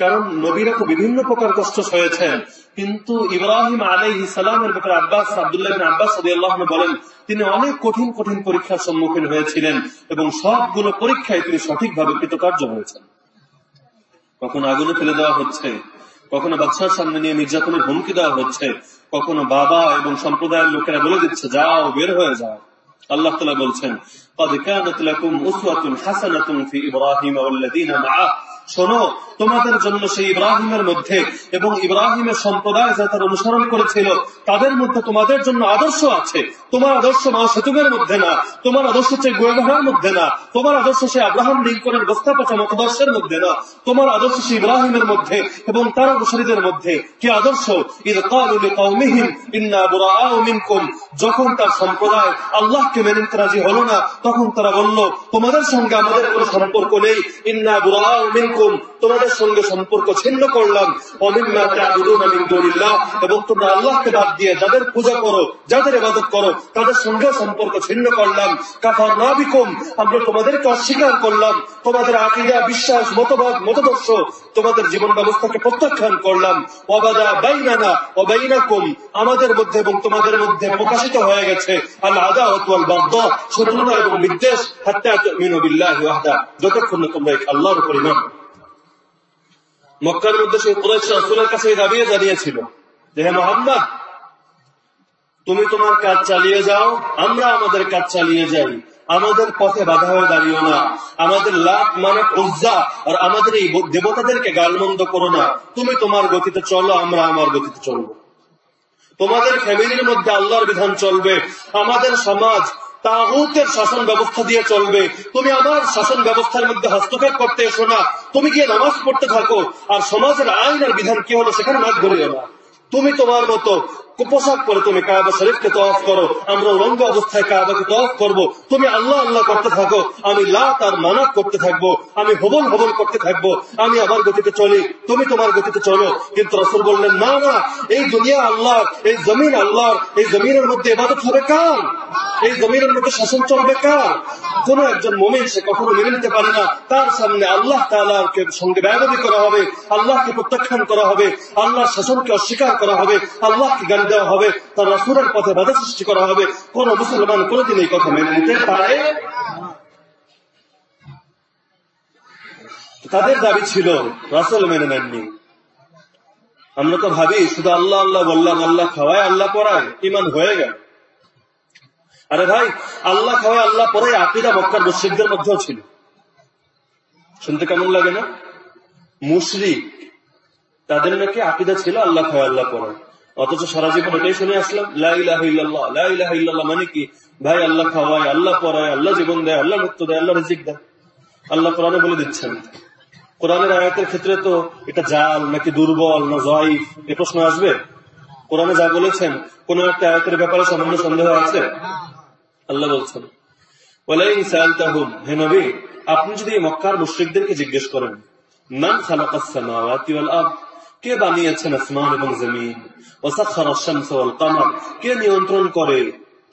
কারণ নবীরা তো বিভিন্ন প্রকার কষ্ট হয়েছেন কিন্তু ইব্রাহিম আলী ইসলামের ব্যাপারে আব্বাস, আবদুল্লাহ আব্বাস বলেন, তিনি অনেক কঠিন কঠিন পরীক্ষার সম্মুখীন হয়েছিলেন এবং সবগুলো পরীক্ষায় তিনি সঠিকভাবে কৃতকার্য হয়েছেন। কখন আগুনে ফেলে দেওয়া হচ্ছে, কখনো বাচ্চার সামনে নিয়ে নির্যাতনের হুমকি দেওয়া হচ্ছে কখনো বাবা এবং সম্প্রদায়ের লোকেরা বলে দিচ্ছে যাও বের হয়ে যাও আল্লাহ তালা বলছেন قد كانت لكم أسوة حسنة في إبراهيم والذين معه শোনো, তোমাদের জন্য সেই ইব্রাহিমের মধ্যে এবং ইব্রাহিমের সম্প্রদায় যা তার অনুসরণ করেছিল, তাদের মধ্যে তোমাদের জন্য আদর্শ আছে। তোমার আদর্শ মা সেতুমের মধ্যে না, তোমার আদর্শ সেই গোয়েভার মধ্যে না, তোমার আদর্শ সেই আব্রাহাম লিঙ্কনের বস্তা পচা মতদর্শের মধ্যে না, তোমার আদর্শ সেই ইব্রাহিমের মধ্যে এবং তার অনুসারীদের মধ্যে। কি আদর্শ? যখন তার সম্প্রদায় আল্লাহকে মেনে নিতে রাজি হলো না, তখন তারা বলল, তোমাদের সঙ্গে আমাদের কোনো সম্পর্ক নেই। ইন্না বুরাআউ মিনকুম তোমাদের সঙ্গে সম্পর্ক ছিন্ন করলাম। অমিম্মা এবং তোমরা আল্লাহকে বাদ দিয়ে যাদের পূজা করো, যাদের ইবাদত করো, তাদের সঙ্গে সম্পর্ক ছিন্ন করলাম। কাফার নাবিকুম। আমরা তোমাদেরকে অস্বীকার করলাম। তোমাদের আকিদা, বিশ্বাস, মতবাদ, মতদর্শ তোমাদের জীবন ব্যবস্থাকে প্রত্যাখ্যান করলাম। অবাদা বাইনানা ও বাইনাকুম। আমাদের মধ্যে এবং তোমাদের মধ্যে প্রকাশিত হয়ে গেছে আল আদাওয়াত ওয়াল বাগদা শত্রুতা এবং বিদ্বেষ। হাত্তা তুমিনু যতক্ষণ না তোমরা আল্লাহর উপর ঈমান মক্কার মধ্যে সেই কুরাইশ রাসূলের কাছে এই দাবি জানিয়েছিল যে, হে মোহাম্মদ, তুমি তোমার কাজ চালিয়ে যাও, আমরা আমাদের কাজ চালিয়ে যাই। আমাদের পথে বাধা হয়ে দাঁড়িও না। আমাদের লাভ মানে উজ্জা আর আমাদের এই দেবতাদেরকে গালমন্দ করো না। তুমি তোমার গতিতে চলো, আমরা আমার গতিতে চলবো। তোমাদের ফ্যামিলির মধ্যে আল্লাহর বিধান চলবে। আমাদের সমাজ তাহুতের শাসন ব্যবস্থা দিয়ে চলবে। তুমি আমার শাসন ব্যবস্থার মধ্যে হস্তক্ষেপ করতে এসো না। তুমি গিয়ে নামাজ পড়তে থাকো। আর সমাজের আইন আর বিধান কি হলো সেখানে নাচ ধরে না। তুমি তোমার মতো পোশাক পরে তুমি কাবা শরীফকে তফ করো। আমরা রঙ্গ অবস্থায় কাবাকে তফ করব। তুমি আল্লাহ আল্লাহ করতে থাকো। আমি লাত আর মানাত করতে থাকব। আমি হবল হবল করতে থাকব। আমি আমার গতিতে চলি। তুমি তোমার গতিতে চলো। কিন্তু রসুল বললেন, না না, এই দুনিয়া আল্লাহ এই জমিন আল্লাহ এই জমিনের মধ্যে এবাদত হবে কার? এই জমিনের মধ্যে শাসন চলবে কার? কোন একজন মোমিন সে কখনো মেনে নিতে পারে না। তার সামনে আল্লাহ তালাকে সঙ্গে ব্যয়বাদী করা হবে। আল্লাহকে প্রত্যাখ্যান করা হবে। আল্লাহর শাসনকে অস্বীকার করা হবে। আল্লাহকে গান দেওয়া হবে, তার রাসুরের পথে বাধা সৃষ্টি করা হবে। কোন মুসলমান কোনদিন এই কথা মেনে নিতে পারে তাদের দাবি ছিল, রাসুল মেনে নেননি। আমরা তো ভাবি, শুধু আল্লাহ আল্লাহ বললাম, আল্লাহ খাওয়ায়, আল্লাহ পড়ায় ইমান হয়ে গেল। আরে ভাই, আল্লাহ খাওয়ায়, আল্লাহ পড়ায় আকিদা মক্কার মুশ্রিকদের মধ্যেও ছিল। শুনতে কেমন লাগে না? মুশরিক, তাদের নাকি আকিদা ছিল, আল্লাহ খাওয়ায়, আল্লাহ পড়ায়। অথচ সারা জীবন এটাই শুনে আসলাম ইল্লাল্লাহ মানে কি? ভাই, আল্লাহ খাওয়ায়, আল্লাহ পড়ায়, আল্লাহ জীবন দেয়, আল্লাহ মুক্ত দেয়, আল্লাহ রিজিক দেয়। আল্লাহ কোরআনে বলে দিচ্ছেন। কোরআনের আয়াতের ক্ষেত্রে তো এটা জাল নাকি দুর্বল, না জয়ীফ, এ প্রশ্ন আসবে? কোরআনে যা বলেছেন, কোন একটা আয়াতের ব্যাপারে সামান্য সন্দেহ আছে? আল্লাহ বলছেন আপনি যদি মক্কার মুশ্রিকদেরকে জিজ্ঞেস করেন সামাওয়াতি ওয়াল আরদ? কে বানিয়েছেন আসমান এবং জমিন? কে নিয়ন্ত্রণ করে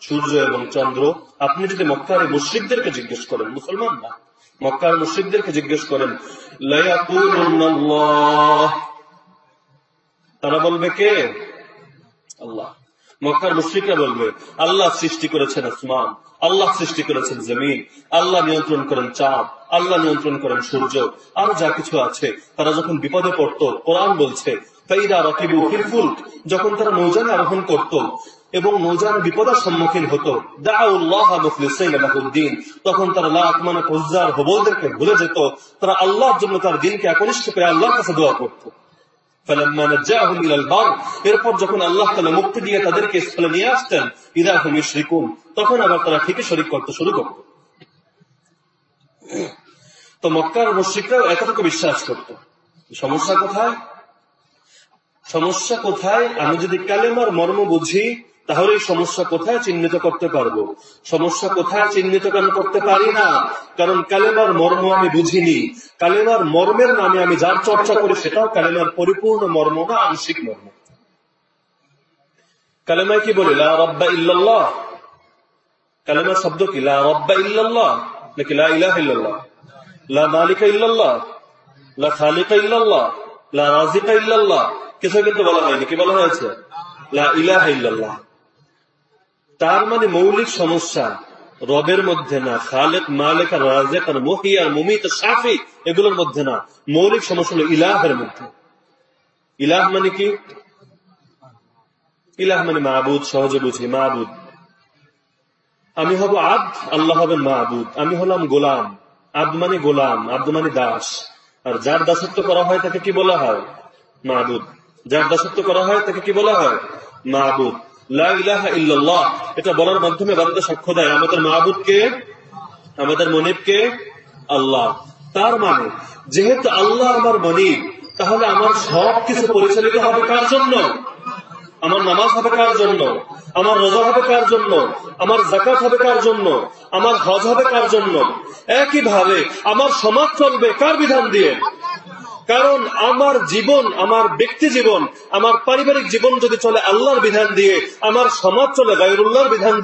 সূর্য এবং চন্দ্র? আপনি যদি মক্কার মুশরিকদেরকে জিজ্ঞেস করেন, মুসলমান না, মক্কার মুশরিকদেরকে জিজ্ঞেস করেন তারা বলবে কে? আল্লাহ। মক্কার মুশ্রিকরা বলবে, আল্লাহ সৃষ্টি করেছেন আসমান। আল্লাহ সৃষ্টি করেছেন জমিন, আল্লাহ নিয়ন্ত্রণ করেন চাঁদ, আল্লাহ নিয়ন্ত্রণ করেন সূর্য, আর যা কিছু আছে, তারা যখন বিপদে পড়ত, কোরআন বলছে যখন তারা নৌজানে আরোহণ করত এবং নৌজান বিপদের সম্মুখীন হতো দাউল্লাহ মুখলিসাইন লাহুদ্দিন তখন তারা উজ্জার হবলদেরকে ভুলে যেত, তারা আল্লাহর জন্য তার দিনকে একনিষ্ঠ করে আল্লাহর কাছে দোয়া করতো। এরপর যখন আল্লাহ তালা মুক্তি দিয়ে তাদেরকে স্থলে নিয়ে আসতেন ইদা হুম ইশরিকুন তখন আবার তারা থেকে শরিক করতে শুরু করত তো মক্কার মুশ্রিকরাও এতটুকু বিশ্বাস করত। সমস্যা কোথায়? সমস্যা কোথায়? আমি যদি কালেমার মর্ম বুঝি তাহলে সমস্যা কোথায় চিহ্নিত করতে পারব? সমস্যা কোথায় চিহ্নিত কেন করতে পারি না? কারণ কালেমার মর্ম আমি বুঝিনি। কালেমার মর্মের নামে আমি যার চর্চা করি সেটাও কালেমার পরিপূর্ণ মর্ম না আংশিক মর্ম। কালেমায় কি বলে? লা রব্বা কালেমার শব্দ কি? লা রব্বা নাকি লা ইলাহা ইল্লাল্লাহ? লা মালিকা ইল্লাল্লাহ। লা খালিকা কিছু কিন্তু বলা হয়নি। কি বলা হয়েছে? লা ইলাহা ইল্লাল্লাহ। তার মানে মৌলিক সমস্যা, রবের মধ্যে না, খালেক, মালেক, আর রাজেক আর মহিয়া মুমিত সাফি, এগুলোর মধ্যে না, মৌলিক সমস্যা হলো ইলাহের মধ্যে। ইলাহ মানে কি? ইলাহ মানে মাহবুদ সহজে বুঝি মাহবুদ আমি হব আদ, আল্লাহ হবেন মাহবুদ আমি হলাম গোলাম। আদ মানে গোলাম আব্দ মানে দাস। আর যার দাসত্ব করা হয় তাকে কি বলা হয়? মাহবুদ যার দাসত্ব করা হয় তাকে কি বলা হয়? মাহবুদ এটা বলার মাধ্যমে বান্দা সাক্ষ্য দেয়, আমাদের মাহবুদকে আমাদের মনিবকে, আল্লাহ। তার মানে যেহেতু আল্লাহ আমার মনিব, তাহলে আমার সব কিছু পরিচালিত হবে কার জন্য? আমার নামাজ হবে কার জন্য? আমার রোজা হবে কার জন্য? আমার জাকাত হবে কার জন্য? আমার হজ হবে কার জন্য? একইভাবে আমার সমাজ চলবে কার বিধান দিয়ে? কারণ আমার জীবন, আমার ব্যক্তি জীবন, আমার পারিবারিক জীবন যদি চলে আল্লাহর বিধান দিয়ে, আমার সমাজ চলে গায়রুল্লাহর বিধান